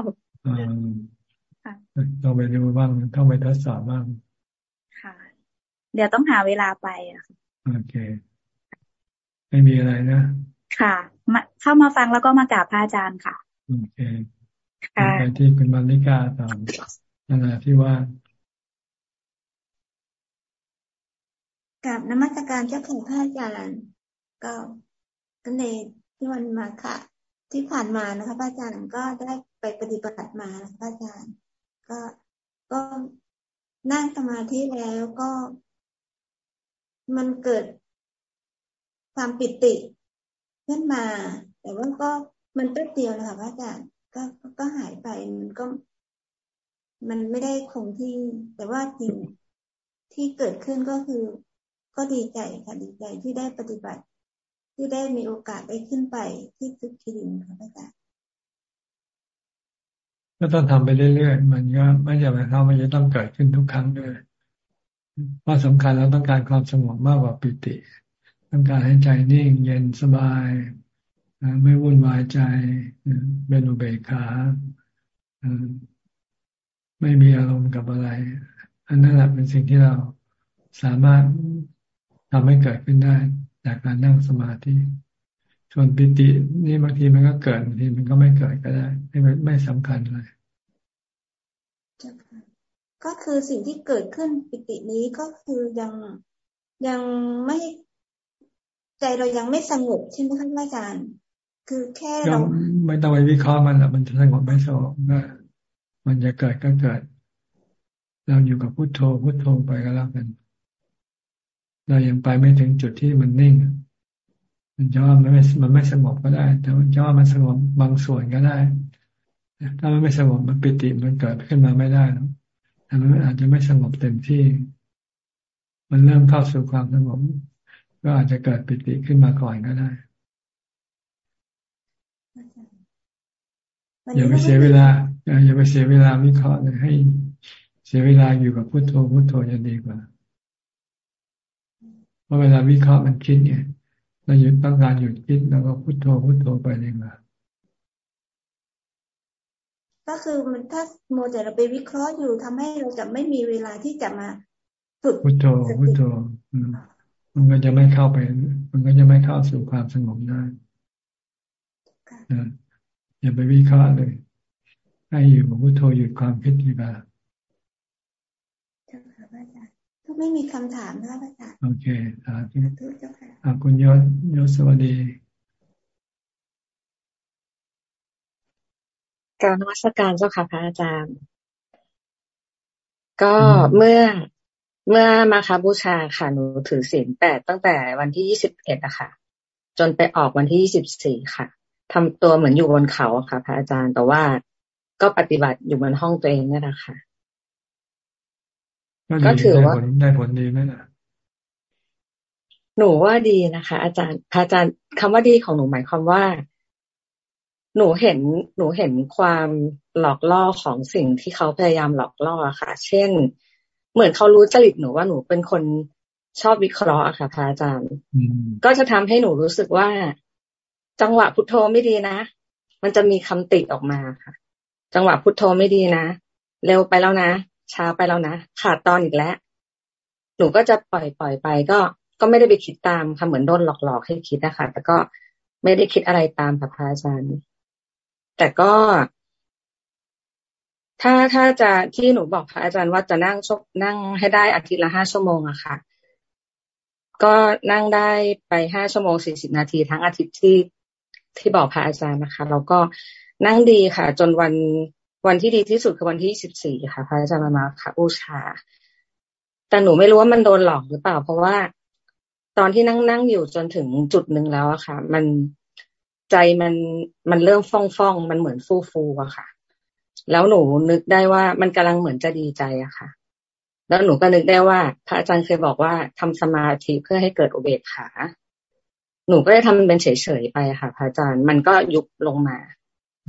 Speaker 1: ต้องไปดูบ้างต้องไปทดสอบบ้าง
Speaker 20: ค่ะ เดี๋ยวต้องหาเวลาไปอะ
Speaker 1: โอเค ไม่มีอะไรนะ
Speaker 20: ค่ะมาเข้ามาฟังแล้วก็มากราบพระอาจารย์ค่ะ
Speaker 1: โอเค ไปที่คุณมาริกาตามนานาที่ว่า
Speaker 21: กับนมัสการเจ้าของพระอาจารย์ก็ก็ในที่วันมาค่ะ ที่ผ่านมานะคะพระอาจารย์ก็ได้ไปปฏิบัติมาพระอาจารย์ ก็ก็นั่งสมาธิแล้วก็ มันเกิดความปิติขึ้นมา แต่ว่าก็มันแป๊บเดียวนะคะพระอาจารย์ ก็ก็หายไปมันก็ มันไม่ได้คงที่ แต่ว่าจริงที่เกิดขึ้นก็คือ ก็ดีใจค่ะดีใจที่ได้ปฏิบัติ ที่ได้มีโอกาสได้ขึ้นไปที่สุขีดินค่ะอาจารย์
Speaker 1: ก็ต้องทำไปเรื่อยๆ มันก็ไม่ใช่หมายความว่จะต้องเกิดขึ้นทุกครั้งด้วยว่าสำคัญเราต้องการความสงบมากกว่าปิติ ต้องการให้ใจนิ่ง เย็นสบาย ไม่วุ่นวายใจเป็นอุเบกขาไม่มีอารมณ์กับอะไร อันนั้นแหละเป็นสิ่งที่เราสามารถทำให้เกิดขึ้นได้ จากการนั่งสมาธิส่วนปิตินี่บางทีมันก็เกิดบางทีมันก็ไม่เกิดก็ได้ไม่ไม่สำคัญเลย
Speaker 21: ก็คือสิ่งที่เกิดขึ้นปิตินี้ก็คือยังยังไม่ใจเรายังไม่สงบใช่ไหมคะอาจารย์ คือแค่เรา
Speaker 1: ไม่ต้องไปวิเคราะห์มันละมันจะสงบไม่สงบมันจะเกิดก็เกิด เราอยู่กับพุโทโธพุโทโธไปก็แล้วกัน เรายังไปไม่ถึงจุดที่มันนิ่ง มันจะว่ามันไม่มันไม่สงบก็ได้ แต่มันจะว่ามันสงบบางส่วนก็ได้ ถ้ามันไม่สงบมันปิติมันเกิดขึ้นมาไม่ได้แล้วแต่มันอาจจะไม่สงบเต็มที่ มันเริ่มเข้าสู่ความสงบก็อาจจะเกิดปิติขึ้นมาก่อนก็ได้ อย่าไปเสียเวลาอย่าไปเสียเวลาวิเคราะห์เลยให้ เสียเวลาอยู่กับพุโทโธพุโทโธจะดีกว่าเพราะเวลาวิเคราะห์มันคิดเนี่ยเราหยุดต้องการหยุดคิดแล้วก็พุโทโธพุโทโธไปเลยมา
Speaker 21: ก็คือมันถ้าโมแต่เราไปวิเคราะห์อยู่ทำให้เราจะไม่มีเวลาที่จะมาฝึก
Speaker 1: พุทโธพุทโธมันก็จะไม่เข้าไป มันก็จะไม่เข้าสู่ความสงบได้ อย่าไปวิเคราะห์เลย ให้อยู่กับพุทโธหยุดความคิดดีกว่า
Speaker 21: ก็ไม่มีคำถามนะพระอาจารย์โอเค
Speaker 1: สาธุอาคุณยศยศสวัสดี
Speaker 22: การนวัตการเจ้าค่ะพระอาจารย์ ก็เมื่อเมื่อมาคาบูชาค่ะหนูถือศีลแปดตั้งแต่วันที่ยี่สิบเอ็ดอะค่ะ จนไปออกวันที่ยี่สิบสี่ค่ะ ทำตัวเหมือนอยู่บนเขาค่ะ พระอาจารย์แต่ว่าก็ปฏิบัติอยู่บนห้องตัวเองนี่แหละค่ะ
Speaker 1: ก็ถือว่าได้ผลดีไหมล่ะ
Speaker 22: หนูว่าดีนะคะ อาจารย์พระอาจารย์คำว่าดีของหนูหมายความว่า หนูเห็นหนูเห็นความหลอกล่อของสิ่งที่เขาพยายามหลอกล่อค่ะ เช่น เหมือนเขารู้จริตหนูว่าหนูเป็นคนชอบวิเคราะห์ค่ะพระอาจารย์ ก็จะทำให้หนูรู้สึกว่า จังหวะพุทโธไม่ดีนะ มันจะมีคำติออกมาค่ะ จังหวะพุทโธไม่ดีนะ เร็วไปแล้วนะ ช้าไปแล้วนะ ขาดตอนอีกแล้ว หนูก็จะปล่อยปล่อยไป ก็ ก็ไม่ได้ไปคิดตามค่ะ เหมือนโดนหลอกๆให้คิดนะคะ แต่ก็ไม่ได้คิดอะไรตามค่ะพระอาจารย์ แต่ก็ ถ้า ถ้าจะที่หนูบอกพระอาจารย์ว่าจะนั่งชกนั่งให้ได้อาทิตย์ละห้าชั่วโมงอะค่ะก็นั่งได้ไปห้าชั่วโมงสี่สิบนาทีทั้งอาทิตย์ที่ ที่บอกพระอาจารย์นะคะ แล้วก็นั่งดีค่ะ จนวันวันที่ดีที่สุดคือวันที่สิบสี่ค่ะ พระอาจารย์มาค่ะบูชา แต่หนูไม่รู้ว่ามันโดนหลอกหรือเปล่า เพราะว่าตอนที่นั่งนั่งอยู่จนถึงจุดหนึ่งแล้วอะค่ะ มันใจมันมันเริ่มฟ่องฟ่องมันเหมือนฟูฟูอะค่ะ แล้วหนูนึกได้ว่ามันกำลังเหมือนจะดีใจอะค่ะ แล้วหนูก็นึกได้ว่า พระอาจารย์เคยบอกว่าทำสมาธิเพื่อให้เกิดอุเบกขา หนูก็ได้ทำเป็นเฉยๆไปค่ะพระอาจารย์มันก็ยุบลงมา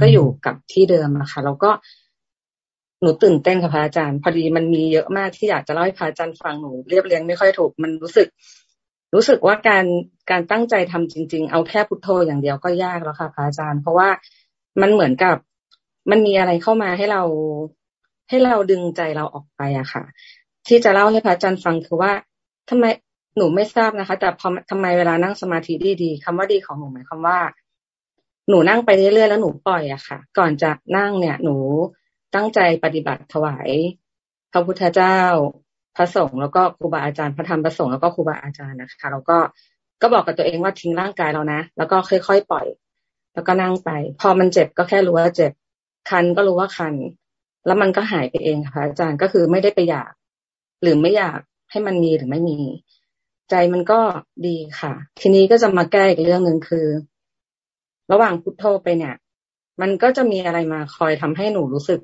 Speaker 22: ก็อยู่กับที่เดิมอะค่ะ แล้วก็หนูตื่นเต้นค่ะพระอาจารย์ พอดีมันมีเยอะมากที่อยากจะเล่าให้พระอาจารย์ฟังหนูเรียบเรียงไม่ค่อยถูก มันรู้สึก รู้สึกว่าการการตั้งใจทำจริง ๆ เอาแค่พุทโธอย่างเดียวก็ยากแล้วค่ะพระอาจารย์ เพราะว่ามันเหมือนกับมันมีอะไรเข้ามาให้เราให้เราดึงใจเราออกไปอะค่ะ ที่จะเล่าให้พระอาจารย์ฟังคือว่าทำไม หนูไม่ทราบนะคะ แต่พอทำไมเวลานั่งสมาธิดีๆคำว่าดีของหนูหมายความว่า หนูนั่งไปเรื่อยๆแล้วหนูปล่อยอะค่ะ ก่อนจะนั่งเนี่ย หนูตั้งใจปฏิบัติถวายพระพุทธเจ้าพระสงฆ์แล้วก็ครูบาอาจารย์พระธรรมพระสงฆ์แล้วก็ครูบาอาจารย์นะคะแล้วก็ก็บอกกับตัวเองว่าทิ้งร่างกายเรานะแล้วก็ค่อยๆปล่อย แล้วก็นั่งไป พอมันเจ็บก็แค่รู้ว่าเจ็บคันก็รู้ว่าคัน แล้วมันก็หายไปเองค่ะอาจารย์ก็คือไม่ได้ไปอยาก หรือไม่อยากให้มันมีหรือไม่มี ใจมันก็ดีค่ะ ทีนี้ก็จะมาแก้อีกเรื่องหนึ่งคือ ระหว่างพุทโธไปเนี่ย มันก็จะมีอะไรมาคอยทำให้หนูรู้สึก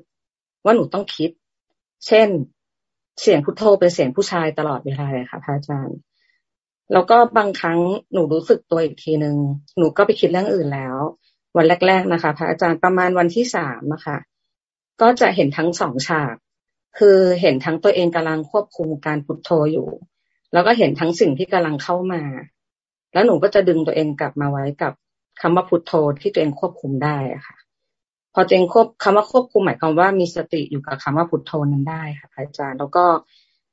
Speaker 22: ว่าหนูต้องคิด เช่น เสียงพุทโธเป็นเสียงผู้ชายตลอดเวลาเลยค่ะพระอาจารย์แล้วก็บางครั้งหนูรู้สึกตัวอีกทีหนึ่งหนูก็ไปคิดเรื่องอื่นแล้ว วันแรก ๆนะคะ พระอาจารย์ประมาณวันที่สามนะคะก็จะเห็นทั้งสองฉาก คือเห็นทั้งตัวเองกำลังควบคุมการพุทโธอยู่ แล้วก็เห็นทั้งสิ่งที่กำลังเข้ามา แล้วหนูก็จะดึงตัวเองกลับมาไว้กับคำว่าพุทโธที่ตัวเองควบคุมได้อะค่ะ พอตัวเจงควบคำว่าควบคุมหมายความว่ามีสติอยู่กับคำว่าพุทโธนั้นได้ค่ะอาจารย์ แล้วก็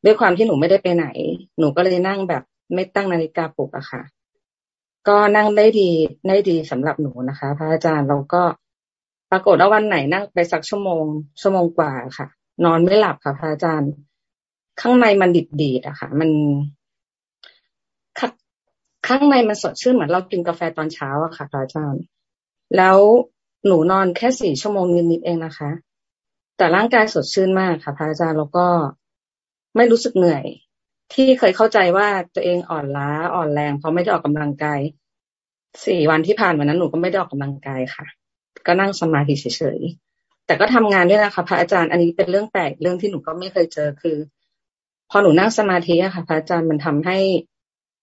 Speaker 22: ด้วยความที่หนูไม่ได้ไปไหน หนูก็เลยนั่งแบบไม่ตั้งนาฬิกาปลุกอะค่ะ ก็นั่งได้ดีได้ดีสำหรับหนูนะคะ พระอาจารย์เราก็ปรากฏว่าวันไหนนั่งไปสักชั่วโมงชั่วโมงกว่าค่ะ นอนไม่หลับค่ะพระอาจารย์ ข้างในมันดิดดีดอะค่ะ มันข้างในมันสดชื่นเหมือนเรากินกาแฟตอนเช้าอะค่ะพระอาจารย์แล้วหนูนอนแค่สี่ชั่วโมงนิดๆเองนะคะ แต่ร่างกายสดชื่นมากค่ะพระอาจารย์แล้วก็ไม่รู้สึกเหนื่อย ที่เคยเข้าใจว่าตัวเองอ่อนล้าอ่อนแรงเพราะไม่ได้ออกกำลังกายสี่วันที่ผ่านวันนั้นหนูก็ไม่ได้ออกกำลังกายค่ะ ก็นั่งสมาธิเฉยๆแต่ก็ทำงานด้วยนะคะพระอาจารย์อันนี้เป็นเรื่องแปลกเรื่องที่หนูก็ไม่เคยเจอคือ พอหนูนั่งสมาธิอะค่ะพระอาจารย์มันทำให้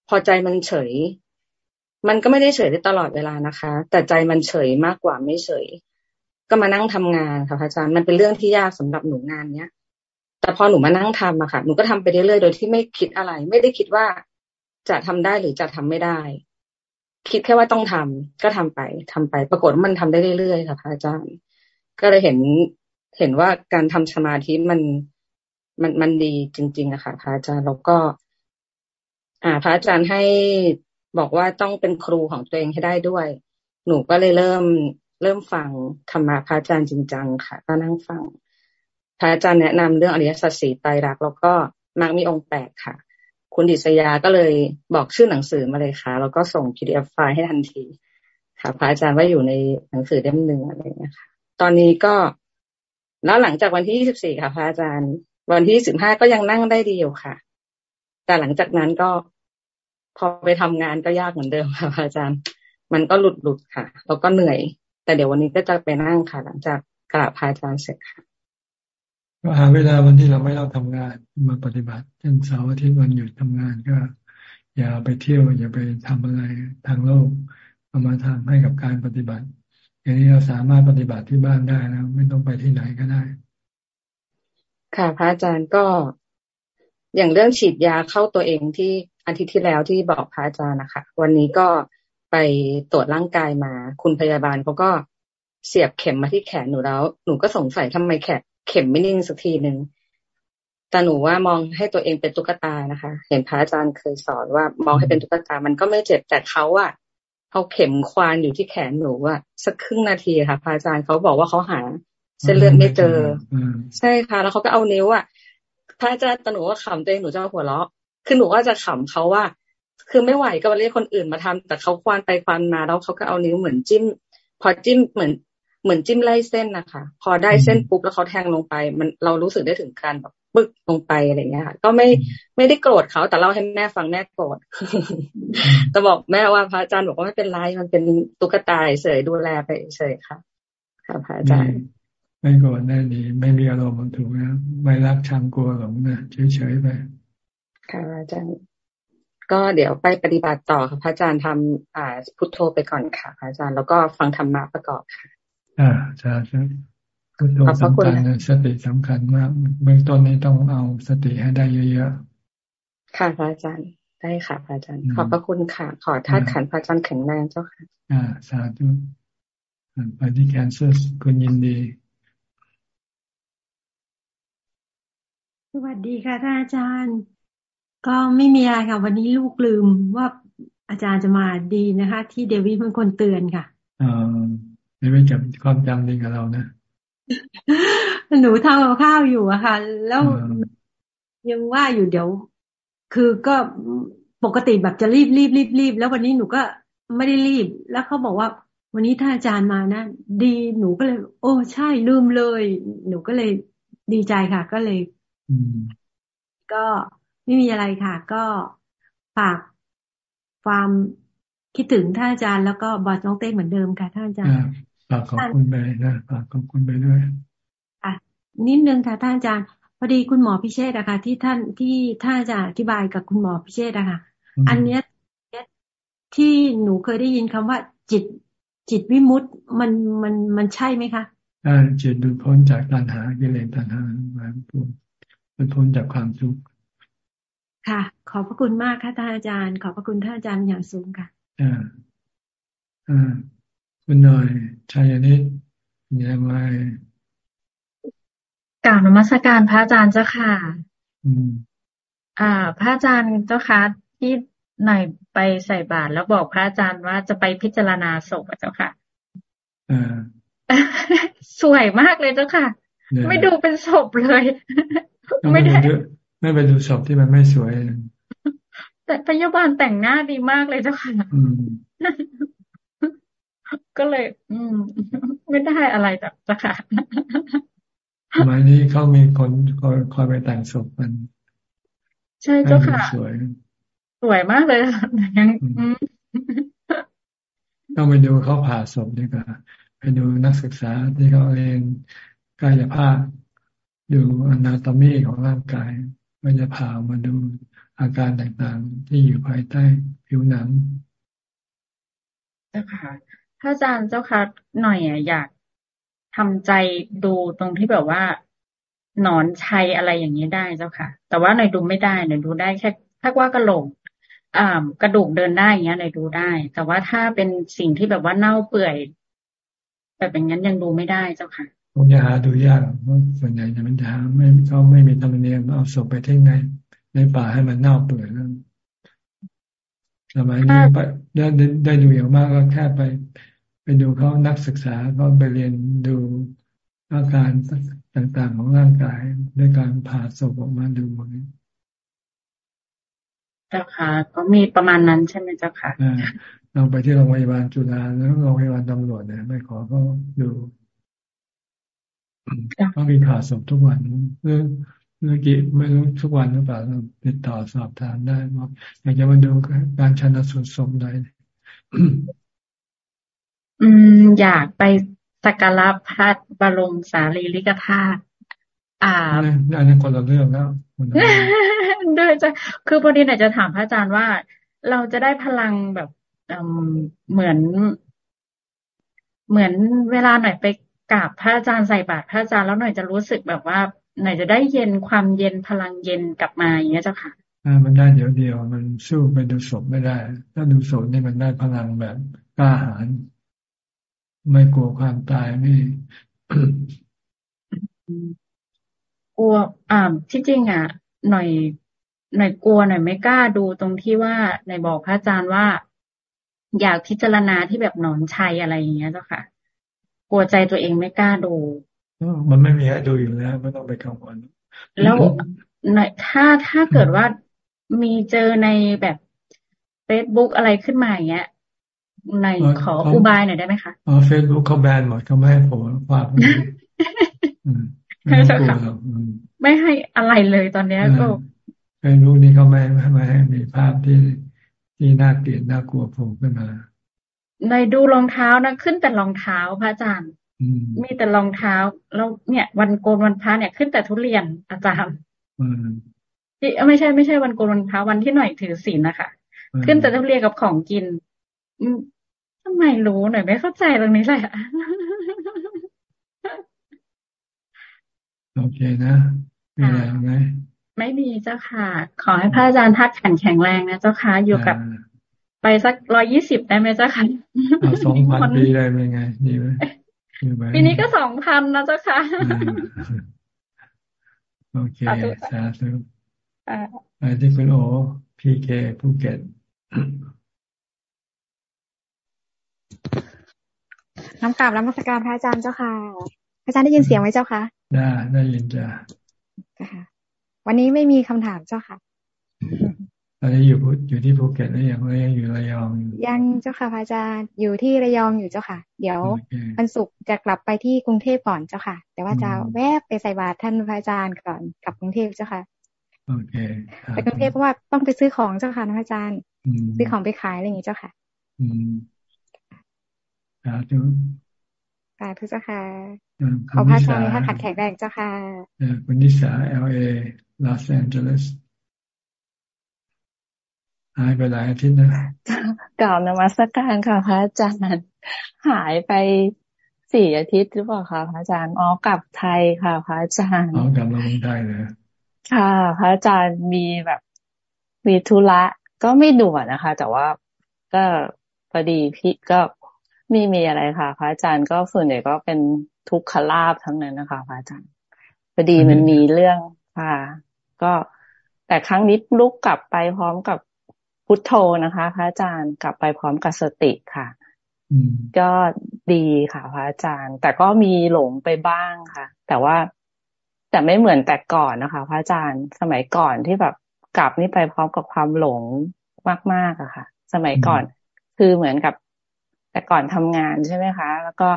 Speaker 22: พอใจมันเฉย มันก็ไม่ได้เฉยได้ตลอดเวลานะคะ แต่ใจมันเฉยมากกว่าไม่เฉย ก็มานั่งทำงานค่ะพระอาจารย์มันเป็นเรื่องที่ยากสำหรับหนูงานเนี้ยแต่พอหนูมานั่งทำอะค่ะ หนูก็ทำไปเรื่อยๆโดยที่ไม่คิดอะไร ไม่ได้คิดว่าจะทำได้หรือจะทำไม่ได้ คิดแค่ว่าต้องทำก็ทำไปทำไป ปรากฏมันทำได้เรื่อยๆค่ะพระอาจารย์ ก็เลยเห็นเห็นว่าการทำสมาธิมัน มันมันดีจริงๆอะค่ะพระอาจารย์แล้วก็ อ่า พระอาจารย์ให้บอกว่าต้องเป็นครูของตัวเองให้ได้ด้วย หนูก็เลยเริ่มเริ่มฟังธรรมะพระอาจารย์จริงจังค่ะก็นั่งฟัง พระอาจารย์แนะนำเรื่องอริยสัจสี่ไตรลักษณ์แล้วก็มักมีองค์แปดค่ะ คุณดิษยาก็เลยบอกชื่อหนังสือมาเลยค่ะ แล้วก็ส่ง PDF ไฟล์ให้ทันที ค่ะ พระอาจารย์ว่าอยู่ในหนังสือเล่มหนึ่งอะไรอย่างเงี้ยค่ะ ตอนนี้ก็แล้วหลังจากวันที่ยี่สิบสี่ค่ะ พระอาจารย์ วันที่สิบห้าก็ยังนั่งได้ดีอยู่ค่ะ แต่หลังจากนั้นก็พอไปทำงานก็ยากเหมือนเดิมค่ะอาจารย์ มันก็หลุดหลุดค่ะ แล้วก็เหนื่อย แต่เดี๋ยววันนี้ก็จะไปนั่งค่ะ หลังจากกราบพระอาจารย์เสร็จค่ะ
Speaker 1: ก็หาเวลาวันที่เราไม่ต้องทำงานมาปฏิบัติเช่นเสาร์อาทิตย์วันหยุดทำงานก็ อย่าไปเที่ยว อย่าไปทำอะไรทางโลกเอามาทำให้กับการปฏิบัติ อย่างนี้เราสามารถปฏิบัติที่บ้านได้แล้วไม่ต้องไปที่ไหนก็ได้
Speaker 22: ค่ะพระอาจารย์ก็อย่างเรื่องฉีดยาเข้าตัวเองที่อาทิตย์ที่แล้วที่บอกพระอาจารย์นะคะ วันนี้ก็ไปตรวจร่างกายมา คุณพยาบาลเขาก็เสียบเข็มมาที่แขนหนูแล้ว หนูก็สงสัยทำไมแขนเข็มไม่นิ่งสักทีหนึ่งแต่หนูว่ามองให้ตัวเองเป็นตุ๊กตานะคะ เห็นพระอาจารย์เคยสอนว่ามองให้เป็นตุ๊กตา มันก็ไม่เจ็บแต่เขาอะเขาเข็มควานอยู่ที่แขนหนูอะสักครึ่งนาทีค่ะพระอาจารย์เขาบอกว่าเขาหา เส้นเลือดไม่เจอใช่ค่ะ แล้วเขาก็เอานิ้วอะพระอาจารย์ตหนูว่าขำตัวเองหนูจะหัวเราะคือหนูว่าจะขำเขาว่า คือไม่ไหวก็มาเรียกคนอื่นมาทำแต่เขาควานไปควานมาแล้วเขาก็เอานิ้วเหมือนจิ้ม พอจิ้มเหมือนเหมือนจิ้มไล่เส้นนะคะพอได้เส้นปุ๊บแล้วเขาแทงลงไป มันเรารู้สึกได้ถึงการแบบปึ๊กลงไปอะไรเงี้ยค่ะ ก็ไม่ไม่ได้โกรธเขาแต่เล่าให้แม่ฟังแม่โกรธแต่บอกแม่ว่าพระอาจารย์บอกว่าไม่เป็นไรมันเป็นตุ๊กตาเฉยดูแลไปเฉยค่ะค่ะพระอาจารย์
Speaker 1: ไม่โกรธแน่ดีไม่มีอารมณ์ถูกนะไม่รักชังกลัวหลงนะเฉยๆไป
Speaker 22: ค่ะอาจารย์ก็เดี๋ยวไปปฏิบัติต่อค่ะพระอาจารย์ทำอ่าพุทโธไปก่อนค่ะพระอาจารย์แล้วก็ฟังธรรมะประกอบค่ะ
Speaker 1: อ่าใช่ใช่พุทโธสำคัญสติสำคัญมากเบื้องต้นนี้ต้องเอาสติให้ได้เยอะ
Speaker 22: ๆค่ะพระอาจารย์ได้ค่ะพระอาจารย์ขอบพระคุณค่ะ ขอธาตุขันพระอาจารย์แข็งแรงเจ้าค่ะ
Speaker 1: อ่า สาธุไปที่แคนเซอร์คุณยินดี
Speaker 23: วัสดีค่ะท่านอาจารย์ ก็ไม่มีอะไรค่ะ วันนี้ลูกลืมว่าอาจารย์จะมาดีนะคะ ที่เดวิดเป็นคนเตือนค่ะ
Speaker 1: อ่าไม่ไปจับความจำดีกับเรานะ
Speaker 23: หนูทำกับข้าวอยู่อะค่ะ แล้วยังว่าอยู่เดี๋ยว คือก็ปกติแบบจะรีบรีบรีบรีบแล้ววันนี้หนูก็ไม่ได้รีบ แล้วเขาบอกว่า วันนี้ท่านอาจารย์มานะดีหนูก็เลย โอ้ใช่ลืมเลย หนูก็เลยดีใจค่ะ ก็เลย ก็ไม่มีอะไรค่ะ ก็ฝากความคิดถึงท่านอาจารย์แล้วก็บอสน้องเต้เหมือนเดิมค่ะท่านอาจารย์
Speaker 1: ฝากขอบคุณไปนะฝากขอบคุณไปด้วย
Speaker 23: อะนิดนึงค่ะท่านอาจารย์พอดีคุณหมอพิเชษอะค่ะที่ท่านที่ท่านอาจารย์อธิบายกับคุณหมอพิเชษอะค่ะอันเนี้ยที่หนูเคยได้ยินคำว่าจิตจิตวิมุตต์มันมันมันใช่ไหมคะ
Speaker 1: อ่าจิตดูพ้นจากตัณหากิเลสตัณหามา พ้นพ้นจากความทุกข์
Speaker 23: ค่ะ ขอบพระคุณมากค่ะท่านอาจารย์ ขอบพระคุณท่านอาจารย์อย่างสูงค่ะ
Speaker 1: อ่าอ่าคุณหน่อยชายนิดยังไง
Speaker 24: กล่าวนมัสการพระอาจารย์เจ้าค่ะ
Speaker 1: อืม
Speaker 24: อ่า พระอาจารย์เจ้าค่ะที่หน่อยไปใส่บาตรแล้วบอกพระอาจารย์ว่าจะไปพิจารณาศพเจ้าค่ะ
Speaker 1: อ่า
Speaker 24: สวยมากเลยเจ้าค่ะ ไม่ดูเป็นศพเลย
Speaker 1: ไม่ได้ไม่ไปดูศพที่มันไม่สวย
Speaker 24: แต่พยาบาลแต่งหน้าดีมากเลยเจ้าค่ะก็เลย อืม ไม่ได้อะไรจากเจ้าค่ะ
Speaker 1: สมัยนี้เขามีคนคอยคอยไปแต่งศพมัน
Speaker 24: ใช่เจ้าค่ะ
Speaker 1: สวย
Speaker 24: สวยมากเลยยัง
Speaker 1: ต้องไปดูเขาผ่าศพดีกว่าไปดูนักศึกษาที่เขาเรียนกายภาพ ดูอนาโตมีของร่างกายก็จะพามาดูอาการต่างๆ ที่อยู่ภายใต้ผิวหนัง
Speaker 24: เจ้าค่ะถ้าอาจารย์เจ้าค่ะหน่อยอยากทำใจดูตรงที่แบบว่าหนอนชัยอะไรอย่างนี้ได้เจ้าค่ะ แต่ว่าหน่อยดูไม่ได้หน่อยดูได้แค่ถ้าว่ากระโหลกกระดูกเดินได้อย่างเงี้ยหน่อยดูได้ แต่ว่าถ้าเป็นสิ่งที่แบบว่าเน่าเปื่อยแบบอย่างนั้นยังดูไม่ได้เจ้าค่ะ
Speaker 1: งจะหาดูยากเพราะส่วนใหญ่จะมันจะหาไม่เขาไม่มีธรรมเนียมเอาศพไปทิ้งในในป่าให้มันเน่าเปื่อยแล้วสมัยนี้ไปได้ได้ดูอย่างมากก็แค่ไป ไปดูเขานักศึกษาก็ไปเรียนดูอาการต่างๆของร่างกายด้วยการผ่าศพออกมาดูหมด
Speaker 24: เจ้าค่ะ ก็มีประมาณนั้นใช่ไหมเจ้าค่ะ
Speaker 1: ลองไปที่โรงพยาบาลจุฬาแล้วโรงพยาบาลตำรวจเนี่ยไม่ขอก็ดู ก็มีผ่าศพทุกวันเรื่องเมื่อกี้ไม่รู้ทุกวันหรือเปล่าติดต่อสอบถามได้ว่าอยากจะมาดูการชันสูตรศพได้
Speaker 24: อืม อยากไปสักการะพระบรมสารีริกธาตุอ่า
Speaker 1: อันนี้คนละเรื่องแล้ว
Speaker 24: ด้วยจะคือพอดีเนี่ยจะถามพระอาจารย์ว่า เราจะได้พลังแบบเหมือน เหมือนเวลาหน่อยไป กราบพระอาจารย์ใส่บาตรพระอาจารย์แล้วหน่อยจะรู้สึกแบบว่าหน่อยจะได้เย็นความเย็นพลังเย็นกลับมาอย่างเงี้ยเจ้าค่ะ
Speaker 1: อ่ามันได้เดี๋ยวเดียว มันสู้ไปดูศพไม่ได้ ถ้าดูศพนี่มันได้พลังแบบกล้าหาญไม่กลัวความตายไม่
Speaker 24: กลัวอ่าที่จริงอะ หน่อย หน่อยกลัวหน่อยไม่กล้าดูตรงที่ว่าหน่อยบอกพระอาจารย์ว่า อยากพิจารณาที่แบบหนอนชัยอะไรอย่างเงี้ยเจ้าค่ะ กลัวใจตัวเองไม่กล้าดู
Speaker 1: มันไม่มีให้ดูอยู่แล้วไม่ต้องไปกังวล
Speaker 24: แล้วถ้าถ้าเกิดว่ามีเจอในแบบเฟซบุ๊กอะไรขึ้นมาอย่างเงี้ยในขออุบายหน่อยได้ไหมคะ
Speaker 1: อ๋อเฟซบุ๊กเขาแบนหมดเขาไม่ให้ผมความไม่ต้องกลัว
Speaker 24: ไม่ให้อะไรเลยตอนเนี้ยก็
Speaker 1: เฟซบุ๊กนี่เขาไม่ไม่ให้มีภาพที่ที่น่าเกลียดน่ากลัวโผล่ขึ้นมา
Speaker 24: ในดูรองเท้านะขึ้นแต่รองเท้าพระอาจารย์มีแต่รองเท้า แล้วเนี่ย วันโกนวันพระเนี่ยขึ้นแต่ทุเรียนอาจารย์ที่ไม่ใช่ไม่ใช่วันโกนวันพระวันที่หน่อยถือศีลนะคะขึ้นแต่ทุเรียนกับของกินทำไมรู้หน่อยไม่เข้าใจตรงนี้เลยอะ
Speaker 1: โอเคนะมีอะไรไหม
Speaker 24: ไม่มีเจ้าค่ะ ขอให้พระอาจารย์ทัดแข็งแข็งแรงนะเจ้าค่ะอยู่กับ ไปสักร้อยยี่สิบได้ไหมเจ้าค่ะ
Speaker 1: สองพันปีได้ไหมไงดีไหม
Speaker 24: ปีนี้ก็สองพันนะเจ้าค่ะ
Speaker 1: โอเค สาธุไปที่คุณโอพีเคภูเก็ต
Speaker 25: น้ำกราบน้ำมัสการพระอาจารย์เจ้าค่ะอาจารย์ได้ยินเสียงไหมเจ้าคะ
Speaker 1: ได้ ได้ยินจ้ะ
Speaker 25: ค่ะวันนี้ไม่มีคำถามเจ้าค่ะ
Speaker 1: ตอนนี้อยู่อยู่ที่ภูเก็ตหรือยังหรือยังอยู่ระยอง
Speaker 25: ยังเจ้าค่ะพระอาจารย์อยู่ที่ระยองอยู่เจ้าค่ะ เดี๋ยววันศุกร์จะกลับไปที่กรุงเทพก่อนเจ้าค่ะ แต่ว่าจะแวบไปใส่บาตรท่านพระอาจารย์ก่อนกลับกรุงเทพเจ้าค่ะ
Speaker 1: โอเค
Speaker 25: ไปกรุงเทพเพราะว่าต้องไปซื้อของเจ้าค่ะพระอาจารย์ซื้อของไปขายอะไรอย่างนี้เจ้าค่ะ อืม
Speaker 1: สาธุ
Speaker 25: สาธุเจ้าค่ะขอพระอาจารย์ธาตุขันธ์แข็งแรงเจ้าค่ะ
Speaker 1: คุณนิสา LA ลอสแอนเจลิส หายไปหลายอาทิตย์นะ
Speaker 26: กราบนมัสการค่ะพระอาจารย์หายไปสี่อาทิตย์หรือเปล่าคะพระอาจารย์อ๋อกลับไทยค่ะพระอาจารย์
Speaker 1: อ๋อกลับมาเมืองไทยเลย
Speaker 26: ค่ะ พระอาจารย์มีแบบมีธุระก็ไม่ด่วนนะคะ แต่ว่าก็พอดีพี่ก็ไม่มีอะไรค่ะ พระอาจารย์ก็ส่วนใหญ่ก็เป็นทุกขลาบทั้งนั้นนะคะ พระอาจารย์พอดีมันมีเรื่องค่ะ ก็แต่ครั้งนี้ลุกกลับไปพร้อมกับ พุทโธนะคะ พระอาจารย์กลับไปพร้อมกับสติค่ะก็ดีค่ะพระอาจารย์ แต่ก็มีหลงไปบ้างค่ะ แต่ว่าแต่ไม่เหมือนแต่ก่อนนะคะ พระอาจารย์สมัยก่อนที่แบบกลับนี่ไปพร้อมกับความหลงมากๆอะค่ะ สมัยก่อนคือเหมือนกับ แต่ก่อนทำงานใช่ไหมคะ แล้วก็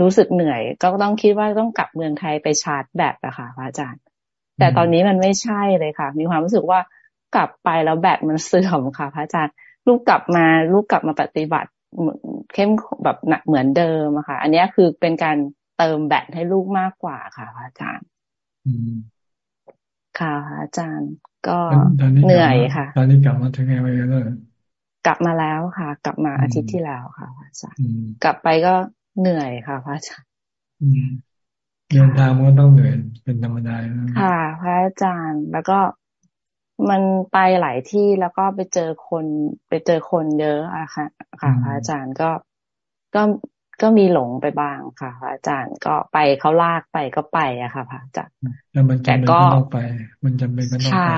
Speaker 26: รู้สึกเหนื่อย ก็ต้องคิดว่าต้องกลับเมืองไทยไปชาร์จแบตอะค่ะ พระอาจารย์ แต่ตอนนี้มันไม่ใช่เลยค่ะ มีความรู้สึกว่า กลับไปแล้วแบตมันเสื่อมค่ะพระอาจารย์ลูกกลับมาลูกกลับมาปฏิบัติเข้มแบบหนักเหมือนเดิมอะค่ะ อันนี้คือเป็นการเติมแบตให้ลูกมากกว่าค่ะพระอาจารย์ค่ะอาจารย์ ก็เหนื่อยค่ะ
Speaker 1: ตอนนี้กลับมาถึงไงไปแล้ว
Speaker 26: กลับมาแล้วค่ะ กลับมาอาทิตย์ที่แล้วค่ะพระอาจารย์กลับไปก็เหนื่อยค่ะพระอาจารย์
Speaker 1: เดินทางก็ต้องเหนื่อยเป็นธรรมดา
Speaker 26: ค่ะ พระอาจารย์แล้วก็ มันไปหลายที่แล้วก็ไปเจอคนไปเจอคนเยอะอะค่ะ ค่ะพระอาจารย์ก็ก็ก็มีหลงไปบ้างค่ะพระอาจารย์ก็ไปเขาลากไปก็ไปอะค่ะพระอาจารย์
Speaker 1: แต่ก็ต้องไป มันจำเป็นก็ต้องไป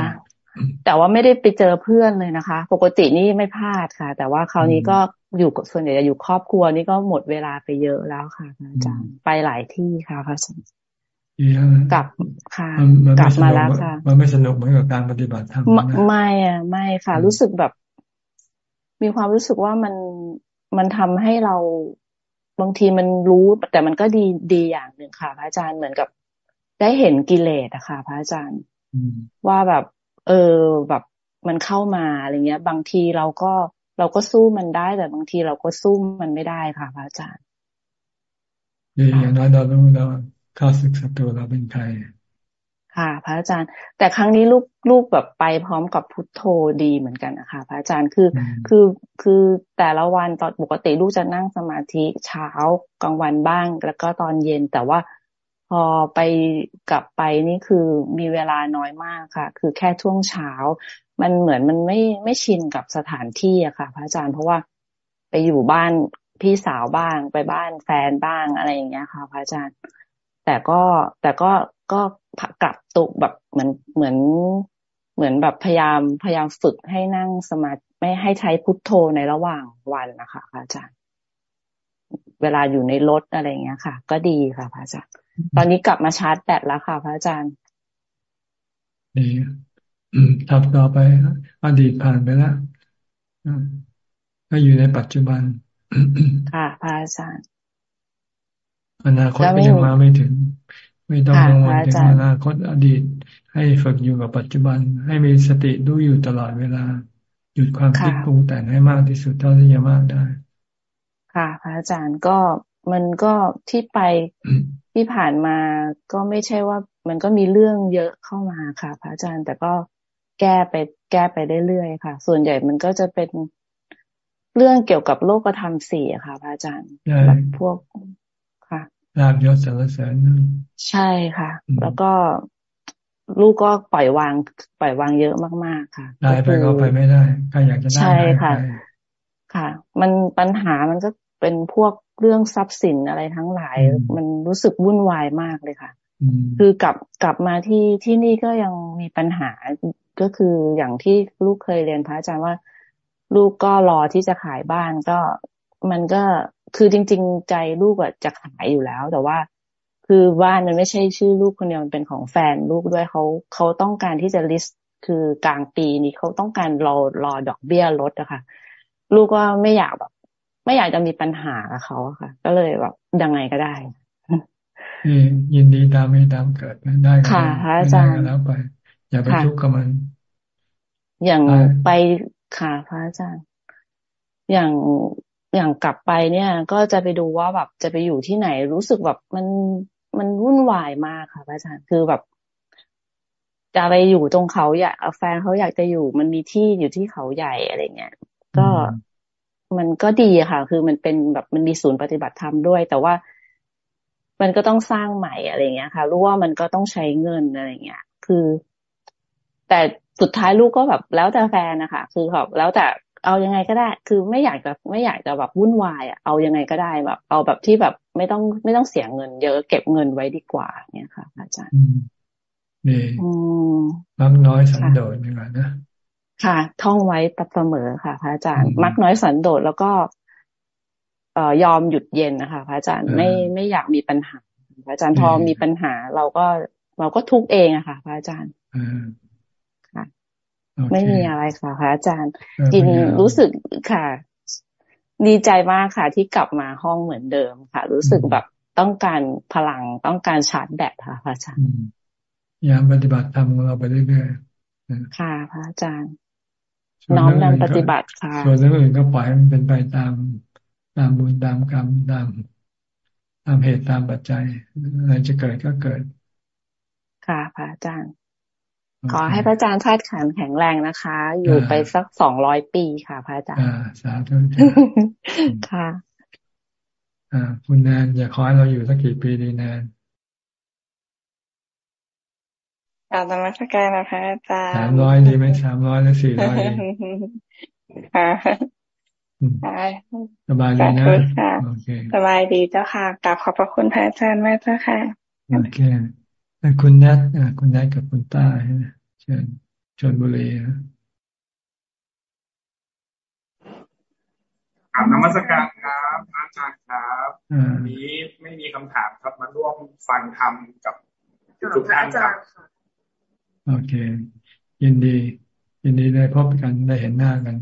Speaker 26: แต่ว่าไม่ได้ไปเจอเพื่อนเลยนะคะ ปกตินี่ไม่พลาดค่ะ แต่ว่าคราวนี้ก็อยู่ส่วนใหญ่จะอยู่ครอบครัวนี่ก็หมดเวลาไปเยอะแล้วค่ะอาจารย์ไปหลายที่ค่ะพระอาจารย์ กลับค่ะกลับมาแล้วค่ะ
Speaker 1: มันไม่สนุกเหมือนกับการปฏิบัติธรรม
Speaker 26: ไม่อะ ไม่ค่ะ รู้สึกแบบ มีความรู้สึกว่ามันมันทำให้เราบางทีมันรู้ แต่มันก็ดีดีอย่างหนึ่งค่ะ พระอาจารย์เหมือนกับ ได้เห็นกิเลสอะค่ะ พระอาจารย์ว่าแบบ เออแบบมันเข้ามาอะไรเงี้ย บางทีเราก็เราก็สู้มันได้ แต่บางทีเราก็สู้มันไม่ได้ค่ะ พระอาจารย์
Speaker 1: อย่างน้อยเราต้องเราเข้าศึกษาตัวเราเป็นใคร
Speaker 26: ค่ะ พระอาจารย์ แต่ครั้งนี้ลูกลูกแบบไปพร้อมกับพุทโธดีเหมือนกันนะคะพระอาจารย์คือคือคือแต่ละวันตอนปกติลูกจะนั่งสมาธิเช้ากลางวันบ้าง แล้วก็ตอนเย็นแต่ว่าพอไปกลับไปนี่คือมีเวลาน้อยมากค่ะ คือแค่ช่วงเช้า มันเหมือนมันไม่ไม่ชินกับสถานที่อะค่ะ พระอาจารย์เพราะว่าไปอยู่บ้านพี่สาวบ้างไปบ้านแฟนบ้างอะไรอย่างเงี้ยค่ะ พระอาจารย์ แต่ก็แต่ก็ก็กลับตุแบบเหมือนเหมือนเหมือนแบบพยายามพยายามฝึกให้นั่งสมาธิไม่ให้ใช้พุทโธในระหว่างวันนะคะพระอาจารย์ เวลาอยู่ในรถอะไรเงี้ยค่ะ ก็ดีค่ะพระอาจารย์ ตอนนี้กลับมาชาร์จแบตแล้วค่ะพระอาจารย์
Speaker 1: ดีทำต่อไปอดีตผ่านไปแล้วก็อยู่ในปัจจุบัน
Speaker 26: ค่ะพระอาจารย์
Speaker 1: อนาคตก็ยังมาไม่ถึง ไม่ต้องกังวลถึงอนาคตอดีต ให้ฝึกอยู่กับปัจจุบัน ให้มีสติดูอยู่ตลอดเวลา หยุดความคิดปรุงแต่งให้มากที่สุดเท่าที่จะมากได้
Speaker 26: ค่ะพระอาจารย์ก็มันก็ที่ไปที่ผ่านมาก็ไม่ใช่ว่า มันก็มีเรื่องเยอะเข้ามาค่ะ พระอาจารย์แต่ก็แก้ไปแก้ไปเรื่อยๆค่ะ ส่วนใหญ่มันก็จะเป็นเรื่องเกี่ยวกับโลกธรรมสี่ค่ะ พระอาจารย์แบบพวกค่ะ
Speaker 1: ลาบยศสารเสริญ
Speaker 26: ใช่ค่ะ แล้วก็ลูกก็ปล่อยวาง ปล่อยวางเยอะมากๆ ค่ะ
Speaker 1: ได้ไปก็ไปไม่ได้ใครอยากจะได้ใช่
Speaker 26: ค่ะ ค่ะ มันปัญหามันก็เป็นพวกเรื่องทรัพย์สินอะไรทั้งหลาย มันรู้สึกวุ่นวายมากเลยค่ะ คือกลับกลับมาที่ที่นี่ก็ยังมีปัญหาก็คืออย่างที่ลูกเคยเรียนพระอาจารย์ว่า ลูกก็รอที่จะขายบ้านก็ มันก็คือจริง ๆ ใจลูกอะจะขายอยู่แล้ว แต่ว่าคือบ้านมันไม่ใช่ชื่อลูกคนเดียวมันเป็นของแฟนลูกด้วยเขาเขาต้องการที่จะลิสต์คือกลางปีนี้เขาต้องการรอรอดอกเบี้ยลดอะค่ะ ลูกก็ไม่อยากแบบ ไม่อยากจะมีปัญหากับเขาค่ะ ก็เลยแบบยังไงก็ได้
Speaker 1: ยินดีตามไม่ตามเกิดได้
Speaker 26: ค่ะพระอาจารย์
Speaker 1: แล้วไป อย่าไปทุกข์กับมัน
Speaker 26: อย่างไปค่ะพระอาจารย์อย่าง อย่างกลับไปเนี่ย ก็จะไปดูว่าแบบจะไปอยู่ที่ไหนรู้สึกแบบมันมันวุ่นวายมากค่ะพระอาจารย์คือแบบ จะไปอยู่ตรงเขาอยากแฟนเขาอยากจะอยู่ มันมีที่อยู่ที่เขาใหญ่อะไรเงี้ยก็มันก็ดีค่ะ คือมันเป็นแบบมันมีศูนย์ปฏิบัติธรรมด้วย แต่ว่ามันก็ต้องสร้างใหม่อะไรเงี้ยค่ะ รู้ว่ามันก็ต้องใช้เงินอะไรเงี้ย คือ แต่สุดท้ายลูกก็แบบแล้วแต่แฟนนะคะ คือแบบแล้วแต่ เอายังไงก็ได้ คือไม่อยากจะไม่อยากจะแบบวุ่นวายอะเอายังไงก็ได้แบบ เอาแบบที่แบบไม่ต้องไม่ต้องเสียเงิน เยอะเก็บเงินไว้ดีกว่าเนี่ยค่ะ อาจารย์
Speaker 1: นี่มักน้อยสันโดษนี่แหละนะ
Speaker 26: ค่ะ ท่องไว้ตับเสมอค่ะ พระอาจารย์ มักน้อยสันโดษแล้วก็ เอ่อยอมหยุดเย็นนะคะพระอาจารย์ไม่ไม่อยากมีปัญหา พระอาจารย์พอมีปัญหา เราก็เราก็ทุกเองอะค่ะ พระอาจารย์ค่ะ ไม่มีอะไรค่ะพระอาจารย์กินรู้สึกค่ะ ดีใจมากค่ะ ที่กลับมาห้องเหมือนเดิมค่ะ รู้สึกแบบต้องการพลังต้องการชาร์จแบตค่ะพระอาจารย์
Speaker 1: ยามปฏิบัติธรรมของเราไปเรื่อย
Speaker 26: ๆค่ะ พระอาจารย์น้อมนำปฏิบัติค่ะ
Speaker 1: ส่วนเรื่องอื่นก็ปล่อยมันเป็นไปตามตามบุญตามกรรมตามตามเหตุตามปัจจัยอะไรจะเกิดก็เกิด
Speaker 26: ค่ะพระอาจารย์ ขอให้พระอาจารย์ธาตุขันแข็งแรงนะคะ อยู่ไปสักสองร้อยปีค่ะ พระอาจารย์
Speaker 1: สาธุ
Speaker 26: ค่ะ
Speaker 1: อ่าคุณแนนอย่าขอให้เราอยู่สักกี่ปีดีแนน
Speaker 27: กราบนมัสการนะคะอาจารย์
Speaker 1: สามร้อยดีไหมสามร้อยหรือสี่ร้อย
Speaker 27: ค่ะ
Speaker 1: สบายดีนะ
Speaker 27: โอเคสบายดีเจ้าค่ะกราบขอบพระคุณพระอาจารย์มากเจ้าค่ะ
Speaker 1: โอเค คุณนัทคุณนัทกับคุณต้าเชิญชนบุรี
Speaker 28: กราบนมัสการครับอาจารย์ครับวันนี้ไม่มีคำถามครับมาร่วมฟังธรรมกับทุกท่านครับ
Speaker 1: โอเค ยินดี ยินดีได้พบกันได้เห็นหน้ากัน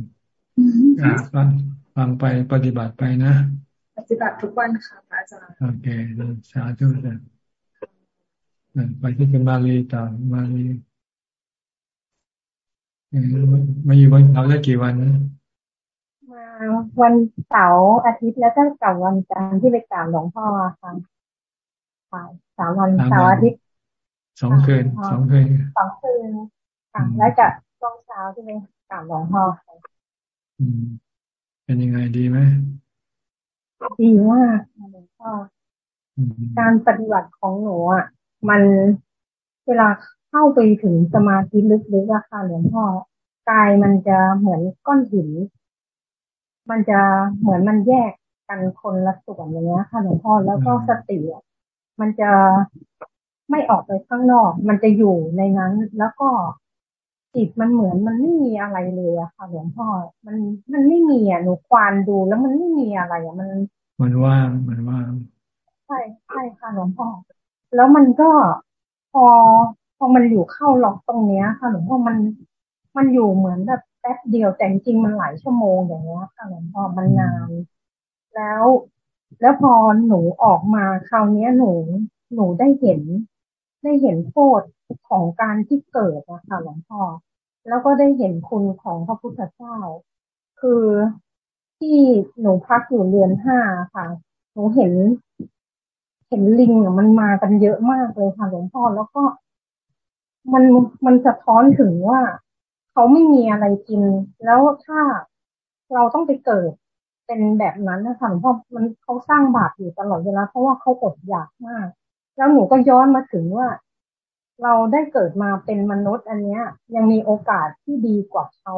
Speaker 1: ฟังฟังไปปฏิบัติไปนะ
Speaker 27: ปฏิบัติทุกวันค่ะพระอาจารย์ โอเค
Speaker 1: สาธุนะ ไปที่เป็นมาลีต่อมาลีมาอยู่วันเราได้กี่วันนะ
Speaker 29: มาวันเสาร์อาทิตย์แล้วก็กลับวันจันทร์ที่ไปกราบหลวงพ่อค่ะสามวันเสาร์อาทิตย์
Speaker 1: สองคืนสองคืน
Speaker 29: สองคืนค่ะแล้วจะช่วงเช้าที่เป็นกราบหลวงพ่อ
Speaker 1: เป็นยังไงดีไหม
Speaker 29: ดีมากหลวงพ่อการปฏิบัติของหนูอะ มันเวลาเข้าไปถึงสมาธิลึกๆอะค่ะหลวงพ่อกายมันจะเหมือนก้อนหิน มันจะเหมือนมันแยกกันคนละส่วนอย่างเงี้ยค่ะหลวงพ่อแล้วก็สติมันจะไม่ออกไปข้างนอก มันจะอยู่ในนั้น แล้วก็จิตมันเหมือนมันไม่มีอะไรเลยอะค่ะหลวงพ่อ มันมันไม่มีอะหนูควานดูแล้วมันไม่มีอะไรอะมัน
Speaker 1: มันว่างมันว่าง
Speaker 29: ใช่ใช่ค่ะหลวงพ่อ แล้วมันก็พอพอมันอยู่เข้าล็อกตรงเนี้ยค่ะหลวงพ่อมันมันอยู่เหมือนแบบแป๊บเดียวแต่จริงมันหลายชั่วโมงอย่างเงี้ยค่ะหลวงพ่อมันนาน แล้ว แล้วพอหนูออกมาคราวนี้หนูหนูได้เห็น ได้เห็นโทษของการที่เกิดนะคะหลวงพ่อแล้วก็ได้เห็นคุณของพระพุทธเจ้า คือที่หนูพักอยู่เรือนห้าค่ะ หนูเห็น เห็นลิงมันมากันเยอะมากเลยค่ะหลวงพ่อแล้วก็ มันมันสะท้อนถึงว่าเขาไม่มีอะไรกิน แล้วถ้าเราต้องไปเกิดเป็นแบบนั้นนะคะหลวงพ่อมันเขาสร้างบาปอยู่ตลอดเวลาเพราะว่าเขาอดอยากมาก แล้วหนูก็ย้อนมาถึงว่า เราได้เกิดมาเป็นมนุษย์อันเนี้ย ยังมีโอกาสที่ดีกว่าเขา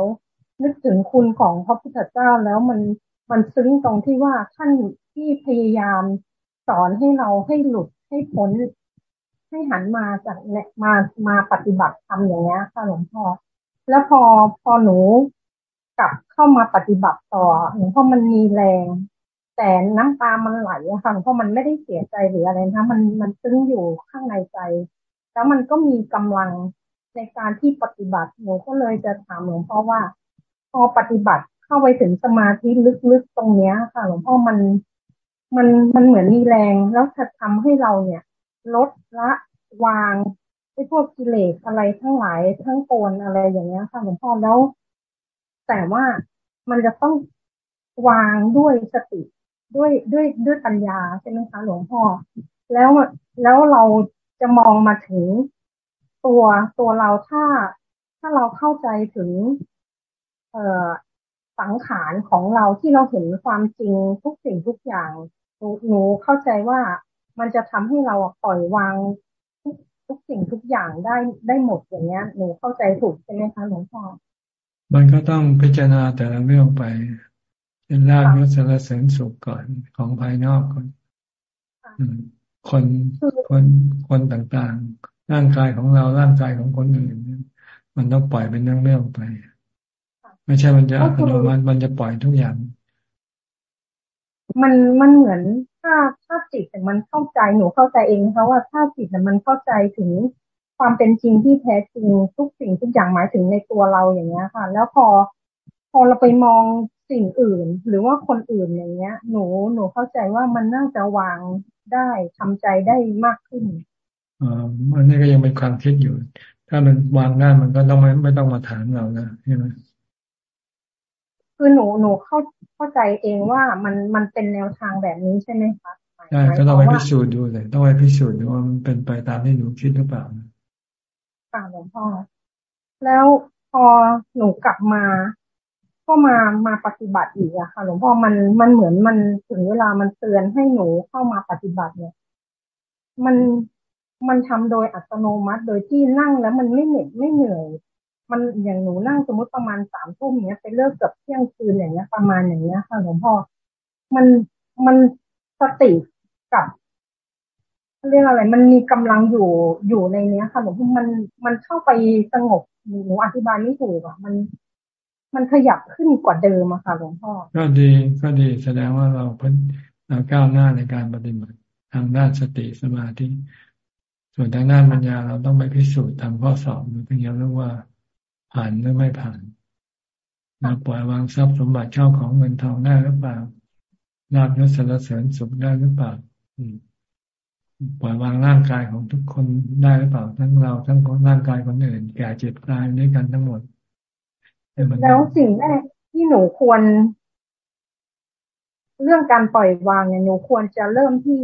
Speaker 29: นึกถึงคุณของพระพุทธเจ้าแล้วมันมันซึ้งตรงที่ว่าท่านที่พยายาม สอนให้เราให้หลุดให้พ้นให้หันมาจากเนี่ยมามาปฏิบัติทำอย่างเงี้ยค่ะหลวงพ่อแล้วพอพอหนูกลับเข้ามาปฏิบัติต่อหลวงพ่อมันมีแรง แต่น้ำตามันไหลอะค่ะหลวงพ่อมันไม่ได้เสียใจหรืออะไรนะมันมันซึ้งอยู่ข้างในใจ แล้วมันก็มีกำลังในการที่ปฏิบัติหนูก็เลยจะถามหลวงพ่อว่า พอปฏิบัติเข้าไปถึงสมาธิลึกๆตรงเนี้ยค่ะหลวงพ่อมัน มันมันเหมือนมีแรงแล้วจะทำให้เราเนี่ย ลดละวางไอ้พวกกิเลสอะไรทั้งหลายทั้งปวงอะไรอย่างเงี้ยค่ะหลวงพ่อแล้ว แต่ว่ามันจะต้องวางด้วยสติด้วยด้วยด้วยปัญญาใช่ไหมคะหลวงพ่อ แล้วแล้วเราจะมองมาถึงตัวตัวเราถ้าถ้าเราเข้าใจถึง เอ่อ สังขารของเราที่เราเห็นความจริงทุกสิ่งทุกอย่างหนูหนูเข้าใจว่ามันจะทำให้เราปล่อยวางทุกทุกสิ่งทุกอย่างได้ได้หมดอย่างเงี้ยหนูเข้าใจถูกใช่ไหมคะหลวงพ่อ
Speaker 1: มันก็ต้องพิจารณาแต่ละเรื่องไปเป็นรากยศสารเสริญสุขก่อนของภายนอกก่อนคนคนคนต่างๆ ร่างกายของเราร่างกายของคนอื่นมันต้องปล่อยเป็นเรื่องๆไป ไม่ใช่มันจะอัตโนมัติมันจะปล่อยทุกอย่าง
Speaker 29: มันมันเหมือนถ้าถ้าจิตมันเข้าใจหนูเข้าใจเองเพราะว่าถ้าจิตมันเข้าใจถึงความเป็นจริงที่แท้จริงทุกสิ่งทุกอย่างหมายถึงในตัวเราอย่างเงี้ยค่ะ แล้วพอพอเราไปมองสิ่งอื่น หรือว่าคนอื่นอย่างเงี้ย หนูหนูเข้าใจว่ามันน่าจะวางได้ทำใจได้มากขึ้น
Speaker 1: อ่าอันนี้ก็ยังเป็นความคิดอยู่ ถ้ามันวางได้มันก็ต้องไม่ไม่ต้องมาถามเรานะใช่ไหม
Speaker 29: คือหนูหนูเข้าเข้าใจเองว่ามันมันเป็นแนวทางแบบนี้ใช่ไหมคะ
Speaker 1: ใช่ก็ต้องไปพิสูจน์ดูเลยต้องไปพิสูจน์ดูว่ามันเป็นไปตามที่หนูคิดหรือเปล่า
Speaker 29: ค่ะหลวงพ่อแล้วพอหนูกลับมา ก็มามาปฏิบัติอีกอะค่ะ หลวงพ่อมันมันเหมือนมันถึงเวลามันเตือนให้หนูเข้ามาปฏิบัติเนี่ย มันมันทำโดยอัตโนมัติโดยที่นั่งแล้วมันไม่เหน็ดไม่เหนื่อย มันอย่างหนูนั่งสมมติประมาณสามทุ่มเนี้ยไปเลิกกับเที่ยงคืนอย่างเงี้ยประมาณอย่างเงี้ยค่ะหลวงพ่อมันมันสติกับเรียกอะไร มันมีกำลังอยู่อยู่ในเนี้ยค่ะหลวงพ่อมันมันเข้าไปสงบหนูอธิบายไม่ถูกอะมัน มันขยับขึ้นกว่าเดิมอะค่ะหลวงพ่อ
Speaker 1: ก็ดีก็ดีแสดงว่าเราเพิ่งเราก้าวหน้าในการปฏิบัติทางด้านสติสมาธิส่วนทางด้านปัญญาเราต้องไปพิสูจน์ทำข้อสอบดูเพียงรื่อว่า ผ่านหรือไม่ผ่านเราปล่อยวางทรัพย์สมบัติเจ้าของเงินทองได้หรือเปล่าลาบยศสารเสริญสุขได้หรือเปล่าปล่อยวางร่างกายของทุกคนได้หรือเปล่า ทั้งเราทั้งร่างกายคนอื่น แก่เจ็บตายด้วยกันทั้งหมด
Speaker 29: แล้วสิ่งแรกที่หนูควร เรื่องการปล่อยวางเนี่ยหนูควรจะเริ่มที่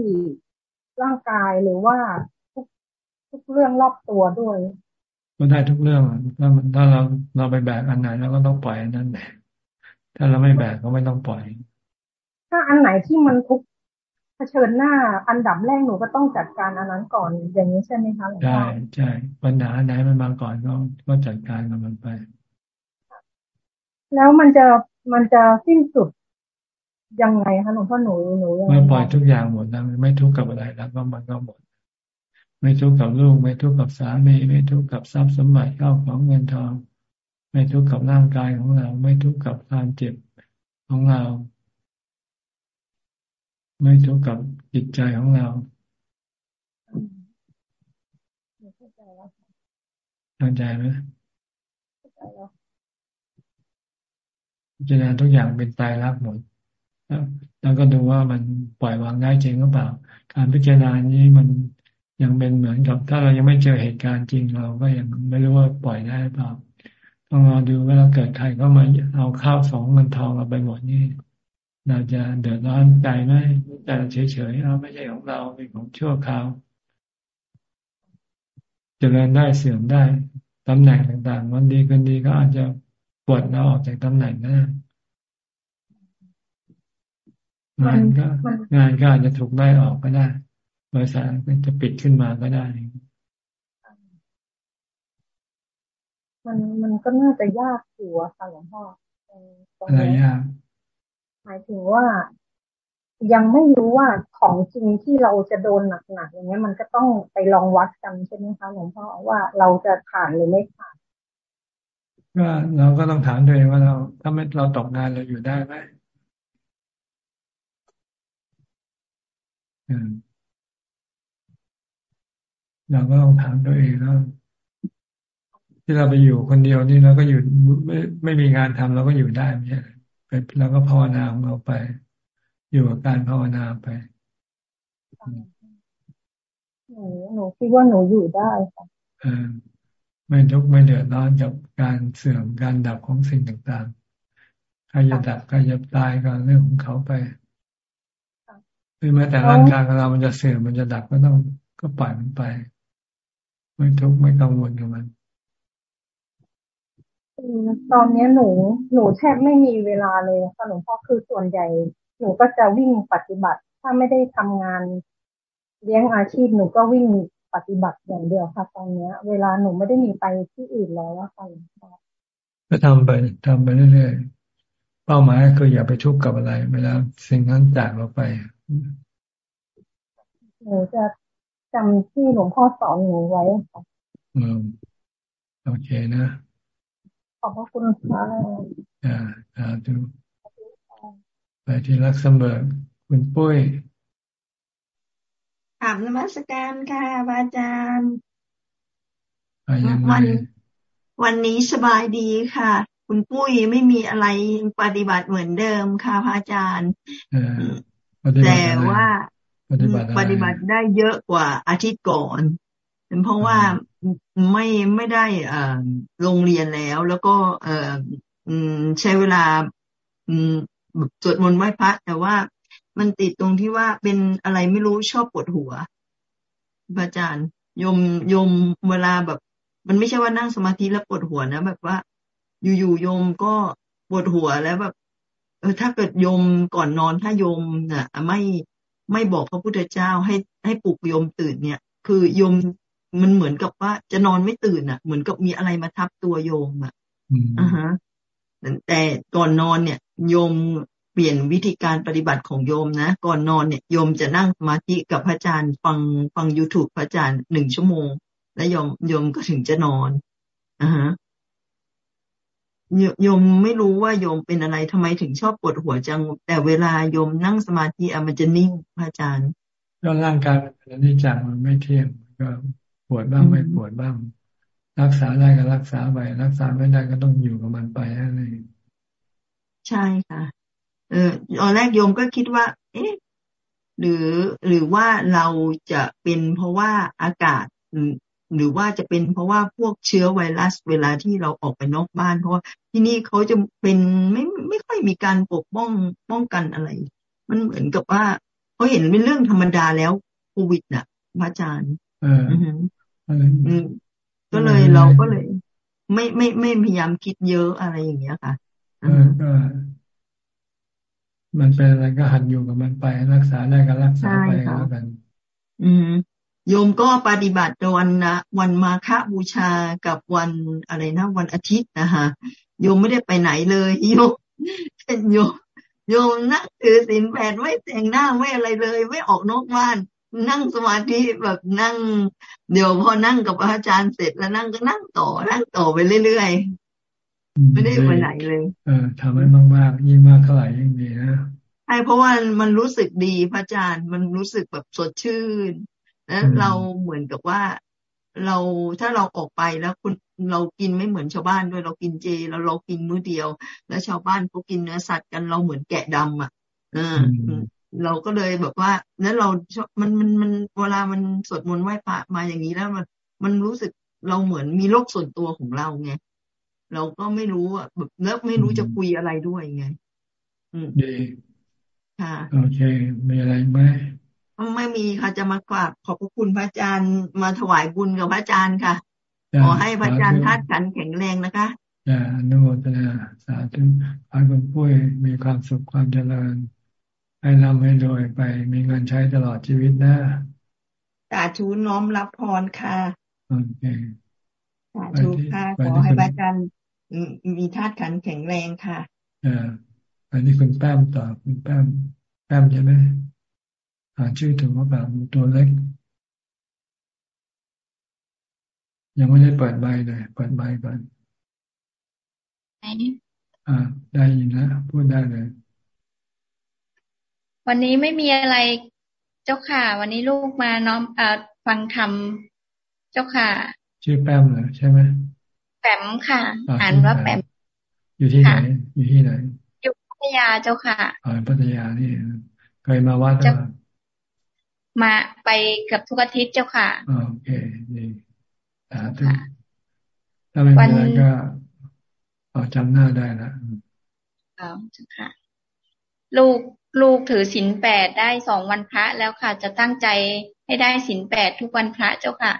Speaker 29: ร่างกายหรือว่าทุกทุกเรื่องรอบตัวด้วย
Speaker 1: ก็ได้ทุกเรื่องถ้าถ้าเราเราไปแบกอันไหนเราก็ต้องปล่อยอันนั้นแหละถ้าเราไม่แบกก็ไม่ต้องปล่อย
Speaker 29: ถ้าอันไหนที่มันทุกเผชิญหน้าอันดับแรกหนูก็ต้องจัดการอันนั้นก่อนอย่างนี้ใช่ไหมคะ
Speaker 1: ใช่ใช่ปัญหาไหนมันมาก่อนก็ก็จัดการกับมันไป
Speaker 29: แล้วมันจะมันจะสิ้นสุดยังไงคะหลวงพ่อหนูหนู
Speaker 1: เมื่อปล่อยทุกอย่างหมดแล้วไม่ทุกข์กับอะไรแล้วก็มันก็หมด ไม่ทุกข์กับลูก ไม่ทุกข์กับสามีไม่ทุกข์กับทรัพย์สมบัติเข้าของเงินทอง ไม่ทุกข์กับร่างกายของเรา ไม่ทุกข์กับการเจ็บของเรา ไม่ทุกข์กับจิตใจของเราเข้าใจไหมพิจารณาทุกอย่างเป็นตายรักหมดแล้วก็ดูว่ามันปล่อยวางได้จริงหรือเปล่า การพิจารณานี้มัน ยังเป็นเหมือนกับถ้าเรายังไม่เจอเหตุการณ์จริงเราก็ยังไม่รู้ว่าปล่อยได้เปล่าต้องรอดูเวลาเกิดใครก็มาเอาข้าวสองเงินทองเราไปหมดนี่เราจะเดือดร้อนใจไหมแต่เฉยๆเราไม่ใช่ของเราเป็นของชั่วคราวจเจริญได้เสื่อมได้ตำแหน่งต่างๆวันดีกันดีก็อาจจะปวดเราออกจากตำแหน่งได้งานก็งานก็อาจจะถูกไล่ออกก็ได้ บริษัทจะปิดขึ้นมาก็ได้
Speaker 29: มันมันก็น่าจะยากอยู่อะค่ะหลวงพ่อ
Speaker 1: อะไรยาก
Speaker 29: หมายถึงว่ายังไม่รู้ว่าของจริงที่เราจะโดนหนักๆอย่างเงี้ย มันก็ต้องไปลองวัดกันใช่ไหมคะหลวงพ่อว่าเราจะผ่านหรือไม่ผ่าน
Speaker 1: ก็เราก็ต้องถามตัวเองว่าเราถ้าไม่เราตกงานเราอยู่ได้ไหม เราก็ต้องถามตัวเองแล้วที่เราไปอยู่คนเดียวนี่เราก็อยู่ไม่ไม่มีงานทำเราก็อยู่ได้ไม่ใช่เราก็ภาวนาของเราไป อยู่กับการภาวนาไป
Speaker 29: หนูหนูคิดว่าหนูอยู่ได้ค่ะ
Speaker 1: ไม่ทุกข์ไม่เดือดร้อนกับการเสื่อมการดับของสิ่งต่างๆใครจะดับใครจะตายก็เรื่องของเขาไปคือแม้แต่ร่างกายของเรามันจะเสื่อมมันจะดับก็ต้องก็ปล่อยมันไป ไม่ทุกข์ไม่กังวลกับมัน
Speaker 29: ตอนนี้หนูหนูแทบไม่มีเวลาเลยค่ะหลวงพ่อคือส่วนใหญ่ หนูก็จะวิ่งปฏิบัติ ถ้าไม่ได้ทำงาน เลี้ยงอาชีพหนูก็วิ่งปฏิบัติอย่างเดียวค่ะ ตอนนี้เวลาหนูไม่ได้มีไปที่อื่นแล้วค่ะหลวงพ่อ
Speaker 1: ก็ทำไปทำไปเรื่อยๆเป้าหมายคืออย่าไปทุกข์กับอะไรเวลาสิ่งนั้นจากเราไป
Speaker 29: หนูจะ จำที่หลวงพ่อสอนหนูไว้ค่ะ
Speaker 1: อืมโอเคนะ
Speaker 29: ขอบพระคุณค่ะ
Speaker 1: อ่าอ่าดูไปที่ลักษมเบิร์กคุณปุ้ย
Speaker 12: ถามนมัสการค่ะอาจารย์
Speaker 1: วัน
Speaker 12: วันนี้สบายดีค่ะ คุณปุ้ยไม่มีอะไรปฏิบัติเหมือนเดิมค่ะพระอาจารย์แต่ว่า
Speaker 1: ป ฏิบัติ
Speaker 12: ปฏิบัติได้เยอะกว่าอาทิตย์ก่อนเป็นเพราะว่าไม่ไม่ได้เอ่อโรงเรียนแล้ว แล้วก็เอ่อใช้เวลาสวดมนต์ไหว้พระแต่ว่ามันติดตรงที่ว่าเป็นอะไรไม่รู้ชอบปวดหัวอาจารย์ยมยมเวลาแบบ มันไม่ใช่ว่านั่งสมาธิแล้วปวดหัวนะแบบว่า อยู่ๆโยมก็ปวดหัวแล้วแบบเออถ้าเกิดโยมก่อนนอนถ้าโยมน่ะ ไม่ ไม่บอกพระพุทธเจ้าให้ให้ปลุกโยมตื่นเนี่ย คือโยมมันเหมือนกับว่าจะนอนไม่ตื่นอะ เหมือนกับมีอะไรมาทับตัวโยมอะอ่าฮะแต่ก่อนนอนเนี่ย โยมเปลี่ยนวิธีการปฏิบัติของโยมนะ ก่อนนอนเนี่ยโยมจะนั่งสมาธิกับพระอาจารย์ ฟังฟัง youtube พระอาจารย์หนึ่งชั่วโมง แล้วโยมโยมก็ถึงจะนอนอ่าฮะ โยมไม่รู้ว่าโยมเป็นอะไรทำไมถึงชอบปวดหัวจัง แต่เวลาโยมนั่งสมาธิอะมันจะนิ่งพระอาจารย์
Speaker 1: ก็ร่างกายมันนิจังมันไม่เที่ยงก็ปวดบ้างไม่ปวดบ้าง รักษาได้ก็รักษาไปรักษาไม่ได้ก็ต้องอยู่กับมันไปอะไร
Speaker 12: ใช่ค่ะ เออตอนแรกโยมก็คิดว่า เอ๊ะหรือหรือว่าเราจะเป็นเพราะว่าอากาศ หรือว่าจะเป็นเพราะว่าพวกเชื้อไวรัสเวลาที่เราออกไปนอกบ้าน เพราะว่าที่นี่เขาจะเป็นไม่ไม่ค่อยมีการปกป้องป้องกันอะไร มันเหมือนกับว่าเขาเห็นเป็นเรื่องธรรมดาแล้วโควิดน่ะพระอาจารย์ก็เลยเราก็เลย ไม่ไม่ไม่พยายามคิดเยอะอะไรอย่างเงี้ยค่ะ
Speaker 1: ก็มันเป็นอะไรก็หันอยู่กับมันไปรักษาได้ก็รักษาไปแล้วกัน
Speaker 12: อืม โยมก็ปฏิบัติวันนะวันมาฆบูชากับวันอะไรนะวันอาทิตย์นะคะโยมไม่ได้ไปไหนเลยโยมโยมโยมนั่งถือศีลแปดไม่แต่งหน้าไม่อะไรเลย ไม่ออกนอกบ้าน นั่งสมาธิแบบนั่ง เดี๋ยวพอนั่งกับอาจารย์เสร็จแล้วนั่งก็นั่งต่อนั่งต่อไปเรื่อยๆไม่ได้ไปไหนเลย
Speaker 1: เออทำให้มากๆยิ่งมากเท่าไหร่ยิ่งดีนะ
Speaker 12: ใช่เพราะว่ามันรู้สึกดีพระอาจารย์มันรู้สึกแบบสดชื่น แล้วเราเหมือนกับว่าเราถ้าเราออกไปแล้วคุณเรากินไม่เหมือนชาวบ้านด้วยเรากินเจแล้วเรากินมื้อเดียว แล้วชาวบ้านเขากินเนื้อสัตว์กันเราเหมือนแกะดำอะเออ
Speaker 30: เราก็เลยแบบว่านั้นเรามันมันมันเวลามันสวดมนต์ไหว้พระมาอย่างนี้แล้วมันมันรู้สึกเราเหมือนมีโลกส่วนตัวของเราไงเราก็ไม่รู้อะแบบเลิกไม่รู้จะคุยอะไรด้วยไง อืม
Speaker 1: ดี
Speaker 30: ค่ะ
Speaker 1: โอเคมีอะไรไหม
Speaker 30: ไม่มีค่ะจะมากราบขอบพระคุณพระอาจารย์มาถวายบุญกับพระอาจารย์ค่ะขอให้พระอาจารย์ทัดกันแข็งแรงนะคะ
Speaker 1: อย่านุโมทนาสาธุขอให้คุณปุ้ยมีความสุขความเจริญ ให้ร่ำให้รวยไปมีเงินใช้ตลอดชีวิตนะ
Speaker 30: สาธุน้อมรับพรค่ะ
Speaker 1: โอเค
Speaker 30: สาธุค่ะขอให้พระอาจารย์มีธาตุขันแข็งแรงค่ะ
Speaker 1: อ่าอันนี้คุณแป้มตอบคุณแป้มแป้มใช่ไหม อ่านชื่อถึงว่าแบบตัวเล็ก ยังไม่ได้เปิดใบเลยเปิดใบก่อนอ่า ได้ยินแล้วพูดได้เลย
Speaker 31: วันนี้ไม่มีอะไรเจ้าค่ะ วันนี้ลูกมาน้อมอฟังธรรมเจ้าค่ะ
Speaker 1: ชื่อแป้มเหรอใช่ไหม
Speaker 31: แปมค่ะ อ่านว่าแปม
Speaker 1: อยู่ที่ไหน อยู่ที่ไหน
Speaker 31: อยู่พัทยาเจ้าค่ะ
Speaker 1: อ๋อพัทยานี่เคยมาวัด
Speaker 31: หรือ มาไปเกือบทุกอาทิตย์เจ้าค่ะ
Speaker 1: โอเคดีสาธุถ้าไม่มีอะไรก็พอจำหน้าได้ละ
Speaker 31: อ๋อเจ้าค่ะ ลูกลูกถือศีลแปดได้สองวันพระแล้วค่ะ จะตั้งใจให้ได้ศีลแปดทุกวันพระเจ้าค่ะ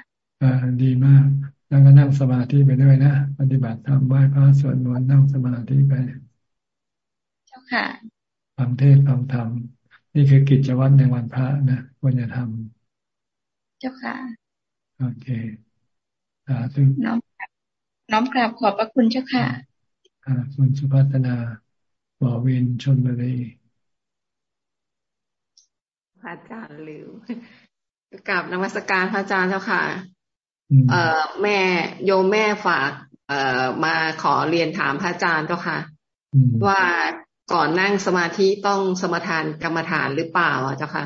Speaker 1: อ่าดีมาก แล้วก็นั่งสมาธิไปด้วยนะ ปฏิบัติธรรมไหว้พระสวดมนต์นั่งสมาธิไป
Speaker 31: เจ้าค่ะ
Speaker 1: ฟังเทศฟังธรรม นี่คือกิจวัตรในวันพระนะควรจะทำ
Speaker 31: เจ้าค่ะ
Speaker 1: โอเคสาธุ
Speaker 31: น้อมน้อมกราบขอบพระคุณเจ้าค่ะ
Speaker 1: อ่าคุณสุภัฒนาบ่อวินชนบุรี
Speaker 32: พระอาจารย์ลืมกราบนมัสการพระอาจารย์เจ้าค่ะ เอ่อแม่โยมแม่ฝาก เอ่อมาขอเรียนถามพระอาจารย์เจ้าค่ะ ว่า ก่อนนั่งสมาธิต้องสมทานกรรมฐานหรือเปล่าเจ้าค่ะ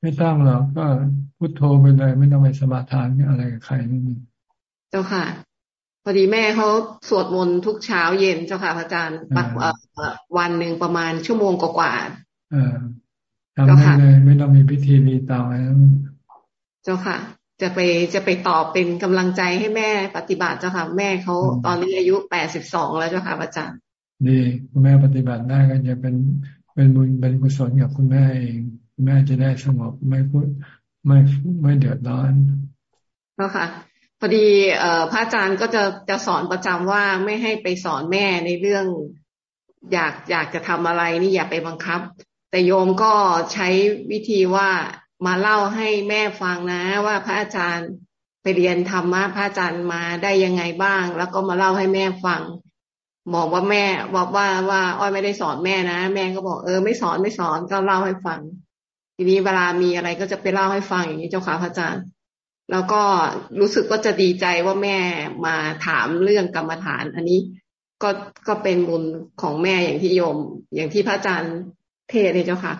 Speaker 1: ไม่ต้องหรอกก็พุโทโธไปเลย ไม่ต้องไปสมาทานอะไรกับใครนั่น
Speaker 32: เจ้าค่ะ พอดีแม่เขาสวดมนต์ทุกเช้าเย็นเจ้าค่ะพระอาจารย์ปักวันหนึ่งประมาณชั่วโมงกว่า
Speaker 1: ทำได้เลยไม่ต้องมีพิธีมีต่อแล้ว
Speaker 32: เจ้าค่ะจะไปจะไปตอบเป็นกำลังใจให้แม่ปฏิบัติเจ้าค่ะ แม่เขาตอนนี้อายุแปดสิบสองแล้วเจ้าค่ะอาจารย์
Speaker 1: ดีคุณแม่ปฏิบัติได้ก็จะเป็นเป็นบุญเป็นกุศลกับคุณแม่เองคุณแม่จะได้สงบไม่พูดไม่ไม่เดือดร้อน
Speaker 32: ก็ค่ะพอดีเอ่อพระอาจารย์ก็จะจะสอนประจำว่าไม่ให้ไปสอนแม่ในเรื่อง อยากอยากจะทำอะไรนี่อย่าไปบังคับ แต่โยมก็ใช้วิธีว่ามาเล่าให้แม่ฟังนะว่าพระอาจารย์ไปเรียนธรรมะพระอาจารย์มาได้ยังไงบ้าง แล้วก็มาเล่าให้แม่ฟัง บอกว่าแม่บอกว่าว่า อ้อยไม่ได้สอนแม่นะ แม่ก็บอกเออไม่สอนไม่สอนก็เล่าให้ฟัง ทีนี้เวลามีอะไรก็จะไปเล่าให้ฟังอย่างนี้เจ้าค่ะพระอาจารย์ แล้วก็รู้สึกว่าจะดีใจว่าแม่มาถามเรื่องกรรมฐาน อันนี้ก็ก็เป็นบุญของแม่อย่างที่โยม อย่างที่พระอาจารย์เทศเลยเจ้าค่ะ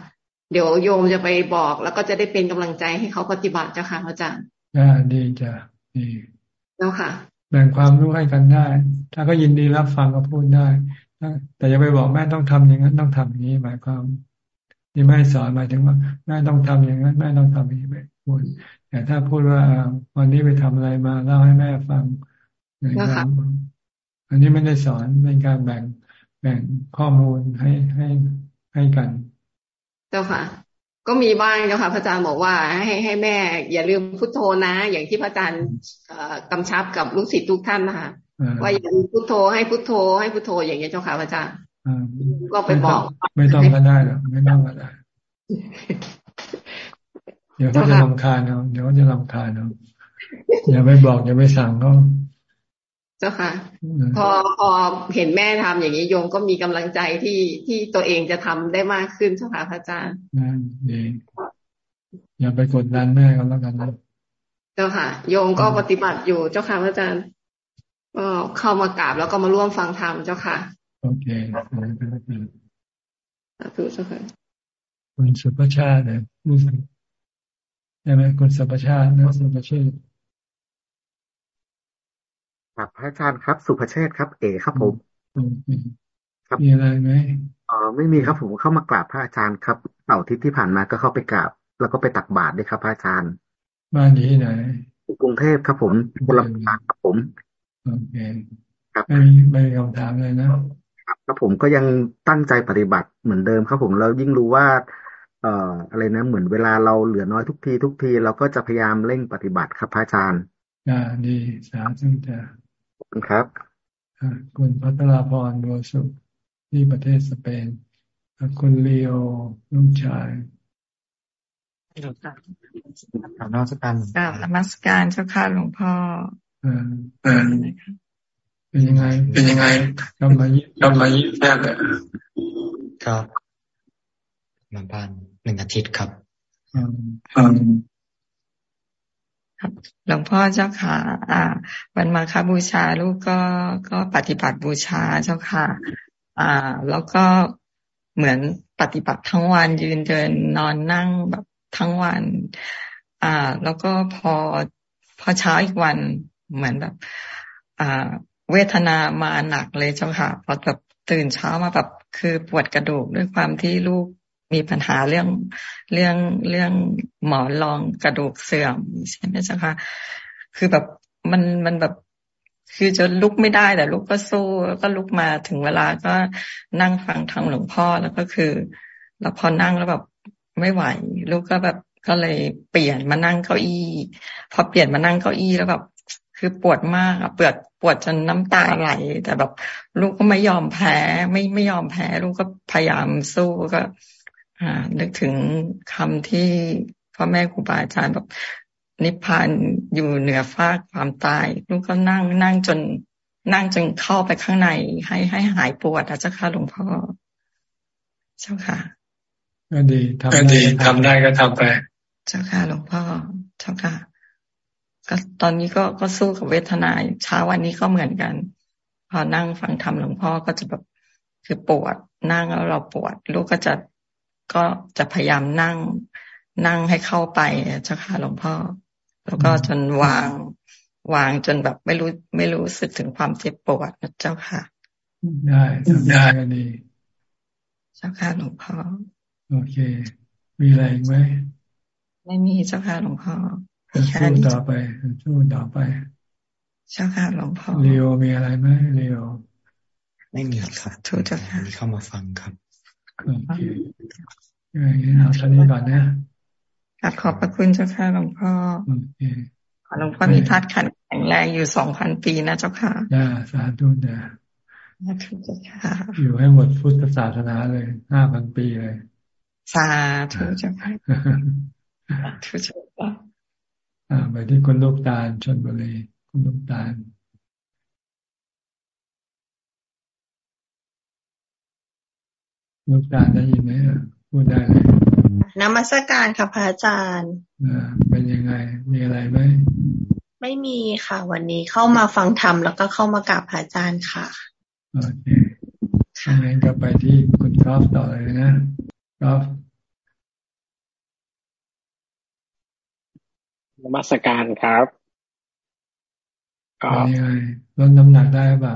Speaker 32: เดี๋ยวโยมจะไปบอก แล้วก็จะได้เป็นกำลังใจให้เขาปฏิบัติเจ้าค่ะพระอาจารย์
Speaker 1: อ่าดีจ้ะดี
Speaker 32: แล้วค่ะ
Speaker 1: แบ่งความรู้ให้กันได้ ถ้าก็ยินดีรับฟังก็พูดได้ แต่อย่าไปบอกแม่ต้องทำอย่างนั้นต้องทำอย่างนี้หมายความที่แม่สอนหมายถึงว่าแม่ต้องทำอย่างนั้นแม่ต้องทำอย่างนี้ไม่พูดแต่ถ้าพูดว่าวันนี้ไปทำอะไรมาเล่าให้แม่ฟังนะครับอันนี้ไม่ได้สอนเป็นการแบ่งแบ่งข้อมูลให้ให้ให้กัน
Speaker 32: เจ้าค่ะ ก็มีบ้างเจ้าค่ะพระอาจารย์บอกว่าให้ให้แม่ อย่าลืมพุทโธนะ อย่างที่พระอาจารย์กำชับกับลูกศิษย์ทุกท่านนะคะว่าอย่าลืมพุทโธให้พุทโธให้พุทโธอย่างนี้เจ้าค่ะพระอาจารย์ก็ไปบอก
Speaker 1: ไม่ต้องก็ได้หรอกไม่ต้องก็ได้เดี๋ยวเขาจะลำคาญเอาเดี๋ยวเขาจะลำคาญเอาอย่าไปบอกอย่าไปสั่งเขา
Speaker 32: เจ้าค่ะ พอพอเห็นแม่ทำอย่างนี้โยมก็มีกำลังใจที่ที่ตัวเองจะทำได้มากขึ้นเจ้าค่ะพระอาจารย์
Speaker 1: ดีอย่าไปกดดันแม่ก็แล้วกันนะ
Speaker 32: เจ้าค่ะ โยมก็ปฏิบัติอยู่เจ้าค่ะพระอาจารย์ก็เข้ามากราบแล้วก็มาร่วมฟังธรรมเจ้าค่ะ
Speaker 1: โอเค
Speaker 32: สาธุเจ้าค่ะ
Speaker 1: คุณสุภชาติเนี่ยใช่ไหมคุณสุภชาตินะสุภชาติ
Speaker 33: ครับพระอาจารย์ครับ สุภเชษครับ เอครับผม
Speaker 1: ครับมีอะไรไหม
Speaker 33: เอ่ไม่มีครับผมเข้ามากราบพระอาจารย์ครับเต่าทิศที่ผ่านมาก็เข้าไปกราบ แล้วก็ไปตักบาตรด้วยครับพระอาจารย์
Speaker 1: บ้านที่ไหน
Speaker 33: กรุงเทพครับผมบุรพาครับผม
Speaker 1: โอเคครับไม่ไม่คำถามเลยนะ
Speaker 33: ครับผมก็ยังตั้งใจปฏิบัติเหมือนเดิมครับผมแล้วยิ่งรู้ว่า เอ่ออะไรนะ เหมือนเวลาเราเหลือน้อยทุกที ทุกที เราก็จะพยายามเร่งปฏิบัติครับพระอาจารย์
Speaker 1: อ่าดีสาธุจ้ะ
Speaker 33: ขอบ คุณครับ
Speaker 1: คุณพัทราพรบัวสุขที่ประเทศสเปนคุณลีโอลูกชาย
Speaker 34: กราบนมัสการ
Speaker 35: กราบนมัสการเจ้าค่ะหลวงพ่อ
Speaker 1: เป็นยังไง เป็นยังไงกำมายิกำมายิแค่เลย
Speaker 34: ครับมาบ้านหนึ่งอาทิตย์ครับ
Speaker 35: ครับหลวงพ่อเจ้าค่ะ อ่า วันมาคบูชาลูกก็ก็ปฏิบัติบูชาเจ้าค่ะ อ่า แล้วก็เหมือนปฏิบัติทั้งวันยืนเดินนอนนั่งแบบทั้งวัน อ่า แล้วก็พอพอเช้าอีกวันเหมือนแบบ อ่า เวทนามาหนักเลยเจ้าค่ะพอแบบตื่นเช้ามาแบบคือปวดกระดูกด้วยความที่ลูก มีปัญหาเรื่องเรื่องเรื่องหมอนรองกระดูกเสื่อมใช่ไหมเจ้าคะคือแบบมันมันแบบคือจะลุกไม่ได้แต่ลุกก็สู้ก็ลุกมาถึงเวลาก็นั่งฟังทางหลวงพ่อแล้วก็คือ แล้วพอนั่งแล้วแบบไม่ไหว ลูกก็แบบก็เลยเปลี่ยนมานั่งเก้าอี้ พอเปลี่ยนมานั่งเก้าอี้แล้วแบบคือปวดมากอะปวดปวดจนน้ำตาไหล แต่แบบ ลูกก็ไม่ยอมแพ้ ไม่ไม่ยอมแพ้ ลูกก็พยายามสู้ก็ นึกถึงคำที่พ่อแม่ครูบาอาจารย์แบบนิพพานอยู่เหนือฟากความตายลูกก็นั่งนั่งจน นั่งจนเข้าไปข้างใน ให้ให้หายปวดอาจารย์ค่ะหลวงพ่อเจ้าค่ะ
Speaker 1: ก็ดีทำได้ทำได้ก็ทำไป
Speaker 35: เจ้าค่ะหลวงพ่อเจ้าค่ะ ก็ตอนนี้ก็ก็สู้กับเวทนาเช้าวันนี้ก็เหมือนกัน พอนั่งฟังธรรมหลวงพ่อก็จะแบบคือปวดนั่งแล้วเราปวด ลูกก็จะ ก็จะพยายามนั่งนั่งให้เข้าไปเจ้าค่ะหลวงพ่อ แล้วก็จนวางวางจนแบบไม่รู้ไม่รู้สึกถึงความเจ็บปวดนะเจ้าค่ะ
Speaker 1: ได้ทำได้ก็ดี
Speaker 35: เจ้าค่ะหลวงพ่อ
Speaker 1: โอเค มีอะไรไหม
Speaker 35: ไม่มีเจ้าค่ะหลวงพ่อ
Speaker 1: สู้ต่อไปสู้ต่อไป
Speaker 35: เจ้าค่ะหลวงพ่อ
Speaker 1: เรียวมีอะไรไหมเรียว
Speaker 34: ไม่มีครับ
Speaker 35: ทูเจ้าค่ะ
Speaker 34: เข้ามาฟังครับ
Speaker 1: โอ เคเอาท่านี้ก่อนนะ
Speaker 35: ขอบพระคุณเจ้าค่ะหลวงพ่อโอเคขอหลวงพ่อมีทัดขันแข็งแรงอยู่สองพันปีนะเจ้าค่ะ
Speaker 1: จ้าสาธุจ้าอยู่ให้หมดพุทธศาสนาเลยห้าพันปีเลย
Speaker 35: สาธุเจ้าค่ะสาธุเจ้าค่ะ
Speaker 1: ไปที่คุณลูกตาลชนบุรีคุณลูกตาล ลูกตาได้ยินไหมพูดได้เลย
Speaker 36: นมัสการค่ะพระอาจารย์
Speaker 1: เป็นยังไง มีอะไรไหม
Speaker 36: ไม่มีค่ะ วันนี้เข้ามาฟังธรรมแล้วก็เข้ามากราบพระอาจารย์ค่ะ
Speaker 1: โอเคงั้นก็ไปที่คุณกอล์ฟต่อเลยนะกอล์ฟ
Speaker 37: นมัสการครับ
Speaker 1: ก็ยังไงลดน้ำหนักได้ป่ะ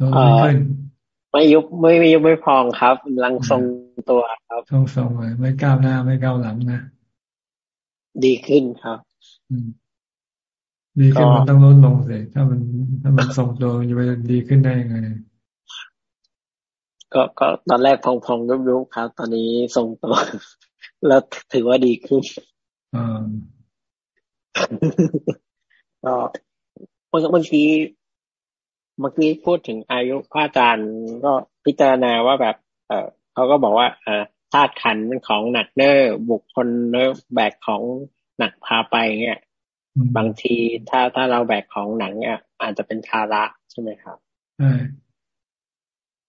Speaker 1: ลดไม่ขึ้น
Speaker 37: ไม่ยุบไม่ไม่ยุบไม่พองครับกำลังทรงตัวครับ
Speaker 1: ทรงทรงเลยไม่ก้าวหน้าไม่ก้าวหลังนะ
Speaker 37: ดีขึ้นครับ
Speaker 1: ดีขึ้นมันต้องลดลงสิถ้ามันถ้ามันทรงตัวจะไปดีขึ้นได้ยังไง
Speaker 37: ก็ก็ตอนแรกพองพองยุบยุบครับ ตอนนี้ทรงตัว แล้วถือว่าดีขึ้นอ่าก็เมื่อกี้ เมื่อกี้พูดถึงอายุพระอาจารย์ก็พิจารณาว่าแบบ เออเขาก็บอกว่าเออธาตุขันเป็นของหนักเนอร์บุคคลเนอแบกของหนักพาไปเงี้ยบางทีถ้าถ้าเราแบกของหนังเนี่ยอาจจะเป็นภาระใช่ไหมครับ
Speaker 1: ใช่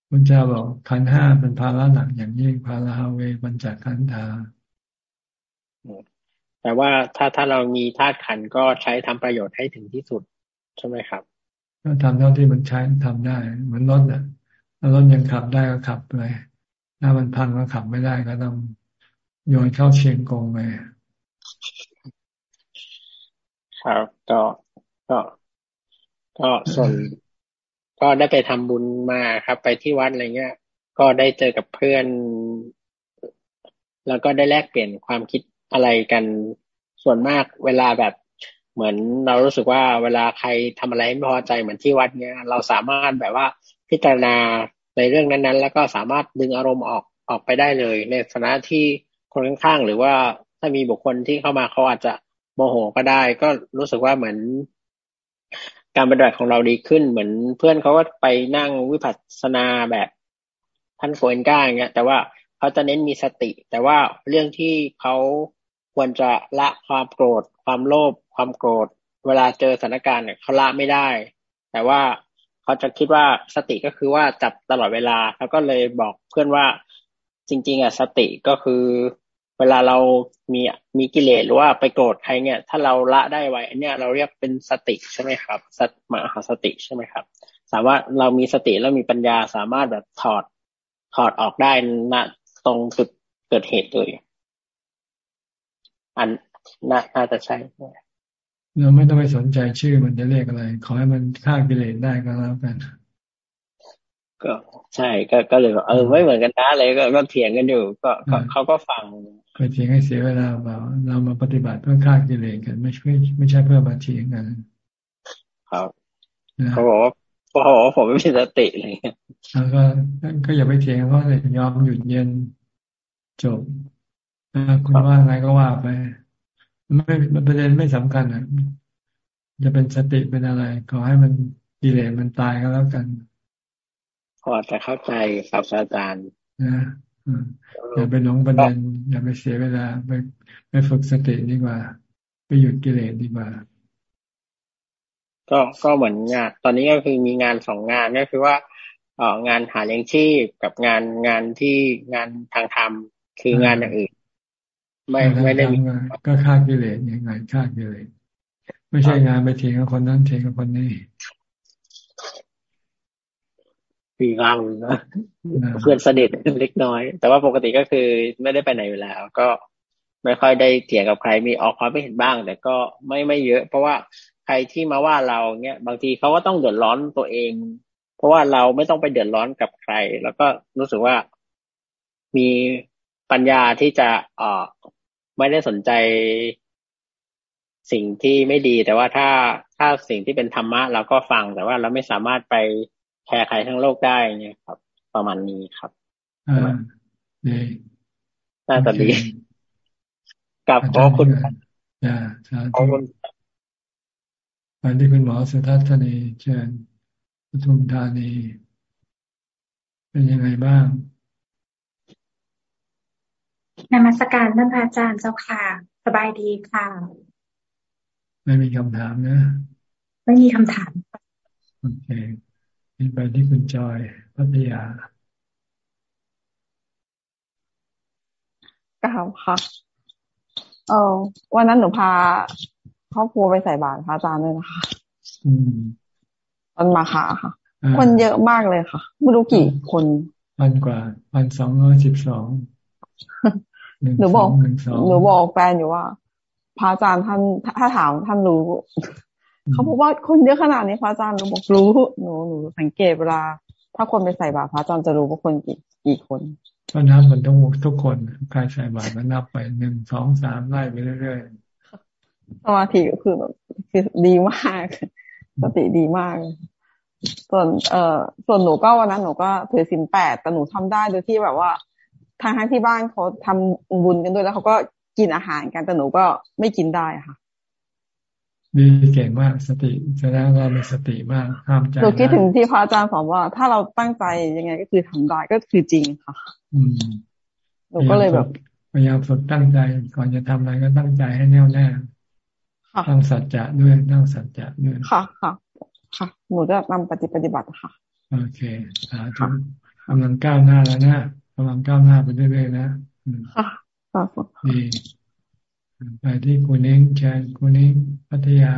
Speaker 1: คุณเจ้าบอกขันห้าเป็นภาระหนักอย่างยิ่งภาระเวบัญจขันธา
Speaker 37: แต่ว่าถ้าถ้าเรามีธาตุขันก็ใช้ทำประโยชน์ให้ถึงที่สุดใช่ไหมครับ
Speaker 1: ก็ทำเท่าที่มันใช้ทำได้ เหมือนรถอะถ้ารถยังขับได้ก็ขับไปถ้ามันพังก็ขับไม่ได้ก็ต้องโยนเข้าเชียงกงไป
Speaker 37: ครับก็ก็ก็ส่วนก็ได้ไปทำบุญมาครับ ไปที่วัดอะไรเงี้ย ก็ได้เจอกับเพื่อน แล้วก็ได้แลกเปลี่ยนความคิดอะไรกันส่วนมากเวลาแบบ เหมือนเรารู้สึกว่าเวลาใครทำอะไรไม่พอใจเหมือนที่วัดเนี้ย เราสามารถแบบว่าพิจารณาในเรื่องนั้นๆ แล้วก็สามารถดึงอารมณ์ออกออกไปได้เลย ในฐานะที่คนข้างๆหรือว่าถ้ามีบุคคลที่เข้ามาเขาอาจจะโมโหก็ได้ ก็รู้สึกว่าเหมือนการปฏิบัติของเราดีขึ้นเหมือนเพื่อนเขาก็ไปนั่งวิปัสสนาแบบท่านโฟนก้าอย่างเงี้ย แต่ว่าเขาจะเน้นมีสติ แต่ว่าเรื่องที่เขาควรจะละความโกรธความโลภ ความโกรธ เวลาเจอสถานการณ์เนี่ยเขาละไม่ได้ แต่ว่าเขาจะคิดว่าสติก็คือว่าจับตลอดเวลาเขาก็เลยบอกเพื่อนว่าจริง ๆอะสติก็คือ เวลาเรามีมีกิเลสหรือว่าไปโกรธใครเนี่ย ถ้าเราละได้ไวอันเนี้ยเราเรียกเป็นสติใช่ไหมครับสัตมหาสติใช่ไหมครับ สามารถเรามีสติแล้วมีปัญญาสามารถแบบถอดถอดออกได้ณตรงจุดเกิดเหตุเลยอันน่าจะใช่
Speaker 1: เราไม่ต้องไปสนใจชื่อมันจะเรียกอะไร ขอให้มันฆ่ากิเลสได้ก็แล้วกัน
Speaker 37: ก็ใช่ก็ก็เลยเออไม่เหมือนกันนะเลยก็ก็เถียงกันอยู่ ก็เขาก็ฟัง
Speaker 1: ไปเถียงให้เสียเวลาเปล่าเรามาปฏิบัติเพื่อฆ่ากิเลสกัน ไม่ใช่ไม่ใช่เพื่อมาเถียงกัน
Speaker 37: ครับเขาบอกว่าเขาบอกว่าผมไม่มีสติเลย
Speaker 1: แล้วก็ก็อย่าไปเถียงเพราะเลยยอมหยุดเย็นจบคุณว่าไงก็ว่าไป ไม่ประเด็นไม่สำคัญอะจะเป็นสติเป็นอะไร ขอให้มันกิเลสมันตายก็แล้วกัน
Speaker 37: พอจะเข้าใจครับอาจารย์
Speaker 1: นะอย่าไปหลงประเด็นอย่าไปเสียเวลา ไปไปฝึกสติดีกว่า ไปหยุดกิเลสดีกว่า
Speaker 37: ก็ก็เหมือนงานตอนนี้ก็คือมีงานสองงานก็คือว่าเอ่องานหาเลี้ยงชีพกับงานงานที่งานทางธรรมคืองานอย่างอื่น ไม่ไม่ได้มี
Speaker 1: ก็ฆ่ากิเลสยังไงฆ่ากิเลสไม่ใช่งานไปเถียงกับคนนั้นเถียงกับคนนี้
Speaker 37: ปีงามนะเพื่อนสนิทเล็กน้อย แต่ว่าปกติก็คือไม่ได้ไปไหนอยู่แล้ว ก็ไม่ค่อยได้เถียงกับใครมีออกความไม่เห็นบ้าง แต่ก็ไม่ไม่เยอะ เพราะว่าใครที่มาว่าเราเนี้ยบางทีเขาก็ต้องเดือดร้อนตัวเอง เพราะว่าเราไม่ต้องไปเดือดร้อนกับใคร แล้วก็รู้สึกว่ามีปัญญาที่จะเอ่อ ไม่ได้สนใจสิ่งที่ไม่ดี แต่ว่าถ้าถ้าสิ่งที่เป็นธรรมะเราก็ฟังแต่ว่าเราไม่สามารถไปแคร์ใครทั้งโลกได้เนี่ยครับ ประมาณนี้ครับ
Speaker 1: อ่าดี
Speaker 37: น่าจะดีกับขอบคุณ
Speaker 1: อ่าขอบคุณอันที่คุณหมอสุทัศนีเชิญปทุมธานี เป็นยังไงบ้าง
Speaker 38: นมัสการท่านอาจารย์เจ้าค่ะ สบายดีค่ะ
Speaker 1: ไม่มีคำถามนะ
Speaker 38: ไม่มีคำถาม
Speaker 1: โอเคไปที่คุณจอยพัทยา
Speaker 39: ก้าวค่ะเออวันนั้นหนูพาครอบครัวไปใส่บาตรพระอาจารย์เลยนะคะวันมาค่ะค่ะ คนเยอะมากเลยค่ะ ไม่รู้กี่คน
Speaker 1: พันกว่าพันสองร้อยสิบสอง
Speaker 39: หนูบอกหนูบอกแฟนอยู่ว่า พระอาจารย์ท่านถ้าถามท่านรู้ เขาบอกว่าคนเยอะขนาดนี้พระอาจารย์หนูบอกรู้หนูหนูสังเกตเวลา ถ้าคนไปใส่บาตรพระอาจารย์จะรู้ว่าคนกี่กี่คน
Speaker 1: ก็นับมันต้องทุกคนใครใส่บาตรก็นับไปหนึ่งสองสามไล่ไปเรื่อย
Speaker 39: ๆสมาธิก็คือแบบคือดีมากสติดีมาก ส่วนเอ่อส่วนหนูก็วันนั้นหนูก็ถือสินแปดแต่หนูทำได้โดยที่แบบว่า ทางทั้งที่บ้านเขาทำบุญกันด้วยแล้วเขาก็กินอาหารกันแต่หนูก็ไม่กินได้ค่ะ
Speaker 1: ดีเก่งมากสติแสดงว่ามีสติมากห้ามใจ
Speaker 39: หนูคิดถึงที่พระอาจารย์สอนว่า ถ้าเราตั้งใจยังไงก็คือทำได้ก็คือจริงค่ะ
Speaker 1: อืม
Speaker 39: หนูก็เลยแบบ
Speaker 1: พยายามฝึกตั้งใจ ก่อนจะทำอะไรก็ตั้งใจให้แน่วแน่ตั้งสัจจะด้วยตั้งสัจจะด้วย
Speaker 39: ค่ะค่ะ ค่ะ หนูจะนำปฏิปฏิบัติค่ะ
Speaker 1: โอเคสาธุกำลังก้าวหน้าแล้วนะ กำลังก้าวหน้าไปเรื่อยๆนะ
Speaker 39: ค่ะ
Speaker 1: ดีไปที่กูนิ้งแชนกูนิ้งพัทยา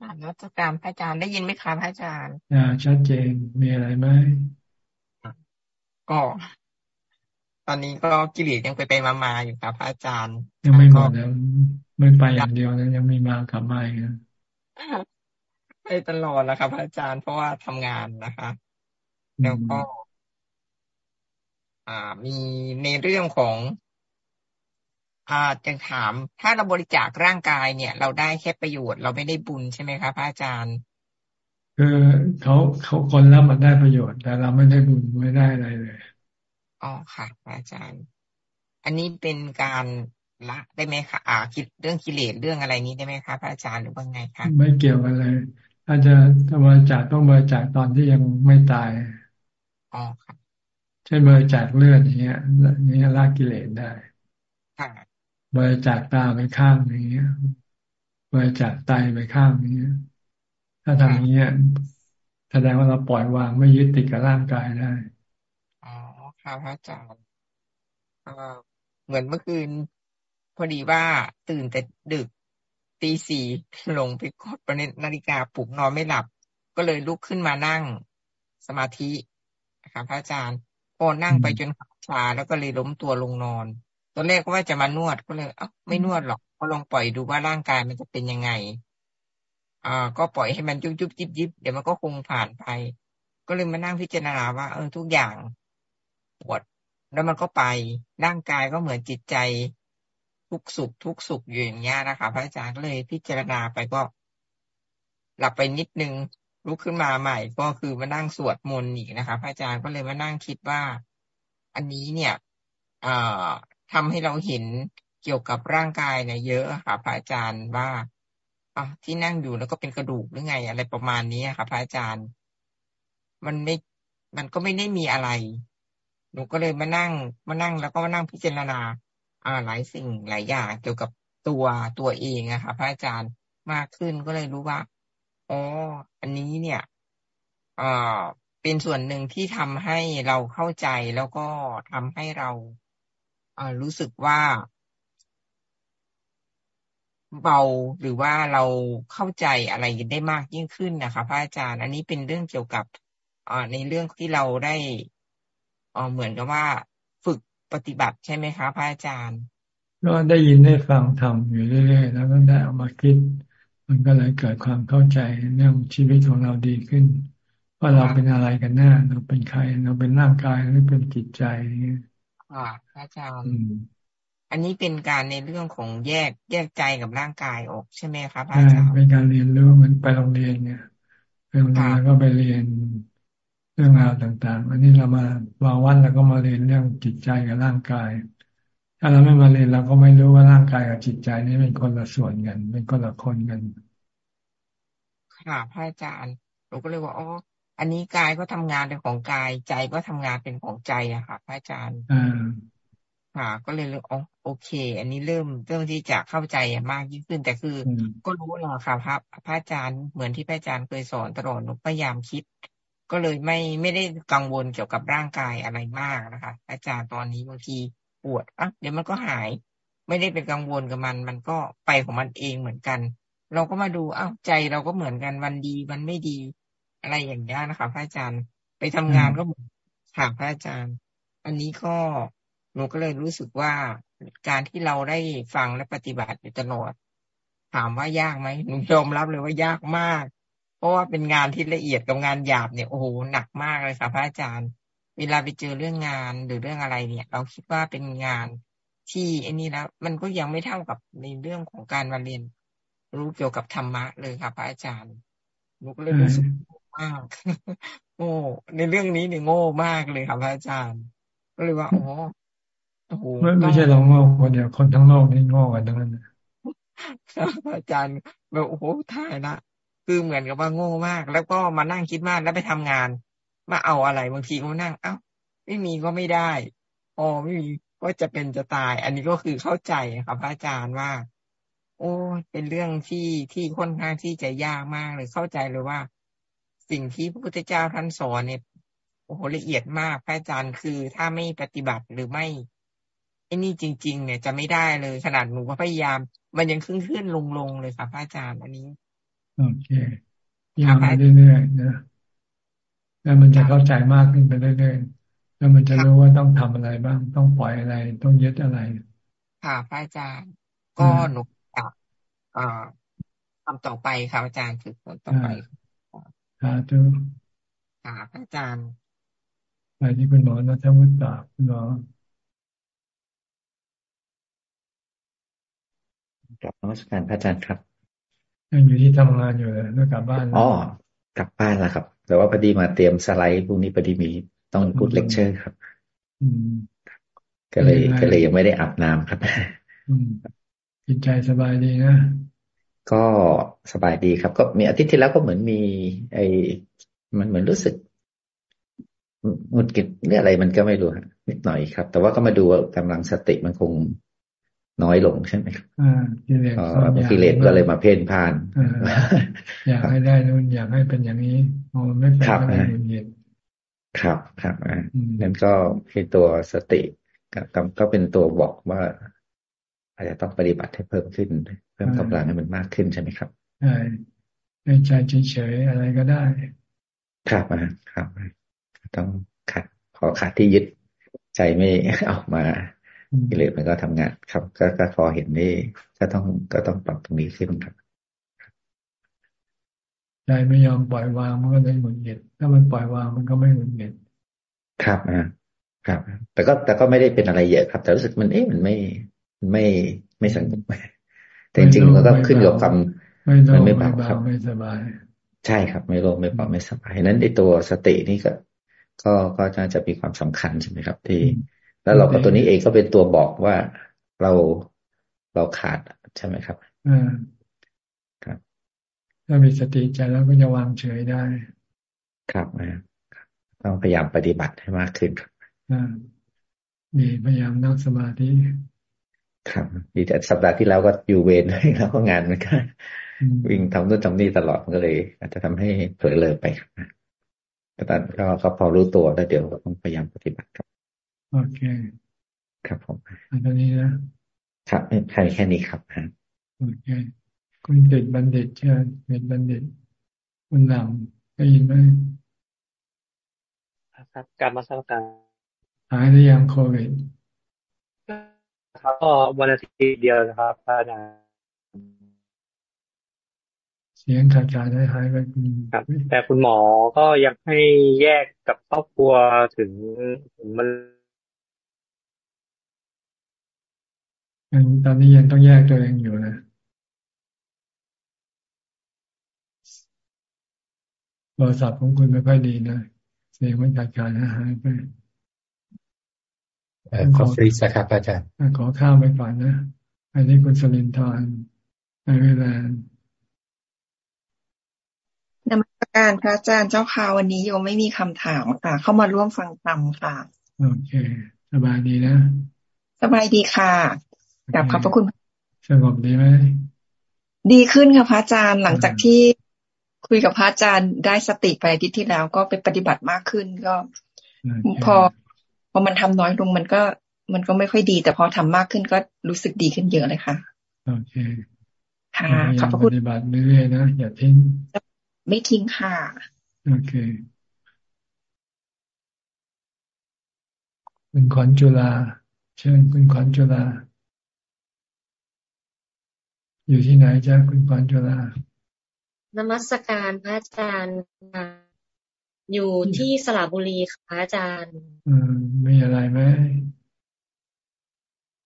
Speaker 40: อ่านรัชการพระอาจารย์ได้ยินไหมคะพระอาจารย์
Speaker 1: อ่าชัดเจนมีอะไรไหม
Speaker 40: ก็ ตอนนี้ก็กิเลสยังไปไปมาๆอยู่ครับพระอาจารย์
Speaker 1: ยังไม่หมดแล้วไม่ไปอย่างเดียวนะยังมีมากลับมาอีกนะ
Speaker 40: ไปตลอดแล้วครับอาจารย์เพราะว่าทำงานนะคะแล้วก็ อ่า มีในเรื่องของอ่าจะถาม ถ้าเราบริจาคร่างกายเนี่ย เราได้แค่ประโยชน์ เราไม่ได้บุญใช่ไหมครับพระอาจารย์
Speaker 1: คือเขาเขาคนรับมันได้ประโยชน์ แต่เราไม่ได้บุญไม่ได้อะไรเลย
Speaker 40: อ๋อค่ะพระอาจารย์ อันนี้เป็นการละได้ไหมคะอ่าคิดเรื่องกิเลสเรื่องอะไรนี้ได้ไหมคะพระอาจารย์หรือว่าไงคะ
Speaker 1: ไม่เกี่ยวกันเลย ถ้าจะถ้าบริจาคต้องบริจาคตอนที่ยังไม่ตาย
Speaker 40: อ๋อค่ะ
Speaker 1: เช่นบริจาคเลือดอย่างเงี้ยอย่างเงี้ยละกิเลสได้
Speaker 40: ค่ะ
Speaker 1: บริจาคตาไปข้างอย่างเงี้ยบริจาคไตไปข้างอย่างเงี้ย ถ้าทำอย่างเงี้ยแสดงว่าเราปล่อยวางไม่ยึดติดกับร่างกายได้
Speaker 40: อ๋อค่ะพระอาจารย์เหมือนเมื่อคืนพอดีว่าตื่นแต่ดึก ตีสี่ลงไปกดประเด็นนาฬิกาปลุกนอนไม่หลับ ก็เลยลุกขึ้นมานั่งสมาธินะครับพระอาจารย์พอนั่งไปจนขาชาแล้วก็เลยล้มตัวลงนอนตอนแรกก็ว่าจะมานวดก็เลยเอ้าไม่นวดหรอกก็ลองปล่อยดูว่าร่างกายมันจะเป็นยังไงอ่าก็ปล่อยให้มันยุบยุบยิบยิบเดี๋ยวมันก็คงผ่านไป ก็เลยมานั่งพิจารณาว่า เออทุกอย่างปวดแล้วมันก็ไปร่างกายก็เหมือนจิตใจ ทุกสุขทุกสุขอยู่อย่างเงี้ยนะคะพระอาจารย์ก็เลยพิจารณาไปก็ หลับไปนิดนึงลุกขึ้นมาใหม่ก็คือมานั่งสวดมนต์อีกนะคะพระอาจารย์ก็เลยมานั่งคิดว่า อันนี้เนี่ยเอ่อทำให้เราเห็นเกี่ยวกับร่างกายเนี่ยเยอะค่ะพระอาจารย์ว่าอะที่นั่งอยู่แล้วก็เป็นกระดูกหรือไง อะไรประมาณนี้ค่ะพระอาจารย์ มันไม่มันก็ไม่ได้มีอะไร หนูก็เลยมานั่งมานั่งแล้วก็มานั่งพิจารณา อ่าหลายสิ่งหลายอย่างเกี่ยวกับตัวตัวเองอะค่ะพระอาจารย์มากขึ้นก็เลยรู้ว่าอ๋ออันนี้เนี่ยอ่าเป็นส่วนหนึ่งที่ทำให้เราเข้าใจแล้วก็ทำให้เรารู้สึกว่าเบาหรือว่าเราเข้าใจอะไรได้มากยิ่งขึ้นนะคะพระอาจารย์ อันนี้เป็นเรื่องเกี่ยวกับในเรื่องที่เราได้เหมือนกับว่า ปฏิบัติใช่ไหมคะพระอาจารย์
Speaker 1: ก็ได้ยินได้ฟังทำอยู่เรื่อยๆแล้วก็ได้เอามาคิด มันก็เลยเกิดความเข้าใจเรื่องชีวิตของเราดีขึ้น ว่าเราเป็นอะไรกันแน่เราเป็นใครเราเป็นร่างกายหรือเป็นจิตใจ
Speaker 40: ค่ะอาจารย์อันนี้เป็นการในเรื่องของแยกแยกใจกับร่างกายออกใช่ไหมครับอาจารย์
Speaker 1: เป็นการเรียนรู้มันไปโรงเรียนเนี่ยไปโรงเรียนแล้วก็ไปเรียน เรื่องราวต่างๆอันนี้เรามาวางวันแล้วก็มาเรียนเรื่องจิตใจกับร่างกาย ถ้าเราไม่มาเรียนเราก็ไม่รู้ว่าร่างกายกับจิตใจนี่เป็นคนละส่วนกันเป็นคนละคนกัน
Speaker 40: ค่ะพระอาจารย์เราก็เลยว่าอ๋ออันนี้กายก็ทำงานเป็นของกายใจก็ทำงานเป็นของใจอะค่ะพระอาจารย์ค่ะ ก็เลยเลยอ๋อโอเค อันนี้เริ่มเริ่มที่จะเข้าใจมากยิ่งขึ้น แต่คือ ก็รู้แล้วค่ะพระพระอาจารย์เหมือนที่พระอาจารย์เคยสอนตลอดหนูพยายามคิด ก็เลยไม่ไม่ได้กังวลเกี่ยวกับร่างกายอะไรมากนะคะ อาจารย์ตอนนี้บางทีปวดอะเดี๋ยวมันก็หาย ไม่ได้เป็นกังวลกับมัน มันก็ไปของมันเองเหมือนกัน เราก็มาดูอ้าวใจเราก็เหมือนกันวันดีวันไม่ดี อะไรอย่างนี้นะคะ พระอาจารย์ไปทำงานก็ถามพระอาจารย์ อันนี้ก็หนูก็เลยรู้สึกว่าการที่เราได้ฟังและปฏิบัติอยู่ตลอดถามว่ายากไหมหนูยอมรับเลยว่ายากมากเพ ราะว่าเป็นงานที่ละเอียดกับงานหยาบเนี่ยโอ้โหหนักมากเลยค่ะพระอาจารย์ เวลาไปเจอเรื่องงานหรือเรื่องอะไรเนี่ย เราคิดว่าเป็นงานที่ไอ้นี่แล้วมันก็ยังไม่เท่ากับในเรื่องของการมาเรียน รู้เกี่ยวกับธรรมะเลยค่ะพระอาจารย์หนูก็เลยรู้สึกมากโง่ในเรื่องนี้เนี่ยโง่มากเลยครับอาจารย์ ก็เลยว่าโอ้โอ้โห
Speaker 1: ไม่ไม่ใช่เราโง่คนเดียวคนทั้งโลกนี่โง่กันทั้งนั้น
Speaker 40: ครับอาจารย์แบบโอ้โหถ่ายละ คือเหมือนกับว่าโง่มาก แล้วก็มานั่งคิดมากแล้วไปทำงาน มาเอาอะไรบางทีก็นั่ง เอ้า ไม่มีก็ไม่ได้อ๋อไม่มีก็จะเป็นจะตาย อันนี้ก็คือเข้าใจครับอาจารย์ว่า โอ้เป็นเรื่องที่ที่ค่อนข้างที่จะยากมากเลยเข้าใจเลยว่า สิ่งที่พระพุทธเจ้าท่านสอนเนี่ยโอ้โหละเอียดมากพระอาจารย์คือถ้าไม่ปฏิบัติหรือไม่ไอ้นี่จริง ๆ เนี่ยจะไม่ได้เลยขนาดหนูก็พยายาม มันยังขึ้นขึ้นลงลงเลยค่ะพระอาจารย์ อันนี้
Speaker 1: โอเคยาวไปเรื่อยๆนะแล้วมันจะเข้าใจมากขึ้นไปเรื่อยๆแล้วมันจะรู้ว่าต้องทำอะไรบ้าง ต้องปล่อยอะไร ต้องยึดอะไร
Speaker 40: ค่ะพระอาจารย์ ก็หนูอ่าทำต่อไปครับอาจารย์ฝึกฝนต่อไป
Speaker 1: สาธุ
Speaker 40: ครับอาจารย์
Speaker 1: ไปที่คุณหมอนะท่านวุฒิตาคุณหมอ
Speaker 41: กับนมัสการพระอาจารย์ครับ
Speaker 1: ยังอยู่ที่ทำงานอยู่เลยแล้วกลับบ้าน
Speaker 41: อ๋อกลับบ้านแล้วครับ แต่ว่าพอดีมาเตรียมสไลด์พรุ่งนี้พอดีมีต้องพูดเลคเชอร์ครับก็เลยก็เลยยังไม่ได้อาบน้ำครับ
Speaker 1: จิตใจสบายดีนะ
Speaker 41: ก็สบายดีครับ ก็มีอาทิตย์ที่แล้วก็เหมือนมี ไอ้มันเหมือนรู้สึกงุดกิดเรื่องอะไรมันก็ไม่รู้นิดหน่อยครับ แต่ว่าก็มาดูกำลังสติมันคง น้อยลงใช่ไหมครับ
Speaker 1: อ่ากิเลส
Speaker 41: กิเลสก็เลยมาเพ่นพ่าน
Speaker 1: อยากให้ได้นู่นอยากให้เป็นอย่างนี้มองไม่เป็น
Speaker 41: ก็เลยเย็นครับครับอ่านั่นก็คือตัวสติก็เป็นตัวบอกว่า อาจจะต้องปฏิบัติให้เพิ่มขึ้น เพิ่มกำลังให้มันมากขึ้นใช่ไหมครับ
Speaker 1: ใช่ในใจเฉยๆอะไรก็ได้
Speaker 41: ครับอ่าครับ ต้องขัดขอขัดที่ยึดใจไม่ออกมา กิเลสมันก็ทำงานครับก็ก็พอเห็นนี่ก็ต้องก็ต้องปรับตรงนี้ขึ้นครับ
Speaker 1: ใจไม่ยอมปล่อยวางมันก็เลยหงุดหงิดถ้ามันปล่อยวางมันก็ไม่หงุดหงิด
Speaker 41: ครับอ่าครับ แต่ก็แต่ก็ไม่ได้เป็นอะไรเยอะครับ แต่รู้สึกมันเอ๊ะมันไม่ไม่ไม่สงบแต่จริงๆมันก็ขึ้นกับความ
Speaker 1: มันไม่เบาครับไม่สบาย
Speaker 41: ใช่ครับ ไม่โลภไม่เบาไม่สบายนั้นในตัวสตินี่ก็ ก็ก็จะจะมีความสำคัญใช่ไหมครับ ที่ แล้วเราก็ตัวนี้เองก็เป็นตัวบอกว่าเราเราขาดใช่ไหมครับ
Speaker 1: อ่าครับ ถ้ามีสติใจแล้วก็จะวางเฉยได้
Speaker 41: ครับต้องพยายามปฏิบัติให้มากขึ้นครับ
Speaker 1: อ่ามีพยายามนั่งสมาธิ
Speaker 41: ครับดีแต่สัปดาห์ที่แล้วก็อยู่เวรแล้วก็งานมันก็วิ่งทำนู่นทำนี่ตลอดมันก็เลย อาจจะทำให้เผลอเลยไปครับแต่ตอนก็พอรู้ตัวแล้วเดี๋ยวต้องพยายามปฏิบัติครับ
Speaker 1: โอเค
Speaker 41: ครับผม
Speaker 1: อันนี้นะ
Speaker 41: ครับแค่แค่นี้ครับฮะ
Speaker 1: โอเค คุณเด็ดบัณฑิตเชิญเด็ดบัณฑิตคุณนำได้ยินไหม
Speaker 42: ครับการมาสังการ
Speaker 1: หายหรือยังโควิด
Speaker 42: ครับก็วันอาทิตย์เดียวนะครับอาจารย์
Speaker 1: เสียงขาดขาดหายไป
Speaker 42: ครับ แต่คุณหมอก็ยังให้แยกกับครอบครัวถึงถึงมัน
Speaker 1: ยังตอนนี้ยังต้องแยกตัวเองอยู่นะโทรศัพท์ของคุณไม่ค่อยดีนะ เสียงมันขาดขาดหายไป
Speaker 41: ขอฟรีสักครับอาจารย์
Speaker 1: ขอข้ามไปก่อนนะ อันนี้คุณสลินทร์ในเวลา
Speaker 43: นมัสการพระอาจารย์เจ้าค่ะวันนี้โยมไม่มีคำถามค่ะ เข้ามาร่วมฟังธรรมค่ะ
Speaker 1: โอเค สบายดีนะ
Speaker 43: สบายดีค่ะ กลับขอบพระคุณ
Speaker 1: สงบดีไหม
Speaker 43: ดีขึ้นค่ะพระอาจารย์หลังจากที่คุยกับพระอาจารย์ได้สติไปที่ที่แล้วก็ไปปฏิบัติมากขึ้นก็ พอพอมันทำน้อยลงมันก็ มันก็ไม่ค่อยดี แต่พอทำมากขึ้นก็รู้สึกดีขึ้นเยอะเลยค่ะ
Speaker 1: โอเค
Speaker 43: ค่ะขอบพระคุณ
Speaker 1: ปฏิบัติเรื่อยๆนะอย่าทิ้ง
Speaker 43: ไม่ทิ้งค่ะ
Speaker 1: โอเคคุณขวัญจุฬาเชิญคุณขวัญจุฬา อยู่ที่ไหนจ้าคุณปานจุลา
Speaker 44: นมัสการพระอาจารย์อยู่ที่สระบุรีค่ะพระอาจารย์
Speaker 1: อืมมีอะไรไหม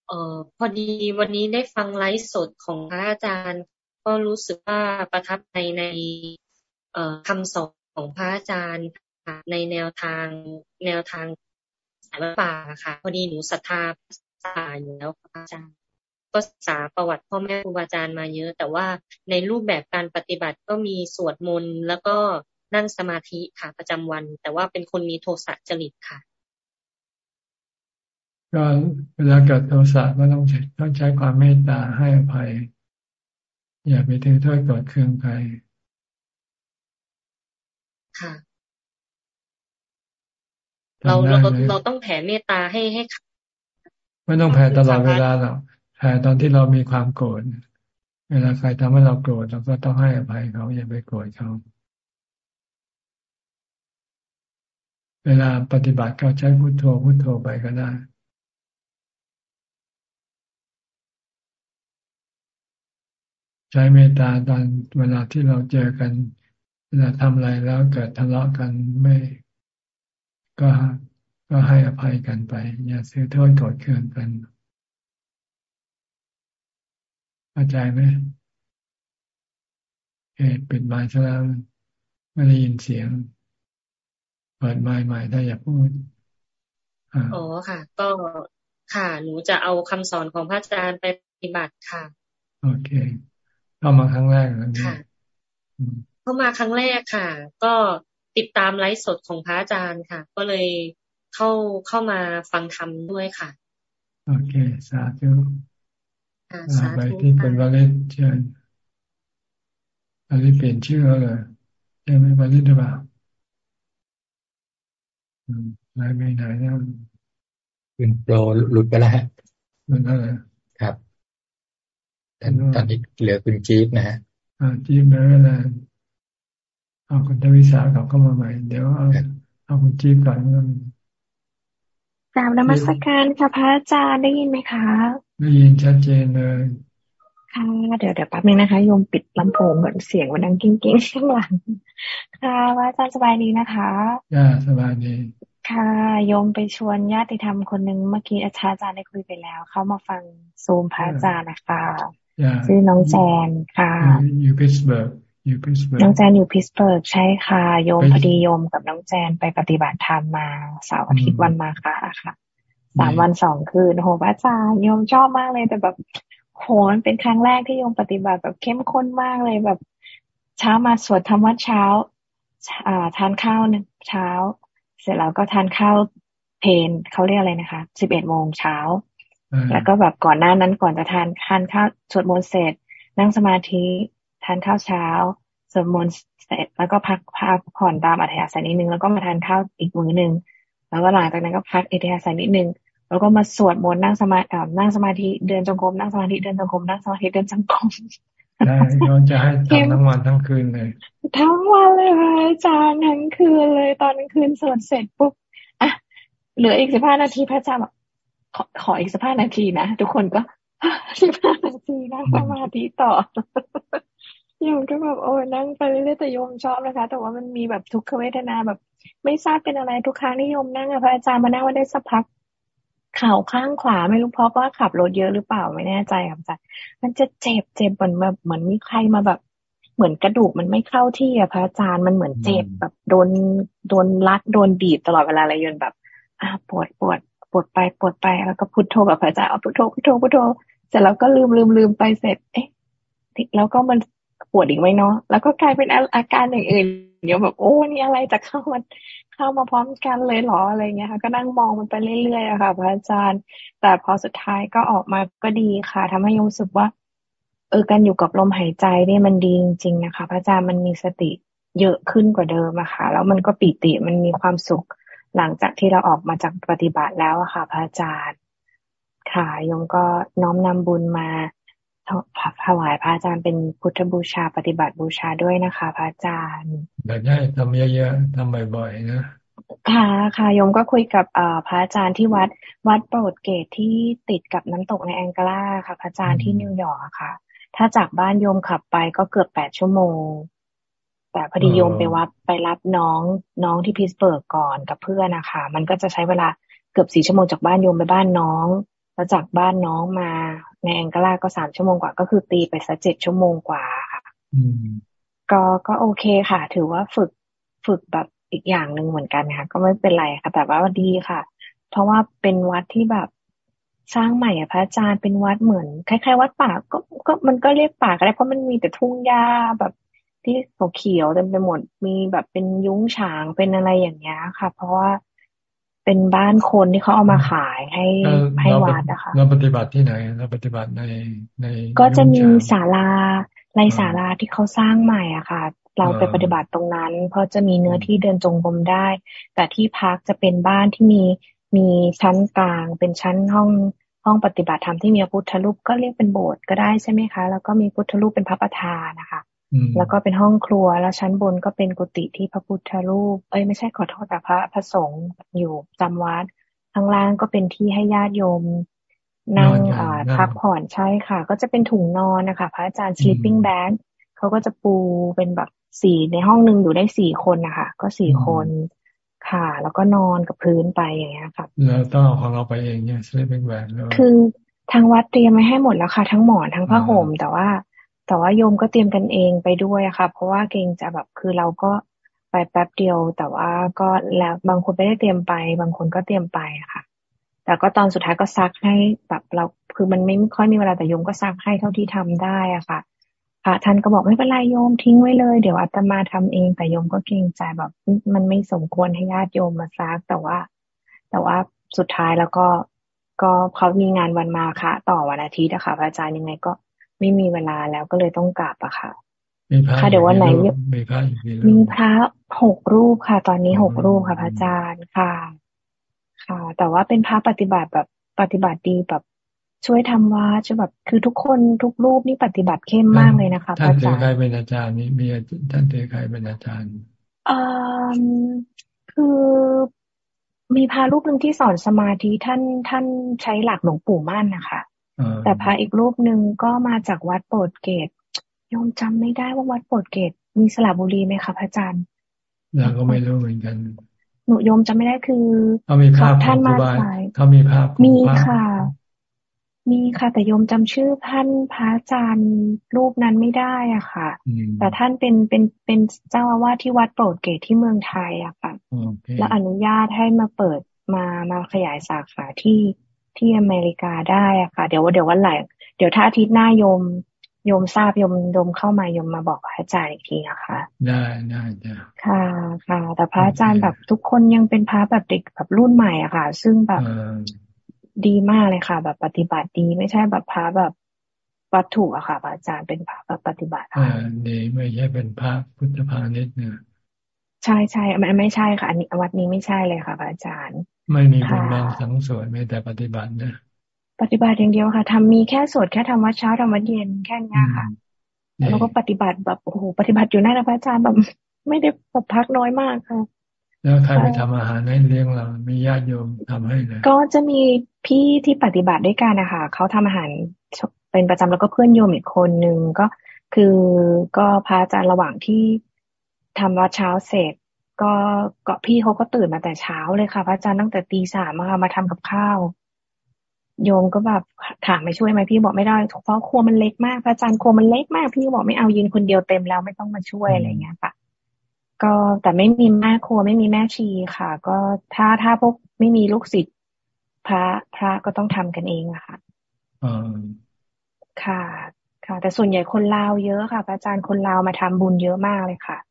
Speaker 44: เอ่อพอดีวันนี้ได้ฟังไลฟ์สดของพระอาจารย์ ก็รู้สึกว่าประทับใจใน เอ่อคำสอนของพระอาจารย์ ในแนวทางแนวทางสายป่าค่ะ พอดีหนูศรัทธาสายอยู่แล้วพระอาจารย์ ก็ศึกษาประวัติพ่อแม่ครูบาอาจารย์มาเยอะ แต่ว่าในรูปแบบการปฏิบัติก็มีสวดมนต์แล้วก็นั่งสมาธิค่ะประจำวัน แต่ว่าเป็นคนมีโทสะจริตค่ะ
Speaker 1: ก็เวลาเกิดโทสะก็ต้องใช้ต้องใช้ความเมตตาให้อภัย อย่าไปถือโทษกดเครื่องใคร
Speaker 44: ค่ะ เราเราเราต้องแผ่เมตตาให้ให้
Speaker 1: ไม่ต้องแผ่ตลอดเวลาหรอก แผ่ตอนที่เรามีความโกรธเวลาใครทำให้เราโกรธเราก็ต้องให้อภัยเขาอย่าไปโกรธเขา เวลาปฏิบัติก็ใช้พุโทโธพุโทโธไปก็ได้ใช้เมตตาตอนเวลาที่เราเจอกันเวลาทำอะไรแล้วเกิดทะเลาะกันไม่ ก็ก็ให้อภัยกันไป อย่าซื้อโทษโกรธเคืองกัน เข้าใจไหมเอปิดไมค์ซะแล้วไม่ได้ยินเสียง เปิดไมค์ใหม่ได้อย่าพูด
Speaker 44: อ๋อค่ะ ก็ค่ะ หนูจะเอาคำสอนของพระอาจารย์ไปปฏิบัติค่ะ
Speaker 1: โอเคเข้ามาครั้งแรกแล้ว
Speaker 44: ค่ะเข้ามาครั้งแรกค่ะ ก็ติดตามไลฟ์สดของพระอาจารย์ค่ะ ก็เลยเข้าเข้ามาฟังธรรมด้วยค่ะ
Speaker 1: โอเค สาธุสาธุ ไปที่เป็นวาเลนเชิญวาเลนเปลี่ยนชื่อแล้วเลยใช่ไหมวาเลนหรือเปล่าไหนไม่ไหนนะ
Speaker 34: คุณโปรหลุดไปแล้วฮะ
Speaker 1: หลุดแล้ว
Speaker 34: ครับตอนตอนนี้เหลือคุณจี๊บนะฮะ
Speaker 1: อ่าจี๊บแล้วนะเอาคุณทวิสาเขาเข้ามาใหม่ เดี๋ยวเอาเอาคุณจี๊บก่อน
Speaker 38: กราบนมัสการค่ะพระอาจารย์ได้ยินไหมคะ
Speaker 1: ได้ยินชัดเจนเลย
Speaker 38: ค่ะ เดี๋ยวเดี๋ยวแป๊บนึงนะคะโยมปิดลำโพงก่อนเสียงมันดังกิ้งกิ้งข้างหลัง ค่ะพระอาจารย์สบายดีนะคะ
Speaker 1: จ้าสบายดี
Speaker 38: ค่ะโยมไปชวนญาติธรรมคนหนึ่งเมื่อกี้อาจารย์ได้คุยไปแล้ว เขามาฟังซูมพระอาจารย์นะคะชื่อน้องแจนค่ะ
Speaker 1: อยู่พิตส์เบิร์กอยู่พิตส์เบิร์ก
Speaker 38: น้องแจนอยู่พิตส์เบิร์กใช่ค่ะ โยมพอดีโยมกับน้องแจนไปปฏิบัติธรรมมาเสาร์อาทิตย์วันมาค่ะค่ะ สามวันสองคืนโหพระอาจารย์โยมชอบมากเลย แต่แบบโหมันเป็นครั้งแรกที่โยมปฏิบัติแบบเข้มข้นมากเลยแบบ เช้ามาสวดทำวัตรเช้า อ่า ทานข้าวเช้า เสร็จแล้วก็ทานข้าวเพนเขาเรียกอะไรนะคะสิบเอ็ดโมงเช้า แล้วก็แบบก่อนหน้านั้นก่อนจะทานทานข้าวสวดมนต์เสร็จ นั่งสมาธิทานข้าวเช้าสวดมนต์เสร็จแล้วก็พักพักผ่อนตามอัธยาศัยนิดนึงแล้วก็มาทานข้าวอีกมื้อหนึ่ง แล้วก็หลังจากนั้นก็พักอัธยาศัยนิดนึงแล้วก็มาสวดมนต์นั่งสมาธินั่งสมาธิเดินจงกรมนั่งสมาธิเดินจงกรมนั่งสมาธิเดินจงกรม
Speaker 1: ได้เราจะให้ทำทั้งวันทั้งคืนเลย
Speaker 38: ทั้งวันเลยค่ะอาจารย์ทั้งคืนเลย ตอนกลางคืนสวดเสร็จปุ๊บอะเหลืออีกสิบห้านาทีพระอาจารย์บอกขอขออีกสิบห้านาทีนะทุกคนก็สิบห้านาทีนั่งสมาธิต่อโยมก็แบบโอ้นั่งไปเรื่อยๆแต่โยมชอบนะคะ แต่ว่ามันมีแบบทุกขเวทนาแบบ ไม่ทราบเป็นอะไรทุกครั้งที่โยมนั่งอะพระอาจารย์มานั่งว่าได้สักพักเข่าข้างขวาไม่รู้เพราะว่าขับรถเยอะหรือเปล่าไม่แน่ใจครับอาจารย์มันจะเจ็บเจ็บเหมือนแบบเหมือนมีใครมาแบบ เหมือนกระดูกมันไม่เข้าที่อะพระอาจารย์มันเหมือนเจ็บแบบโดนโดนรัดโดนบีบตลอดเวลาเลยยนแบบอ่าปวดปวดปวดไปปวดไปแล้วก็พุทโธแบบพระอาจารย์เอาพุทโธพุทโธพุทโธเสร็จแล้วก็ลืมลืมลืมไปเสร็จ เอ๊ะแล้วก็มัน ปวดอีกไหมเนาะแล้วก็กลายเป็นอาการอย่างอื่นเดี๋ยวแบบโอ้นี่อะไรจะเข้ามาเข้ามาพร้อมกันเลยหรออะไรเงี้ยค่ะ ก็นั่งมองมันไปเรื่อยๆอะค่ะพระอาจารย์ แต่พอสุดท้ายก็ออกมาก็ดีค่ะทำให้รู้สึกว่า เออการอยู่กับลมหายใจเนี่ยมันดีจริงๆนะคะ พระอาจารย์มันมีสติเยอะขึ้นกว่าเดิมอะค่ะ แล้วมันก็ปีติมันมีความสุขหลังจากที่เราออกมาจากปฏิบัติแล้วอะค่ะ พระอาจารย์ค่ะยมก็น้อมนำบุญมา ถวายพระอาจารย์เป็นพุทธบูชาปฏิบัติบูชาด้วยนะคะ พระอาจารย์
Speaker 1: อยากให้ทำเยอะๆทำบ่อยๆนะ
Speaker 38: ค่ะค่ะโยมก็คุยกับพระอาจารย์ที่วัดวัดโปรดเกตที่ติดกับน้ำตกในแองกลาค่ะ พระอาจารย์ที่นิวยอร์กค่ะ ถ้าจากบ้านโยมขับไปก็เกือบแปดชั่วโมง แต่พอดีโยมไปวัดไปรับน้องน้องที่พิสเบิร์กก่อนกับเพื่อนนะคะ มันก็จะใช้เวลาเกือบสี่ชั่วโมงจากบ้านโยมไปบ้านน้อง แล้วจากบ้านน้องมาในแองกลาก็สามชั่วโมงกว่า ก็คือตีไปสักเจ็ดชั่วโมงกว่าค่ะก็ก็โอเคค่ะ ถือว่าฝึกฝึกแบบอีกอย่างหนึ่งเหมือนกันค่ะ ก็ไม่เป็นไรค่ะ แต่ว่าดีค่ะ เพราะว่าเป็นวัดที่แบบสร้างใหม่อะพระอาจารย์เป็นวัดเหมือนคล้ายๆ วัดป่าก็ก็มันก็เรียกป่าก็ได้เพราะมันมีแต่ทุ่งหญ้าแบบที่เขียวเต็มไปหมดมีแบบเป็นยุ้งฉางเป็นอะไรอย่างเงี้ยค่ะ เพราะว่า เป็นบ้านคนที่เขาเอามาขายให้ให้วัดนะคะ
Speaker 1: เราปฏิบัติที่ไหนเราปฏิบัติในใน
Speaker 38: ก็จะมีศาลาในศาลาที่เขาสร้างใหม่อะค่ะ เราไปปฏิบัติตรงนั้น เพราะจะมีเนื้อที่เดินจงกรมได้ แต่ที่พักจะเป็นบ้านที่มีมีชั้นกลาง เป็นชั้นห้องห้องปฏิบัติธรรมที่มีพุทธรูปก็เรียกเป็นโบสถ์ก็ได้ใช่ไหมคะ แล้วก็มีพุทธรูปเป็นพระประธานนะคะ แล้วก็เป็นห้องครัวแล้วชั้นบนก็เป็นกุฏิที่พระพุทธรูป เอ้ยไม่ใช่ขอโทษแต่พระพระสงฆ์อยู่จำวัดข้างล่างก็เป็นที่ให้ญาติโยมนั่งพักผ่อนใช่ค่ะ ก็จะเป็นถุงนอนนะคะพระอาจารย์ sleeping bag เขาก็จะปูเป็นแบบสี่ในห้องหนึ่งอยู่ได้สี่คนนะคะก็สี่คนค่ะ แล้วก็นอนกับพื้นไปอย่างเงี้ยค่ะ
Speaker 1: แล้วต้องเอาของเราไปเองเนี่ย sleeping bag
Speaker 38: คือทางวัดเตรียมไว้ให้หมดแล้วค่ะ ทั้งหมอนทั้งผ้าห่มแต่ว่า แต่ว่าโยมก็เตรียมกันเองไปด้วยค่ะ เพราะว่าเกรงจะแบบคือเราก็ไปแป๊บเดียว แต่ว่าก็แล้วบางคนไม่ได้เตรียมไป บางคนก็เตรียมไปค่ะ แต่ก็ตอนสุดท้ายก็ซักให้แบบเราคือมันไม่ค่อยมีเวลาแต่โยมก็ซักให้เท่าที่ทำได้อะค่ะพระท่านก็บอกไม่เป็นไรโยมทิ้งไว้เลย เดี๋ยวอาตมาทำเองแต่โยมก็เกรงใจแบบ มันไม่สมควรให้ญาติโยมมาซัก แต่ว่า แต่ว่าสุดท้ายแล้วก็ก็เขามีงานวันมาคะต่อวันอาทิตย์อะคะพระอาจารย์ยังไงก็ ไม่มีเวลาแล้วก็เลยต้องกลับอะค่ะค่ะเดี๋ยววันไหน
Speaker 1: มีพระ
Speaker 38: มีพระหกรูปค่ะ ตอนนี้หกรูปค่ะพระอาจารย์ค่ะ ค่ะ แต่ว่าเป็นพระปฏิบัติแบบปฏิบัติดีแบบช่วยทำว่าจะแบบคือทุกคนทุกรูปนี่ปฏิบัติเข้มมากเลยนะคะ
Speaker 1: ท่านเตใครเป็นอาจารย์นี่มีท่านเตใครเป็นอาจารย์
Speaker 38: อ่าคือมีพระรูปหนึ่งที่สอนสมาธิท่านท่านใช้หลักหลวงปู่มั่นนะคะ แต่พระอีกรูปหนึ่งก็มาจากวัดโปรดเกตยมจำไม่ได้ว่าวัดโปรดเกตมีสระบุรีไหมคะพระอาจารย์
Speaker 1: เราก็ไม่รู้เหมือนกัน
Speaker 38: หนูโยมจำไม่ได้คือ
Speaker 1: เขามีภาพท่านมาใส่เขามีภาพ
Speaker 38: มีค่ะ มีค่ะ แต่โยมจำชื่อท่านพระอาจารย์รูปนั้นไม่ได้อะค่ะ แต่ท่านเป็นเป็นเป็นเจ้าอาวาสที่วัดโปรดเกตที่เมืองไทยอะค่ะ แล้วอนุญาตให้มาเปิดมามาขยายสาขาที่ ที่อเมริกาได้อะค่ะ เดี๋ยวเดี๋ยววันไหนเดี๋ยวถ้าอาทิตย์หน้าโยมโยมทราบโยมโยมเข้ามาโยมมาบอกพระอาจารย์อีกทีนะคะ
Speaker 1: ได้ได้จ้ะ
Speaker 38: ค่ะค่ะ แต่พระอาจารย์แบบทุกคนยังเป็นพระแบบเด็กแบบรุ่นใหม่อะค่ะ ซึ่งแบบดีมากเลยค่ะ แบบปฏิบัติดีไม่ใช่แบบพระแบบวัตถุอะค่ะพระอาจารย์เป็นพระแบบปฏิบัติ
Speaker 1: อ่าดีไม่ใช่เป็นพระพุทธพาณิชย์เนี่ย
Speaker 38: ใช่ใช่ไม่ไม่ใช่ค่ะอันนี้วัดนี้ไม่ใช่เลยค่ะพระอาจารย์
Speaker 1: ไม่มีบุญบางสังส่วนไม่แต่ปฏิบัตินะ
Speaker 38: ปฏิบัติอย่างเดียวค่ะทำมีแค่สวดแค่ทำวัดเช้าทำวัดเย็นแค่นี้ค่ะแล้วก็ปฏิบัติแบบโอ้โหปฏิบัติอยู่หน้าพระอาจารย์แบบไม่ได้แบบพักน้อยมากค่ะ
Speaker 1: แล้วใครไปทำอาหารให้เลี้ยงเรา มีญาติโยมทำให้เลย
Speaker 38: ก็จะมีพี่ที่ปฏิบัติด้วยกันนะคะเขาทำอาหารเป็นประจำแล้วก็เพื่อนโยมอีกคนนึงก็คือก็พระอาจารย์ระหว่างที่ ทำวัดเช้าเสร็จ ก็ก็พี่เขาก็ตื่นมาแต่เช้าเลยค่ะพระอาจารย์ตั้งแต่ตีสามมามาทำกับข้าว โยมก็แบบถามไม่ช่วยไหมพี่บอกไม่ได้เพราะครัวมันเล็กมากพระอาจารย์ครัวมันเล็กมาก พี่บอกไม่เอายืนคนเดียวเต็มแล้วไม่ต้องมาช่วยอะไรเงี้ยค่ะ ก็แต่ไม่มีแม่ครัวไม่มีแม่ชีค่ะ ก็ถ้าถ้าพวกไม่มีลูกศิษย์พระพระก็ต้องทำกันเองอะค่ะค่ะค่ะแต่ส่วนใหญ่คนลาวเยอะค่ะพระอาจารย์คนลาวมาทำบุญเยอะมากเลยค่ะ
Speaker 1: อืม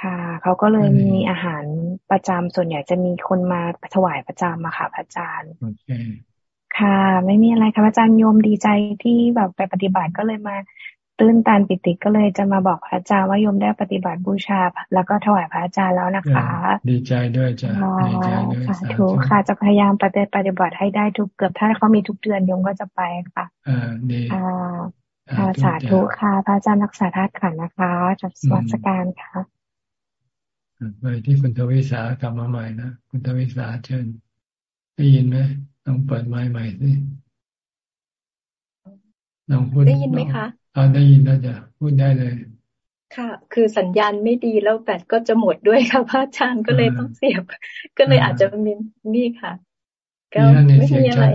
Speaker 38: ค่ะ เขาก็เลยมีอาหารประจำส่วนใหญ่จะมีคนมาถวายประจำมาค่ะพระอาจารย์ค่ะ ไม่มีอะไรค่ะพระอาจารย์โยมดีใจที่แบบไปปฏิบัติก็เลยมาตื้นตันปิติก็เลยจะมาบอกพระอาจารย์ว่าโยมได้ปฏิบัติบูชา แล้วก็ถวายพระอาจารย์แล้วนะคะ
Speaker 1: ดีใจด้วยจ้ะดีใจด้วยสา
Speaker 38: ธุค่ะจะพยายามปฏิปฏิบัติให้ได้ทุกเกือบถ้าเขามีทุกเดือนโยมก็จะไปค่ะ
Speaker 1: อ่าดี
Speaker 38: ค่ะสาธุค่ะพระอาจารย์รักษาธาตุขันนะคะจัดสวัสดิการค่ะ
Speaker 1: ไปที่คุณทวิสากลับมาใหม่นะคุณทวิสาเชิญได้ยินไหมต้องเปิดไม้ใหม่สิลองพูด
Speaker 45: ได้ยินไหมคะ
Speaker 1: อ่าได้ยินแล้วจะพูดได้เลย
Speaker 45: ค่ะ คือสัญญาณไม่ดีแล้วแบตก็จะหมดด้วยค่ะพระอาจารย์ก็เลยต้องเสียบ ก็เลยอาจจะมีนี่ค่ะ
Speaker 1: ก็ไม่มีอะไร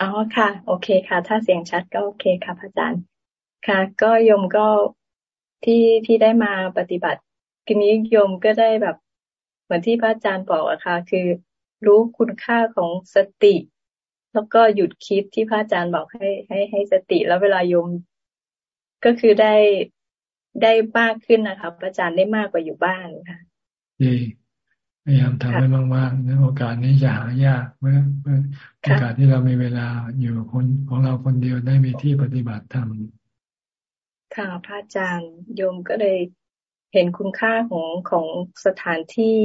Speaker 45: อ๋อค่ะ โอเคค่ะ ถ้าเสียงชัดก็โอเคค่ะพระอาจารย์ค่ะ ก็ยมก็ที่ที่ได้มาปฏิบัติทีนี้โยมก็ได้แบบ เหมือนที่พระอาจารย์บอกอะค่ะ คือรู้คุณค่าของสติ แล้วก็หยุดคิดที่พระอาจารย์บอกให้ให้ให้สติ แล้วเวลาโยมก็คือได้ได้มากขึ้นนะคะพระอาจารย์ได้มากกว่าอยู่บ้านค่ะ
Speaker 1: ดี พยายามทำให้มากๆในโอกาสนี้จะหายากเมื่อโอกาสที่เรามีเวลาอยู่คนของเราคนเดียวได้มีที่ปฏิบัติธรรม
Speaker 45: ค่ะพระอาจารย์โยมก็เลยเห็นคุณค่าของของสถานที่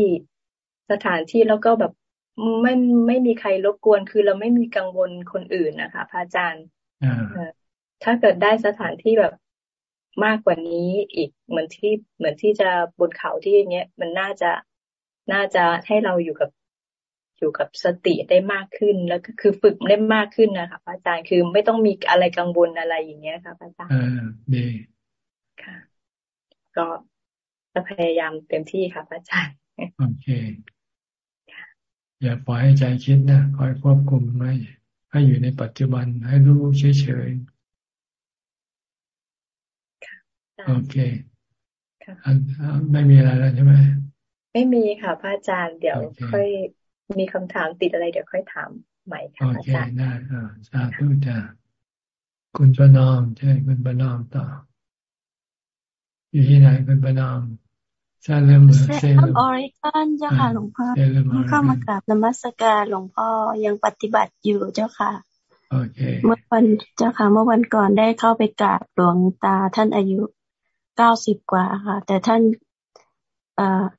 Speaker 45: สถานที่แล้วก็แบบไม่ไม่มีใครรบกวน คือเราไม่มีกังวลคนอื่นนะคะพระอาจารย์ถ้าเกิดได้สถานที่แบบมากกว่านี้อีกเหมือนที่เหมือนที่จะบนเขาที่อย่างเงี้ยมันน่าจะ น่าจะให้เราอยู่กับ
Speaker 46: อยู่กับสติได้มากขึ้น แล้วก็คือฝึกได้มากขึ้นนะคะพระอาจารย์คือไม่ต้องมีอะไรกังวลอะไรอย่างเงี้ยค่ะพระอาจารย์
Speaker 1: อ่าดี
Speaker 46: ค่ะ ก็จะพยายามเต็มที่ค่ะพระอาจารย์
Speaker 1: โอเคอย่าปล่อยให้ใจคิดนะคอยควบคุมไม่ให้อยู่ในปัจจุบันให้รู้เฉยๆโอเคไม่มีอะไรแล้วใช่ไหม
Speaker 46: ไม่มีค่ะพระอาจารย์เดี๋ยวค่อยมีคำถามติดอะไรเดี๋ยวค่อยถามใหม่ค่ะอาจารย์
Speaker 1: ได้อ่าสาธุจ้าคุณประนอมใช่คุณประนอมต่อ อยู่ที่ไหนคุณประนอมซาเลม
Speaker 45: เซเลมออริกอนเจ้าค่ะหลวงพ่อเข้ามากราบนมัสการหลวงพ่อยังปฏิบัติอยู่เจ้าค่ะเมื่อวันเจ้าค่ะเมื่อวันก่อนได้เข้าไปกราบหลวงตาท่านอายุเก้าสิบกว่าค่ะ แต่ท่าน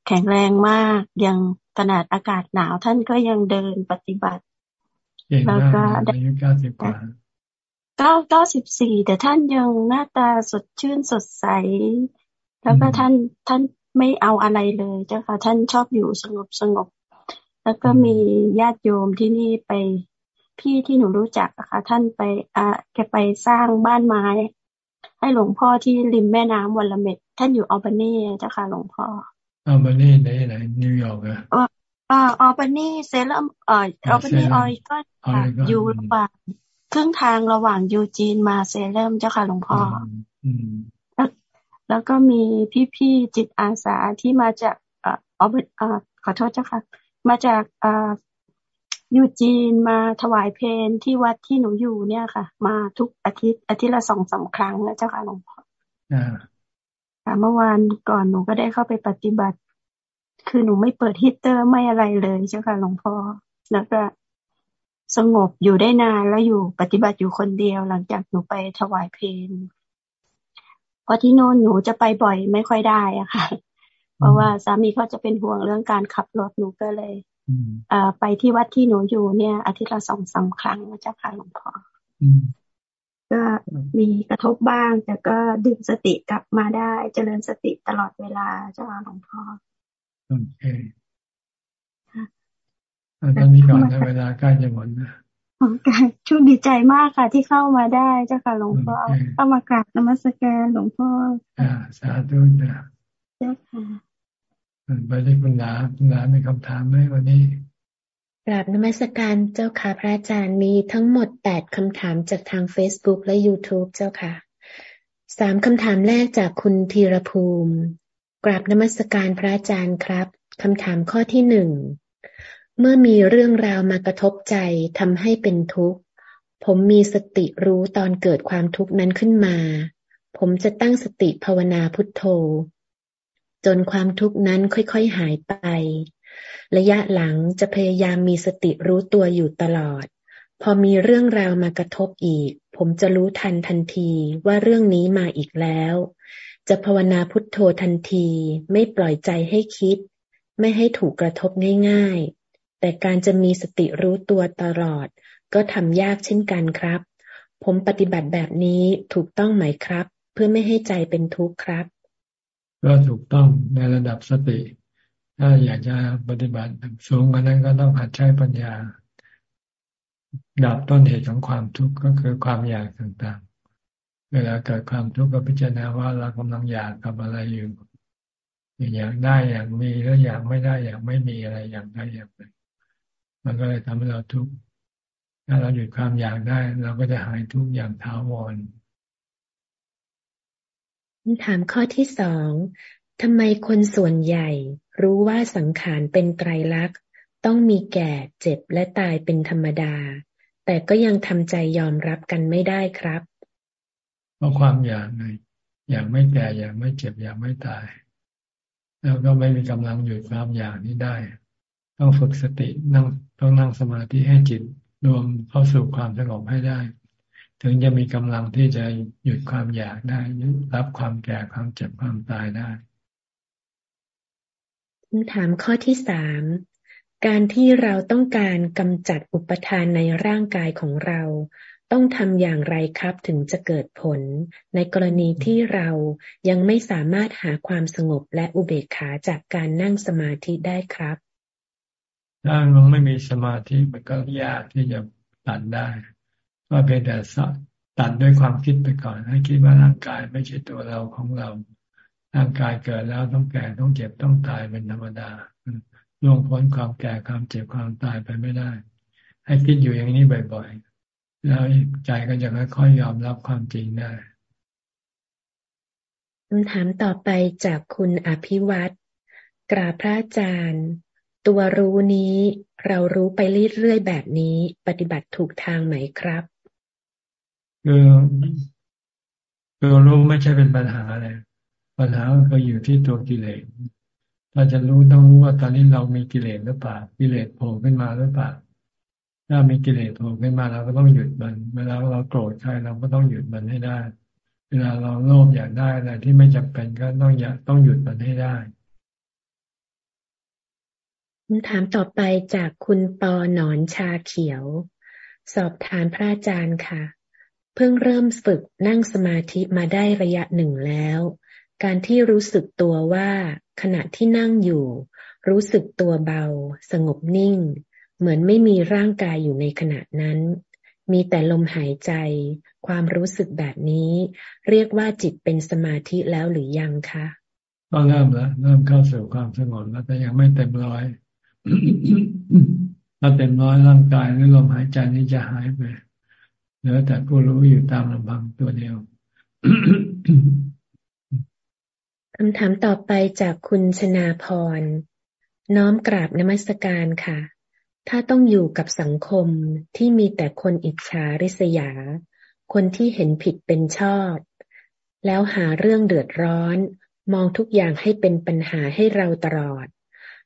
Speaker 45: แข็งแรงมาก ยังขนาดอากาศหนาวท่านก็ยังเดินปฏิบัติ
Speaker 1: แล้วก็อายุเก้าสิบกว่า
Speaker 45: เก้าเก้าสิบสี่แต่ท่านยังหน้าตาสดชื่นสดใส แล้วก็ท่านท่านไม่เอาอะไรเลยเจ้าค่ะ ท่านชอบอยู่สงบสงบ แล้วก็มีญาติโยมที่นี่ไปพี่ที่หนูรู้จักนะคะ ท่านไปอ่าแกไปสร้างบ้านไม้ ให้หลวงพ่อที่ริมแม่น้ำวิลลาเมตต์ท่านอยู่อัลบานีเจ้าค่ะหลวงพ่อ
Speaker 1: อัลบานีไหนไหนนิวยอร์กอะ
Speaker 45: อ่าอัลบานีเซเลมเอ่ออัลบานีออริกอนอยู่ระหว่างครึ่งทางระหว่างยูจีนมาเซเลมเจ้าค่ะหลวงพ่อแล้วก็มีพี่ๆจิตอาสาที่มาจากอ่าอขอโทษเจ้าค่ะ มาจากอ่ายูจีนมาถวายเพลนที่วัดที่หนูอยู่เนี่ยค่ะ มาทุกอาทิตย์อาทิตย์ละสองสาครั้งนะเจ้าค่ะหลวงพ่อ ค่ะเมื่อวานก่อนหนูก็ได้เข้าไปปฏิบัติ คือหนูไม่เปิดฮีเตอร์ไม่อะไรเลยเจ้าค่ะหลวงพ่อแล้วก็สงบอยู่ได้นานแล้วอยู่ปฏิบัติอยู่คนเดียวหลังจากหนูไปถวายเพลนเพราะที่โน่นหนูจะไปบ่อยไม่ค่อยได้อะค่ะ เพราะว่าสามีเขาจะเป็นห่วงเรื่องการขับรถหนูก็เลยอไปที่วัดที่หนูอยู่เนี่ย อาทิตย์ละสองสาครั้งเจ้าค่ะหลวงพ่อ ก็มีกระทบบ้าง แต่ก็ดึงสติกลับมาได้ เจริญสติตลอดเวลาเจ้าค่ะหลวงพ่อ
Speaker 1: โอเคตอนนี้ก่อนในเวลาใกล้จะหมดนะ
Speaker 45: ช่วงดีใจมากค่ะ ที่เข้ามาได้เจ้าค่ะหลวงพ่อเข้ามากราบนมัสการหลวงพ่อ
Speaker 1: อ่าสาธุนะ
Speaker 45: เจ้าค่ะ
Speaker 1: ไปที่คุณหลาคุณหลามีคำถามไหมวันนี้
Speaker 47: กราบนมัสการเจ้าค่ะพระอาจารย์มีทั้งหมดแปดคำถามจากทาง Facebook และ YouTube เจ้าค่ะสามคำถามแรกจากคุณธีรภูมิ กราบนมัสการพระอาจารย์ครับคำถามข้อที่หนึ่งเมื่อมีเรื่องราวมากระทบใจทำให้เป็นทุกข์ ผมมีสติรู้ตอนเกิดความทุกข์นั้นขึ้นมา ผมจะตั้งสติภาวนาพุทโธ จนความทุกข์นั้นค่อยๆหายไป ระยะหลังจะพยายามมีสติรู้ตัวอยู่ตลอด พอมีเรื่องราวมากระทบอีก ผมจะรู้ทันทันทีว่าเรื่องนี้มาอีกแล้ว จะภาวนาพุทโธทันที ไม่ปล่อยใจให้คิด ไม่ให้ถูกกระทบง่าย ๆ แต่การจะมีสติรู้ตัวตลอด ก็ทำยากเช่นกันครับ ผมปฏิบัติแบบนี้ถูกต้องไหมครับ เพื่อไม่ให้ใจเป็นทุกข์ครับ
Speaker 1: ก็ถูกต้องในระดับสติ ถ้าอยากจะปฏิบัติสูงกว่านั้นก็ต้องหัดใช้ปัญญา ดับต้นเหตุของความทุกข์ก็คือความอยากต่างๆ เวลาเกิดความทุกข์ก็พิจารณาว่าเรากำลังอยากกับอะไรอยู่อยากได้อยากมีแล้วอยากไม่ได้อยากไม่มีอะไรอยากได้อยากไ่มันก็เลยทำให้เราทุกข์ถ้าเราหยุดความอยากได้ เราก็จะหายทุกข์อย่างถาวร
Speaker 47: ถามข้อที่สอง ทำไมคนส่วนใหญ่รู้ว่าสังขารเป็นไตรลักษณ์ต้องมีแก่เจ็บและตายเป็นธรรมดา แต่ก็ยังทำใจยอมรับกันไม่ได้ครับ
Speaker 1: เพราะความอยากไงอยากไม่แก่อยากไม่เจ็บอยากไม่ตาย แล้วก็ไม่มีกำลังหยุดความอยากนี้ได้ ต้องฝึกสตินั่งต้องนั่งสมาธิให้จิตรวมเข้าสู่ความสงบให้ได้ ถึงจะมีกำลังที่จะหยุดความอยากได้รับความแก่ความเจ็บความตายได้ำ
Speaker 47: ถามข้อที่สามการที่เราต้องการกำจัดอุปทานในร่างกายของเรา ต้องทำอย่างไรครับถึงจะเกิดผล ในกรณีที่เรายังไม่สามารถหาความสงบและอุเบกขาจากการนั่งสมาธิได้ครับ
Speaker 1: ถ้าเราไม่มีสมาธิมันก็ยากที่จะตัดได้ก็เป็นแต่ตัดด้วยความคิดไปก่อน ให้คิดว่าร่างกายไม่ใช่ตัวเราของเรา ร่างกายเกิดแล้วต้องแก่ต้องเจ็บต้องตายเป็นธรรมดาล่วงพ้นความแก่ความเจ็บความตายไปไม่ได้ ให้คิดอยู่อย่างนี้บ่อยๆ แล้วใจก็จะค่อยๆยอมรับความจริงได้
Speaker 47: คำถามต่อไปจากคุณอภิวัตกราบพระอาจารย์ ตัวรู้นี้เรารู้ไปเรื่อยๆแบบนี้ ปฏิบัติถูกทางไหมครับ
Speaker 1: คือคือรู้ไม่ใช่เป็นปัญหาเลย ปัญหาก็อยู่ที่ตัวกิเลสถ้าจะรู้ต้องรู้ว่าตอนนี้เรามีกิเลสหรือเปล่ากิเลสโผล่ขึ้นมาหรือเปล่าถ้ามีกิเลสโผล่ขึ้นมาเราก็ต้องหยุดมัน เวลาเราโกรธใครเราก็ต้องหยุดมันให้ได้ เวลาเราโลภอยากได้อะไรที่ไม่จำเป็นก็ต้องอยากต้องหยุดมันให้ได้
Speaker 47: คำถามต่อไปจากคุณปอหนอนชาเขียว สอบถามพระอาจารย์ค่ะ เพิ่งเริ่มฝึกนั่งสมาธิมาได้ระยะหนึ่งแล้ว การที่รู้สึกตัวว่าขณะที่นั่งอยู่ รู้สึกตัวเบา สงบนิ่ง เหมือนไม่มีร่างกายอยู่ในขณะนั้น มีแต่ลมหายใจ ความรู้สึกแบบนี้ เรียกว่าจิตเป็นสมาธิแล้วหรือยังคะ
Speaker 1: ก็เริ่มแล้วเริ่มเข้าสู่ความสงบแล้วแต่ยังไม่เต็มร้อยถ้าเต็มร้อยร่างกายหรือลมหายใจนี้จะหายไปเหลือแต่ผู้รู้อยู่ตามลำพังตัวเดียว
Speaker 47: คำถามต่อไปจากคุณชนาพร น้อมกราบนมัสการค่ะ ถ้าต้องอยู่กับสังคมที่มีแต่คนอิจฉาริษยา คนที่เห็นผิดเป็นชอบ แล้วหาเรื่องเดือดร้อน มองทุกอย่างให้เป็นปัญหาให้เราตลอด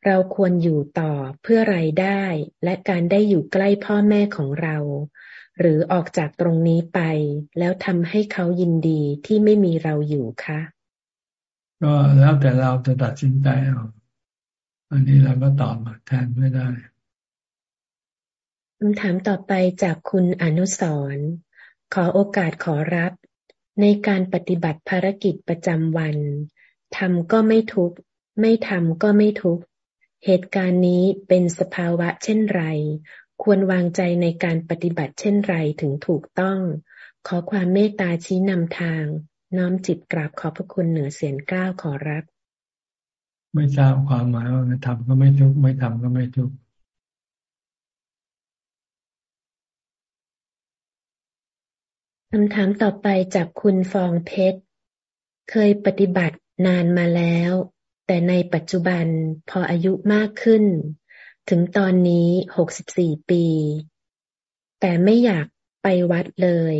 Speaker 47: เราควรอยู่ต่อเพื่อไรายได้ และการได้อยู่ใกล้พ่อแม่ของเรา หรือออกจากตรงนี้ไป แล้วทำให้เขายินดีที่ไม่มีเราอยู่คะ
Speaker 1: ก็แล้วแต่เราจะตัดสินใจเอาอันนี้เราก็ตอบมาแทนไม่ได้
Speaker 47: คำถามต่อไปจากคุณอนุสรขอโอกาสขอรับ ในการปฏิบัติภารกิจประจำวันทำก็ไม่ทุกไม่ทำก็ไม่ทุกเหตุการณ์นี้เป็นสภาวะเช่นไร ควรวางใจในการปฏิบัติเช่นไรถึงถูกต้อง ขอความเมตตาชี้นำทาง น้อมจิตกราบขอบพระคุณเหนือเสียงก้าวขอรับ
Speaker 1: ไม่ทราบความหมายว่าทำก็ไม่ทุกไม่ทำก็ไม่ทุก
Speaker 47: คำถามต่อไปจากคุณฟองเพชร เคยปฏิบัตินานมาแล้ว แต่ในปัจจุบันพออายุมากขึ้น ถึงตอนนี้หกสิบสี่ปี แต่ไม่อยากไปวัดเลย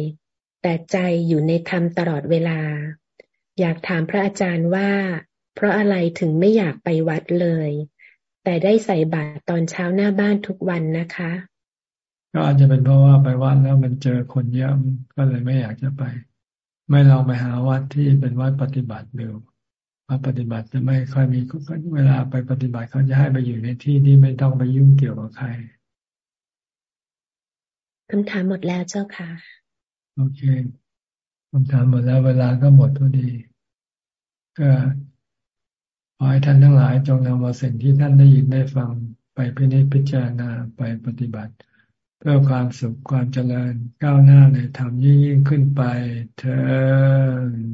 Speaker 47: แต่ใจอยู่ในธรรมตลอดเวลา อยากถามพระอาจารย์ว่า เพราะอะไรถึงไม่อยากไปวัดเลย แต่ได้ใส่บาตรตอนเช้าหน้าบ้านทุกวันนะคะ
Speaker 1: ก็อาจจะเป็นเพราะว่าไปวัดแล้วมันเจอคนเยอะก็เลยไม่อยากจะไป ไม่ลองไปหาวัดที่เป็นวัดปฏิบัติดูวัดปฏิบัติจะไม่ค่อยมีเวลาไปปฏิบัติเขาจะให้ไปอยู่ในที่ที่ไม่ต้องไปยุ่งเกี่ยวกับใคร
Speaker 47: คำถามหมดแล้วเจ้าค่ะ
Speaker 1: โอเคคำถามหมดแล้วเวลาก็หมดพอดี ก็ขอให้ท่านทั้งหลายจงนำเอาสิ่งที่ท่านได้ยินได้ฟังไปพินิจพิจารณาไปปฏิบัติ เพื่อความสุขความเจริญก้าวหน้าในธรรมยิ่งยิ่งขึ้นไปเธอ